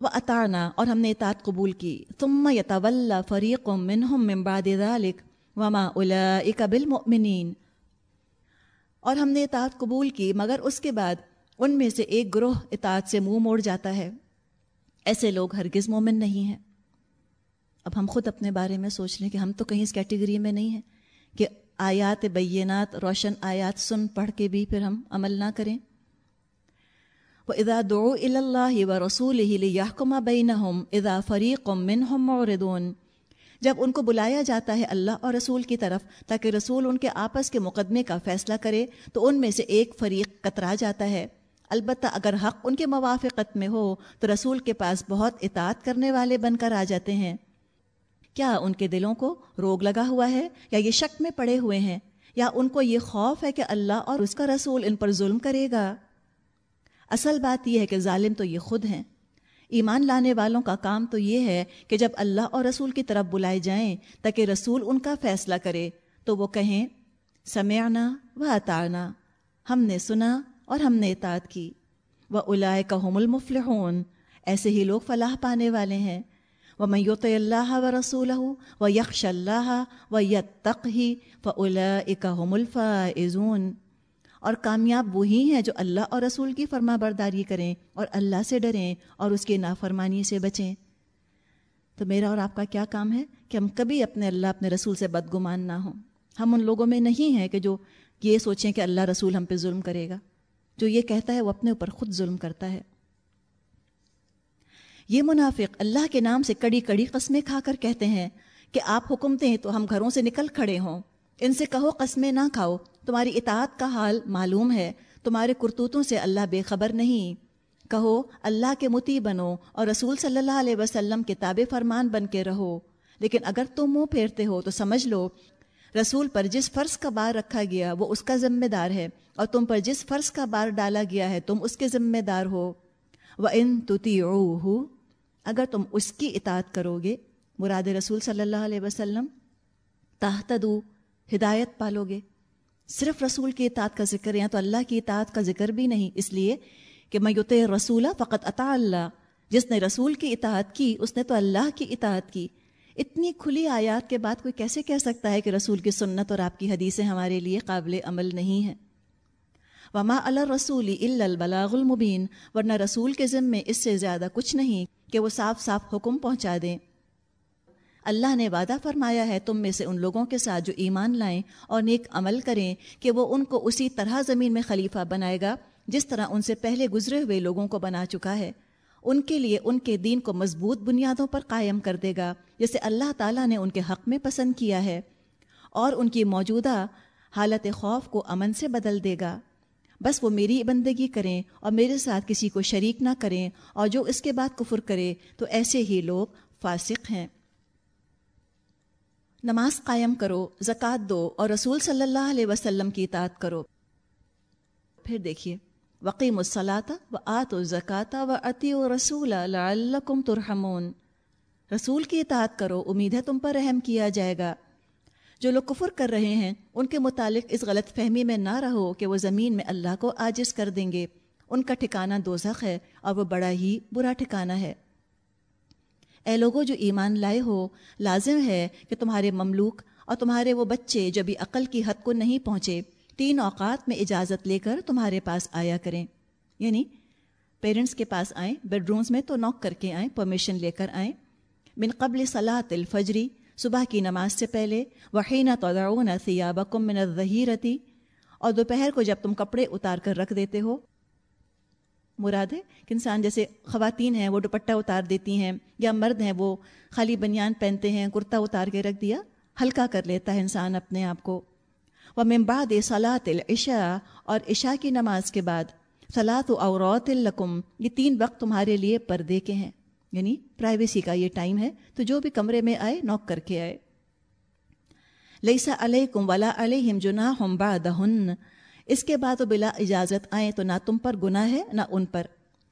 وہ اطارنا اور ہم نے اطاعت قبول کی۔ تم یتول فریق منہم من بعد ذلك وما اولئک بالمؤمنین اور ہم نے اطاعت قبول کی، مگر اس کے بعد ان میں سے ایک گروہ اطاعت سے منہ موڑ جاتا ہے۔ ایسے لوگ ہرگز مومن نہیں ہیں۔ اب ہم خود اپنے بارے میں سوچ لیں کہ ہم تو کہیں اس کیٹیگری میں نہیں ہیں کہ آیات بینات، روشن آیات سن، پڑھ کے بھی پھر ہم عمل نہ کریں۔ وہ ادا دو اللہ و رسول ہی یحکمہ بین ادا فریق من ہم جب ان کو بلایا جاتا ہے اللہ اور رسول کی طرف، تاکہ رسول ان کے آپس کے مقدمے کا فیصلہ کرے، تو ان میں سے ایک فریق کترا جاتا ہے۔ البتہ اگر حق ان کے موافقت میں ہو، تو رسول کے پاس بہت اطاعت کرنے والے بن کر آ جاتے ہیں۔ کیا ان کے دلوں کو روگ لگا ہوا ہے یا یہ شک میں پڑے ہوئے ہیں یا ان کو یہ خوف ہے کہ اللہ اور اس کا رسول ان پر ظلم کرے گا؟ اصل بات یہ ہے کہ ظالم تو یہ خود ہیں۔ ایمان لانے والوں کا کام تو یہ ہے کہ جب اللہ اور رسول کی طرف بلائے جائیں تاکہ رسول ان کا فیصلہ کرے، تو وہ کہیں سمیعنا و اطارنا ہم نے سنا اور ہم نے اطاعت کی۔ وہ الائے کا المفلحون۔ ایسے ہی لوگ فلاح پانے والے ہیں۔ وہ میوت اللہ و رسول و یکش اللہ و یت تق ہی اور کامیاب وہی ہیں جو اللہ اور رسول کی فرما برداری کریں اور اللہ سے ڈریں اور اس کی نافرمانی سے بچیں۔ تو میرا اور آپ کا کیا کام ہے کہ ہم کبھی اپنے اللہ، اپنے رسول سے بدگمان نہ ہوں۔ ہم ان لوگوں میں نہیں ہیں کہ جو یہ سوچیں کہ اللہ رسول ہم پہ ظلم کرے گا۔ جو یہ کہتا ہے وہ اپنے اوپر خود ظلم کرتا ہے۔ یہ منافق اللہ کے نام سے کڑی کڑی قسمیں کھا کر کہتے ہیں کہ آپ حکم دیں تو ہم گھروں سے نکل کھڑے ہوں۔ ان سے کہو قسمیں نہ کھاؤ۔ تمہاری اطاعت کا حال معلوم ہے۔ تمہارے کرتوتوں سے اللہ بے خبر نہیں۔ کہو، اللہ کے متی بنو اور رسول صلی اللہ علیہ وسلم کے تاب فرمان بن کے رہو۔ لیکن اگر تم منہ پھیرتے ہو تو سمجھ لو، رسول پر جس فرض کا بار رکھا گیا وہ اس کا ذمہ دار ہے اور تم پر جس فرض کا بار ڈالا گیا ہے تم اس کے ذمہ دار ہو۔ وہ ان تتی اگر تم اس کی اطاعت کرو گے مراد رسول صلی اللہ علیہ وسلم تحتدو ہدایت پالو گے صرف رسول کی اطاعت کا ذکر یا تو اللہ کی اطاعت کا ذکر بھی نہیں، اس لیے کہ میں یوت رسولہ فقط عطا اللہ۔ جس نے رسول کی اطاعت کی، اس نے تو اللہ کی اطاعت کی۔ اتنی کھلی آیات کے بعد کوئی کیسے کہہ سکتا ہے کہ رسول کی سنت اور آپ کی حدیثیں ہمارے لیے قابل عمل نہیں ہیں؟ وما الرسول البلاغ المبین ورنہ رسول کے ذمے اس سے زیادہ کچھ نہیں کہ وہ صاف صاف حکم پہنچا دیں اللہ نے وعدہ فرمایا ہے، تم میں سے ان لوگوں کے ساتھ جو ایمان لائیں اور نیک عمل کریں کہ وہ ان کو اسی طرح زمین میں خلیفہ بنائے گا جس طرح ان سے پہلے گزرے ہوئے لوگوں کو بنا چکا ہے۔ ان کے لیے ان کے دین کو مضبوط بنیادوں پر قائم کر دے گا، جسے اللہ تعالیٰ نے ان کے حق میں پسند کیا ہے، اور ان کی موجودہ حالت خوف کو امن سے بدل دے گا۔ بس وہ میری بندگی کریں اور میرے ساتھ کسی کو شریک نہ کریں اور جو اس کے بعد کفر کرے، تو ایسے ہی لوگ فاسق ہیں۔ نماز قائم کرو، زکوٰۃ دو اور رسول صلی اللہ علیہ وسلم کی اطاعت کرو۔ پھر دیکھیے وقیم الصلاۃ و آت و زکاتہ و عطی و رسول لعلکم ترحمون۔ رسول کی اطاعت کرو، امید ہے تم پر رحم کیا جائے گا۔ جو لوگ کفر کر رہے ہیں، ان کے متعلق اس غلط فہمی میں نہ رہو کہ وہ زمین میں اللہ کو عاجز کر دیں گے۔ ان کا ٹھکانہ دوزخ ہے اور وہ بڑا ہی برا ٹھکانہ ہے۔ اے لوگوں جو ایمان لائے ہو، لازم ہے کہ تمہارے مملوک اور تمہارے وہ بچے جو بھی عقل کی حد کو نہیں پہنچے، تین اوقات میں اجازت لے کر تمہارے پاس آیا کریں۔ یعنی پیرنٹس کے پاس آئیں، بیڈ رومز میں تو نوک کر کے آئیں، پرمیشن لے کر آئیں۔ من قبل صلاح الفجری صبح کی نماز سے پہلے وحینہ تدعون ثیابکم من الظہیرتی اور دوپہر کو جب تم کپڑے اتار کر رکھ دیتے ہو۔ مراد ہے کہ انسان جیسے خواتین ہیں، وہ دوپٹہ اتار دیتی ہیں، یا مرد ہیں، وہ خالی بنیان پہنتے ہیں، کرتا اتار کے رکھ دیا، ہلکا کر لیتا ہے انسان اپنے آپ کو۔ وہ ممباد صلاحت العشاء، اور عشاء کی نماز کے بعد صلاحت و عورت القم یہ تین وقت تمہارے لیے پردے کے ہیں۔ یعنی پرائیویسی کا یہ ٹائم ہے، تو جو بھی کمرے میں آئے نوک کر کے آئے۔ لئیسا علیہ کم ولا علیہم جنا ہم بادہن اس کے بعد وہ بلا اجازت آئیں تو نہ تم پر گناہ ہے، نہ ان پر۔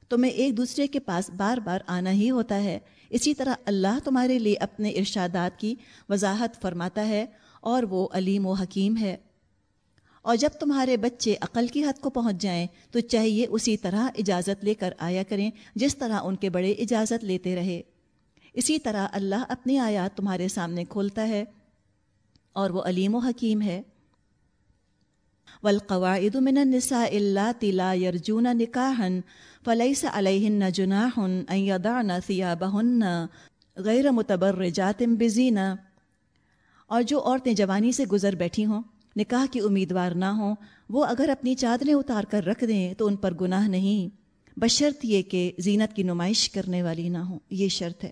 تمہیں ایک دوسرے کے پاس بار بار آنا ہی ہوتا ہے۔ اسی طرح اللہ تمہارے لیے اپنے ارشادات کی وضاحت فرماتا ہے اور وہ علیم و حکیم ہے۔ اور جب تمہارے بچے عقل کی حد کو پہنچ جائیں، تو چاہیے اسی طرح اجازت لے کر آیا کریں، جس طرح ان کے بڑے اجازت لیتے رہے۔ اسی طرح اللہ اپنی آیات تمہارے سامنے کھولتا ہے اور وہ علیم و حکیم ہے۔ والقواعد من النساء اللاتي لا يرجون نكاحا فليس عليهن جناح ان يضعن ثيابهن غیر متبرجات بزینہ اور جو عورتیں جوانی سے گزر بیٹھی ہوں نکاح کی امیدوار نہ ہوں، وہ اگر اپنی چادریں اتار کر رکھ دیں تو ان پر گناہ نہیں۔ بشرط یہ کہ زینت کی نمائش کرنے والی نہ ہوں، یہ شرط ہے۔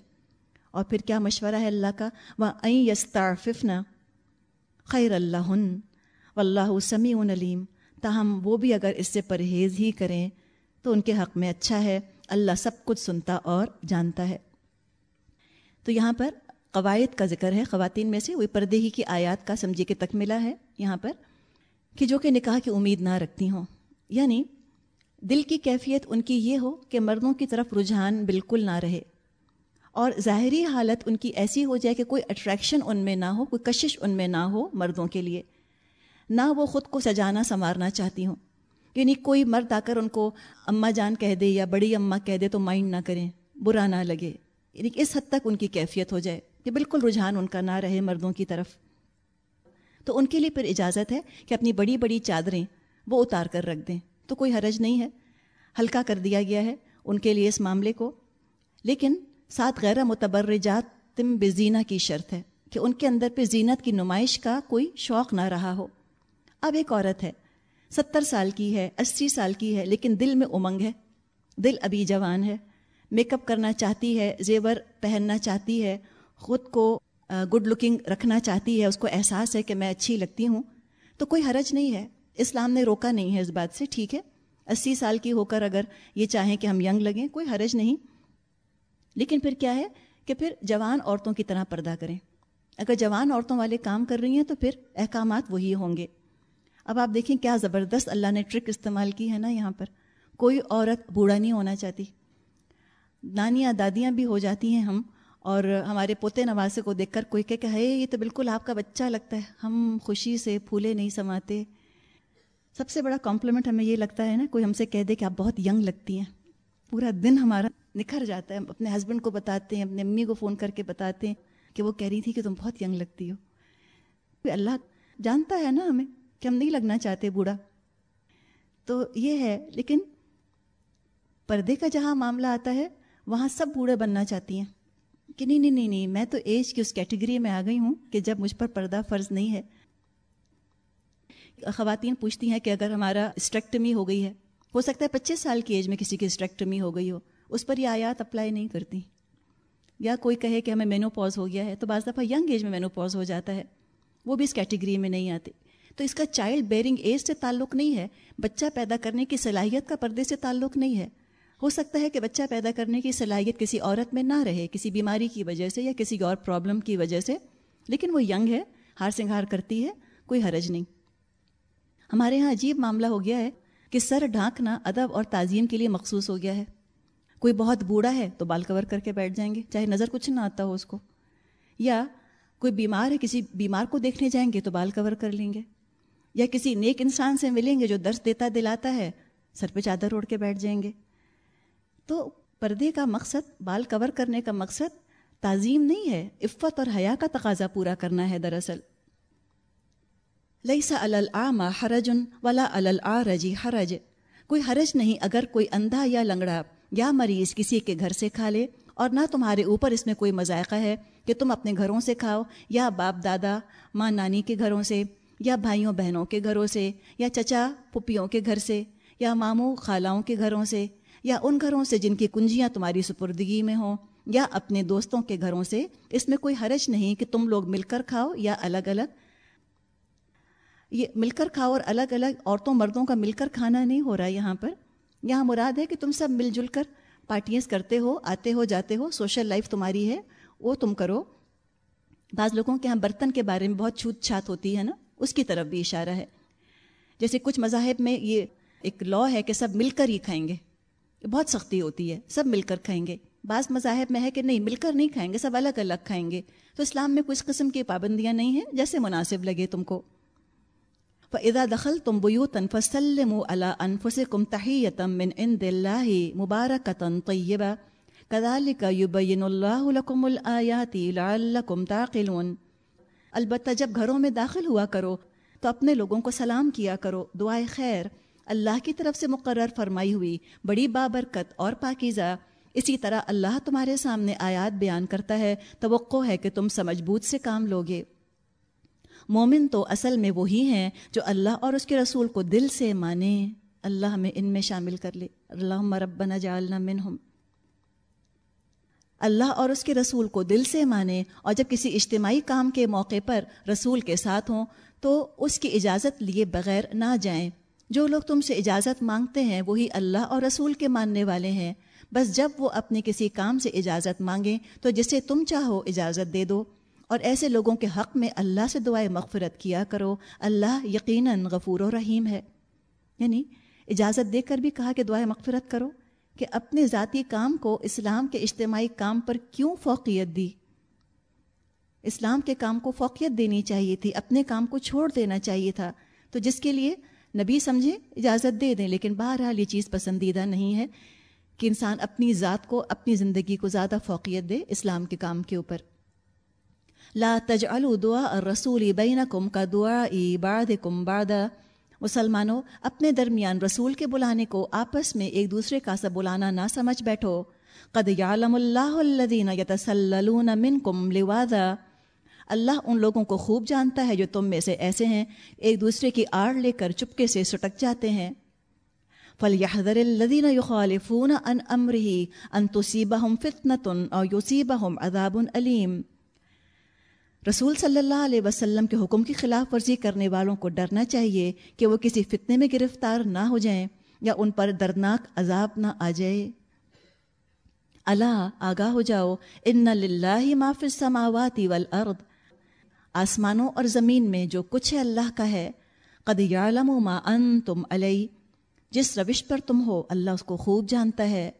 اور پھر کیا مشورہ ہے اللہ کا؟ وہ این یستعففنا خیر اللہ و اللہ سمیع علیم تاہم، وہ بھی اگر اس سے پرہیز ہی کریں تو ان کے حق میں اچھا ہے۔ اللہ سب کچھ سنتا اور جانتا ہے۔ تو یہاں پر قواعد کا ذکر ہے، خواتین میں سے، وہی پردے ہی کی آیات کا سمجھے کہ تک ملا ہے یہاں پر کہ جو کہ نکاح کی امید نہ رکھتی ہوں۔ یعنی دل کی کیفیت ان کی یہ ہو کہ مردوں کی طرف رجحان بالکل نہ رہے اور ظاہری حالت ان کی ایسی ہو جائے کہ کوئی اٹریکشن ان میں نہ ہو، کوئی کشش ان میں نہ ہو مردوں کے لیے۔ نہ وہ خود کو سجانا سنوارنا چاہتی ہوں۔ یعنی کوئی مرد آ کر ان کو اماں جان کہہ دے یا بڑی اماں کہہ دے تو مائنڈ نہ کریں، برا نہ لگے۔ یعنی اس حد تک ان کی کیفیت ہو جائے۔ کہ بالکل رجحان ان کا نہ رہے مردوں کی طرف۔ تو ان کے لیے پھر اجازت ہے کہ اپنی بڑی بڑی چادریں وہ اتار کر رکھ دیں۔ تو کوئی حرج نہیں ہے۔ ہلکا کر دیا گیا ہے ان کے لیے اس معاملے کو۔ لیکن ساتھ غیر متبرجات تم بزینہ کی شرط ہے کہ ان کے اندر پہ زینت کی نمائش کا کوئی شوق نہ رہا ہو۔ اب ایک عورت ہے، ستر سال کی ہے، اسی سال کی ہے، لیکن دل میں امنگ ہے۔ دل ابھی جوان ہے۔ میک اپ کرنا چاہتی ہے، زیور پہننا چاہتی ہے۔ خود کو گڈ لکنگ رکھنا چاہتی ہے، اس کو احساس ہے کہ میں اچھی لگتی ہوں، تو کوئی حرج نہیں ہے۔ اسلام نے روکا نہیں ہے اس بات سے، ٹھیک ہے۔ اسی سال کی ہو کر اگر یہ چاہیں کہ ہم ینگ لگیں، کوئی حرج نہیں۔ لیکن پھر کیا ہے کہ پھر جوان عورتوں کی طرح پردہ کریں۔ اگر جوان عورتوں والے کام کر رہی ہیں تو پھر احکامات وہی ہوں گے۔ اب آپ دیکھیں کیا زبردست اللہ نے ٹرک استعمال کی ہے نا یہاں پر۔ کوئی عورت بوڑھا نہیں ہونا چاہتی۔ نانیاں دادیاں بھی ہو جاتی ہیں ہم۔ اور ہمارے پوتے نواسے کو دیکھ کر کوئی کہ ہے یہ تو بالکل آپ کا بچہ لگتا ہے، ہم خوشی سے پھولے نہیں سماتے۔ سب سے بڑا کمپلیمنٹ ہمیں یہ لگتا ہے نا، کوئی ہم سے کہہ دے کہ آپ بہت ینگ لگتی ہیں۔ پورا دن ہمارا نکھر جاتا ہے، اپنے ہسبینڈ کو بتاتے ہیں، اپنے امی کو فون کر کے بتاتے ہیں کہ وہ کہہ رہی تھی کہ تم بہت ینگ لگتی ہو۔ اللہ جانتا ہے نا ہمیں کہ ہم نہیں لگنا چاہتے بوڑھا۔ تو یہ ہے، لیکن پردے کا جہاں معاملہ آتا ہے، وہاں سب بوڑھے بننا چاہتی ہیں۔ کہ نہیں نہیں نہیں نہیں، میں تو ایج کی اس کیٹیگری میں آ گئی ہوں کہ جب مجھ پر پردہ فرض نہیں ہے۔ خواتین پوچھتی ہیں کہ اگر ہمارا اسٹریکٹمی ہو گئی ہے، ہو سکتا ہے پچیس سال کی ایج میں کسی کی اسٹریکٹمی ہو گئی ہو، اس پر یہ آیات اپلائی نہیں کرتی۔ یا کوئی کہے کہ ہمیں مینو پوز ہو گیا ہے، تو بعض دفعہ ینگ ایج میں مینو پوز ہو جاتا ہے، وہ بھی اس کیٹیگری میں نہیں آتے۔ تو اس کا چائلڈ بیئرنگ ایج سے تعلق نہیں ہے، بچہ پیدا کرنے کی صلاحیت کا پردے سے تعلق نہیں ہے۔ ہو سکتا ہے کہ بچہ پیدا کرنے کی صلاحیت کسی عورت میں نہ رہے، کسی بیماری کی وجہ سے یا کسی اور پرابلم کی وجہ سے۔ لیکن وہ ینگ ہے، ہار سنگھار کرتی ہے، کوئی حرج نہیں۔ ہمارے یہاں عجیب معاملہ ہو گیا ہے کہ سر ڈھانکنا ادب اور تعظیم کے لیے مخصوص ہو گیا ہے۔ کوئی بہت بوڑھا ہے تو بال کور کر کے بیٹھ جائیں گے، چاہے نظر کچھ نہ آتا ہو اس کو۔ یا کوئی بیمار ہے، کسی بیمار کو دیکھنے جائیں گے تو بال کور کر لیں گے۔ یا کسی نیک انسان سے ملیں گے جو درس دیتا دلاتا ہے، سر پہ چادر اوڑھ کے بیٹھ جائیں گے۔ تو پردے کا مقصد، بال کور کرنے کا مقصد تعظیم نہیں ہے، عفت اور حیا کا تقاضا پورا کرنا ہے دراصل۔ لئی سا العامہ حرجن ولا العارجی حرج۔ کوئی حرج نہیں اگر کوئی اندھا یا لنگڑا یا مریض کسی کے گھر سے کھا لے اور نہ تمہارے اوپر اس میں کوئی مذائقہ ہے کہ تم اپنے گھروں سے کھاؤ یا باپ دادا، ماں نانی کے گھروں سے یا بھائیوں بہنوں کے گھروں سے یا چچا پپیوں کے گھر سے یا ماموں خالاؤں کے گھروں سے۔ یا ان گھروں سے جن کی کنجیاں تمہاری سپردگی میں ہوں، یا اپنے دوستوں کے گھروں سے، اس میں کوئی حرج نہیں کہ تم لوگ مل کر کھاؤ یا الگ الگ۔ یہ مل کر کھاؤ اور الگ الگ عورتوں مردوں کا مل کر کھانا نہیں ہو رہا یہاں پر۔ یہاں مراد ہے کہ تم سب مل جل کر پارٹیاں کرتے ہو، آتے ہو، جاتے ہو، سوشل لائف تمہاری ہے، وہ تم کرو۔ بعض لوگوں کے یہاں برتن کے بارے میں بہت چھوت چھات ہوتی ہے نا، اس کی طرف بھی اشارہ ہے۔ جیسے کچھ مذاہب میں یہ ایک لا ہے کہ سب مل کر ہی کھائیں گے۔ بہت سختی ہوتی ہے، سب مل کر کھائیں گے۔ بعض مذاہب میں ہے کہ نہیں، مل کر نہیں کھائیں گے، سب الگ الگ کھائیں گے۔ تو اسلام میں کچھ قسم کی پابندیاں نہیں ہیں جیسے مناسب لگے تم کو۔ فضا دخل تم بیو فسلم علی انفسکم تحیتم من عند اللہ مبارکتا طیبا کذالک یبین اللہ لکم الآیات لعلکم تعقلون۔ البتہ جب گھروں میں داخل ہوا کرو، تو اپنے لوگوں کو سلام کیا کرو، دعائے خیر۔ اللہ کی طرف سے مقرر فرمائی ہوئی بڑی بابرکت اور پاکیزہ، اسی طرح اللہ تمہارے سامنے آیات بیان کرتا ہے، توقع ہے کہ تم سمجھ بوجھ سے کام لوگے۔ مومن تو اصل میں وہی ہیں جو اللہ اور اس کے رسول کو دل سے مانے۔ اللہ ہمیں ان میں شامل کر لے۔ اللہ ربنا جعلنا منہم۔ اللہ اور اس کے رسول کو دل سے مانیں اور جب کسی اجتماعی کام کے موقع پر رسول کے ساتھ ہوں تو اس کی اجازت لیے بغیر نہ جائیں۔ جو لوگ تم سے اجازت مانگتے ہیں، وہی اللہ اور رسول کے ماننے والے ہیں۔ بس جب وہ اپنے کسی کام سے اجازت مانگیں، تو جسے تم چاہو اجازت دے دو۔ اور ایسے لوگوں کے حق میں اللہ سے دعائیں مغفرت کیا کرو۔ اللہ یقیناً غفور و رحیم ہے۔ یعنی اجازت دے کر بھی کہا کہ دعائیں مغفرت کرو کہ اپنے ذاتی کام کو اسلام کے اجتماعی کام پر کیوں فوقیت دی؟ اسلام کے کام کو فوقیت دینی چاہیے تھی، اپنے کام کو چھوڑ دینا چاہیے تھا۔ تو جس کے لیے؟ نبی سمجھے، اجازت دے دیں، لیکن بہرحال یہ چیز پسندیدہ نہیں ہے کہ انسان اپنی ذات کو، اپنی زندگی کو زیادہ فوقیت دے اسلام کے کام کے اوپر۔ لا تجعلوا دعا الرسول بینکم کا دعا ای بعدکم بعدا مسلمانوں، اپنے درمیان رسول کے بلانے کو آپس میں ایک دوسرے کا سا بلانا نہ سمجھ بیٹھو۔ قد یعلم اللہ الذین یتسللون منکم لواذا۔ اللہ ان لوگوں کو خوب جانتا ہے جو تم میں سے ایسے ہیں، ایک دوسرے کی آڑ لے کر چپکے سے سٹک جاتے ہیں۔ فَلْيَحْذَرِ الَّذِينَ يُخَالِفُونَ أَنْ أَمْرِهِ أَن تُصِيبَهُمْ فِتْنَةٌ أَوْ يُصِيبَهُمْ عَذَابٌ أَلِيمٌ۔ رسول صلی اللہ علیہ وسلم کے حکم کی خلاف ورزی کرنے والوں کو ڈرنا چاہیے کہ وہ کسی فتنے میں گرفتار نہ ہو جائیں یا ان پر دردناک عذاب نہ آ جائے۔ اللہ، آگاہ ہو جاؤ۔ ان للہ ما فی السماوات والارض آسمانوں اور زمین میں جو کچھ ہے اللہ کا ہے، قد یعلم ما انتم علی، جس روش پر تم ہو اللہ اس کو خوب جانتا ہے۔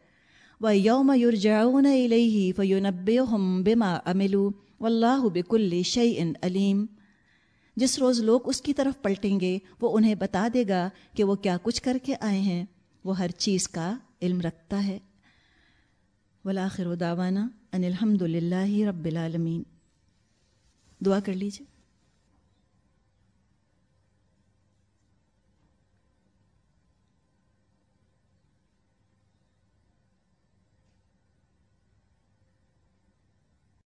وَيَوْمَ يُرْجَعُونَ إِلَيْهِ فَيُنَبِّئُهُمْ بِمَا عَمِلُوا، واللہ بکل شعی علیم۔ جس روز لوگ اس کی طرف پلٹیں گے، وہ انہیں بتا دے گا کہ وہ کیا کچھ کر کے آئے ہیں۔ وہ ہر چیز کا علم رکھتا ہے۔ ولاخر داوانہ ان الحمد للہ رب العالمین دعا کر لیجیے۔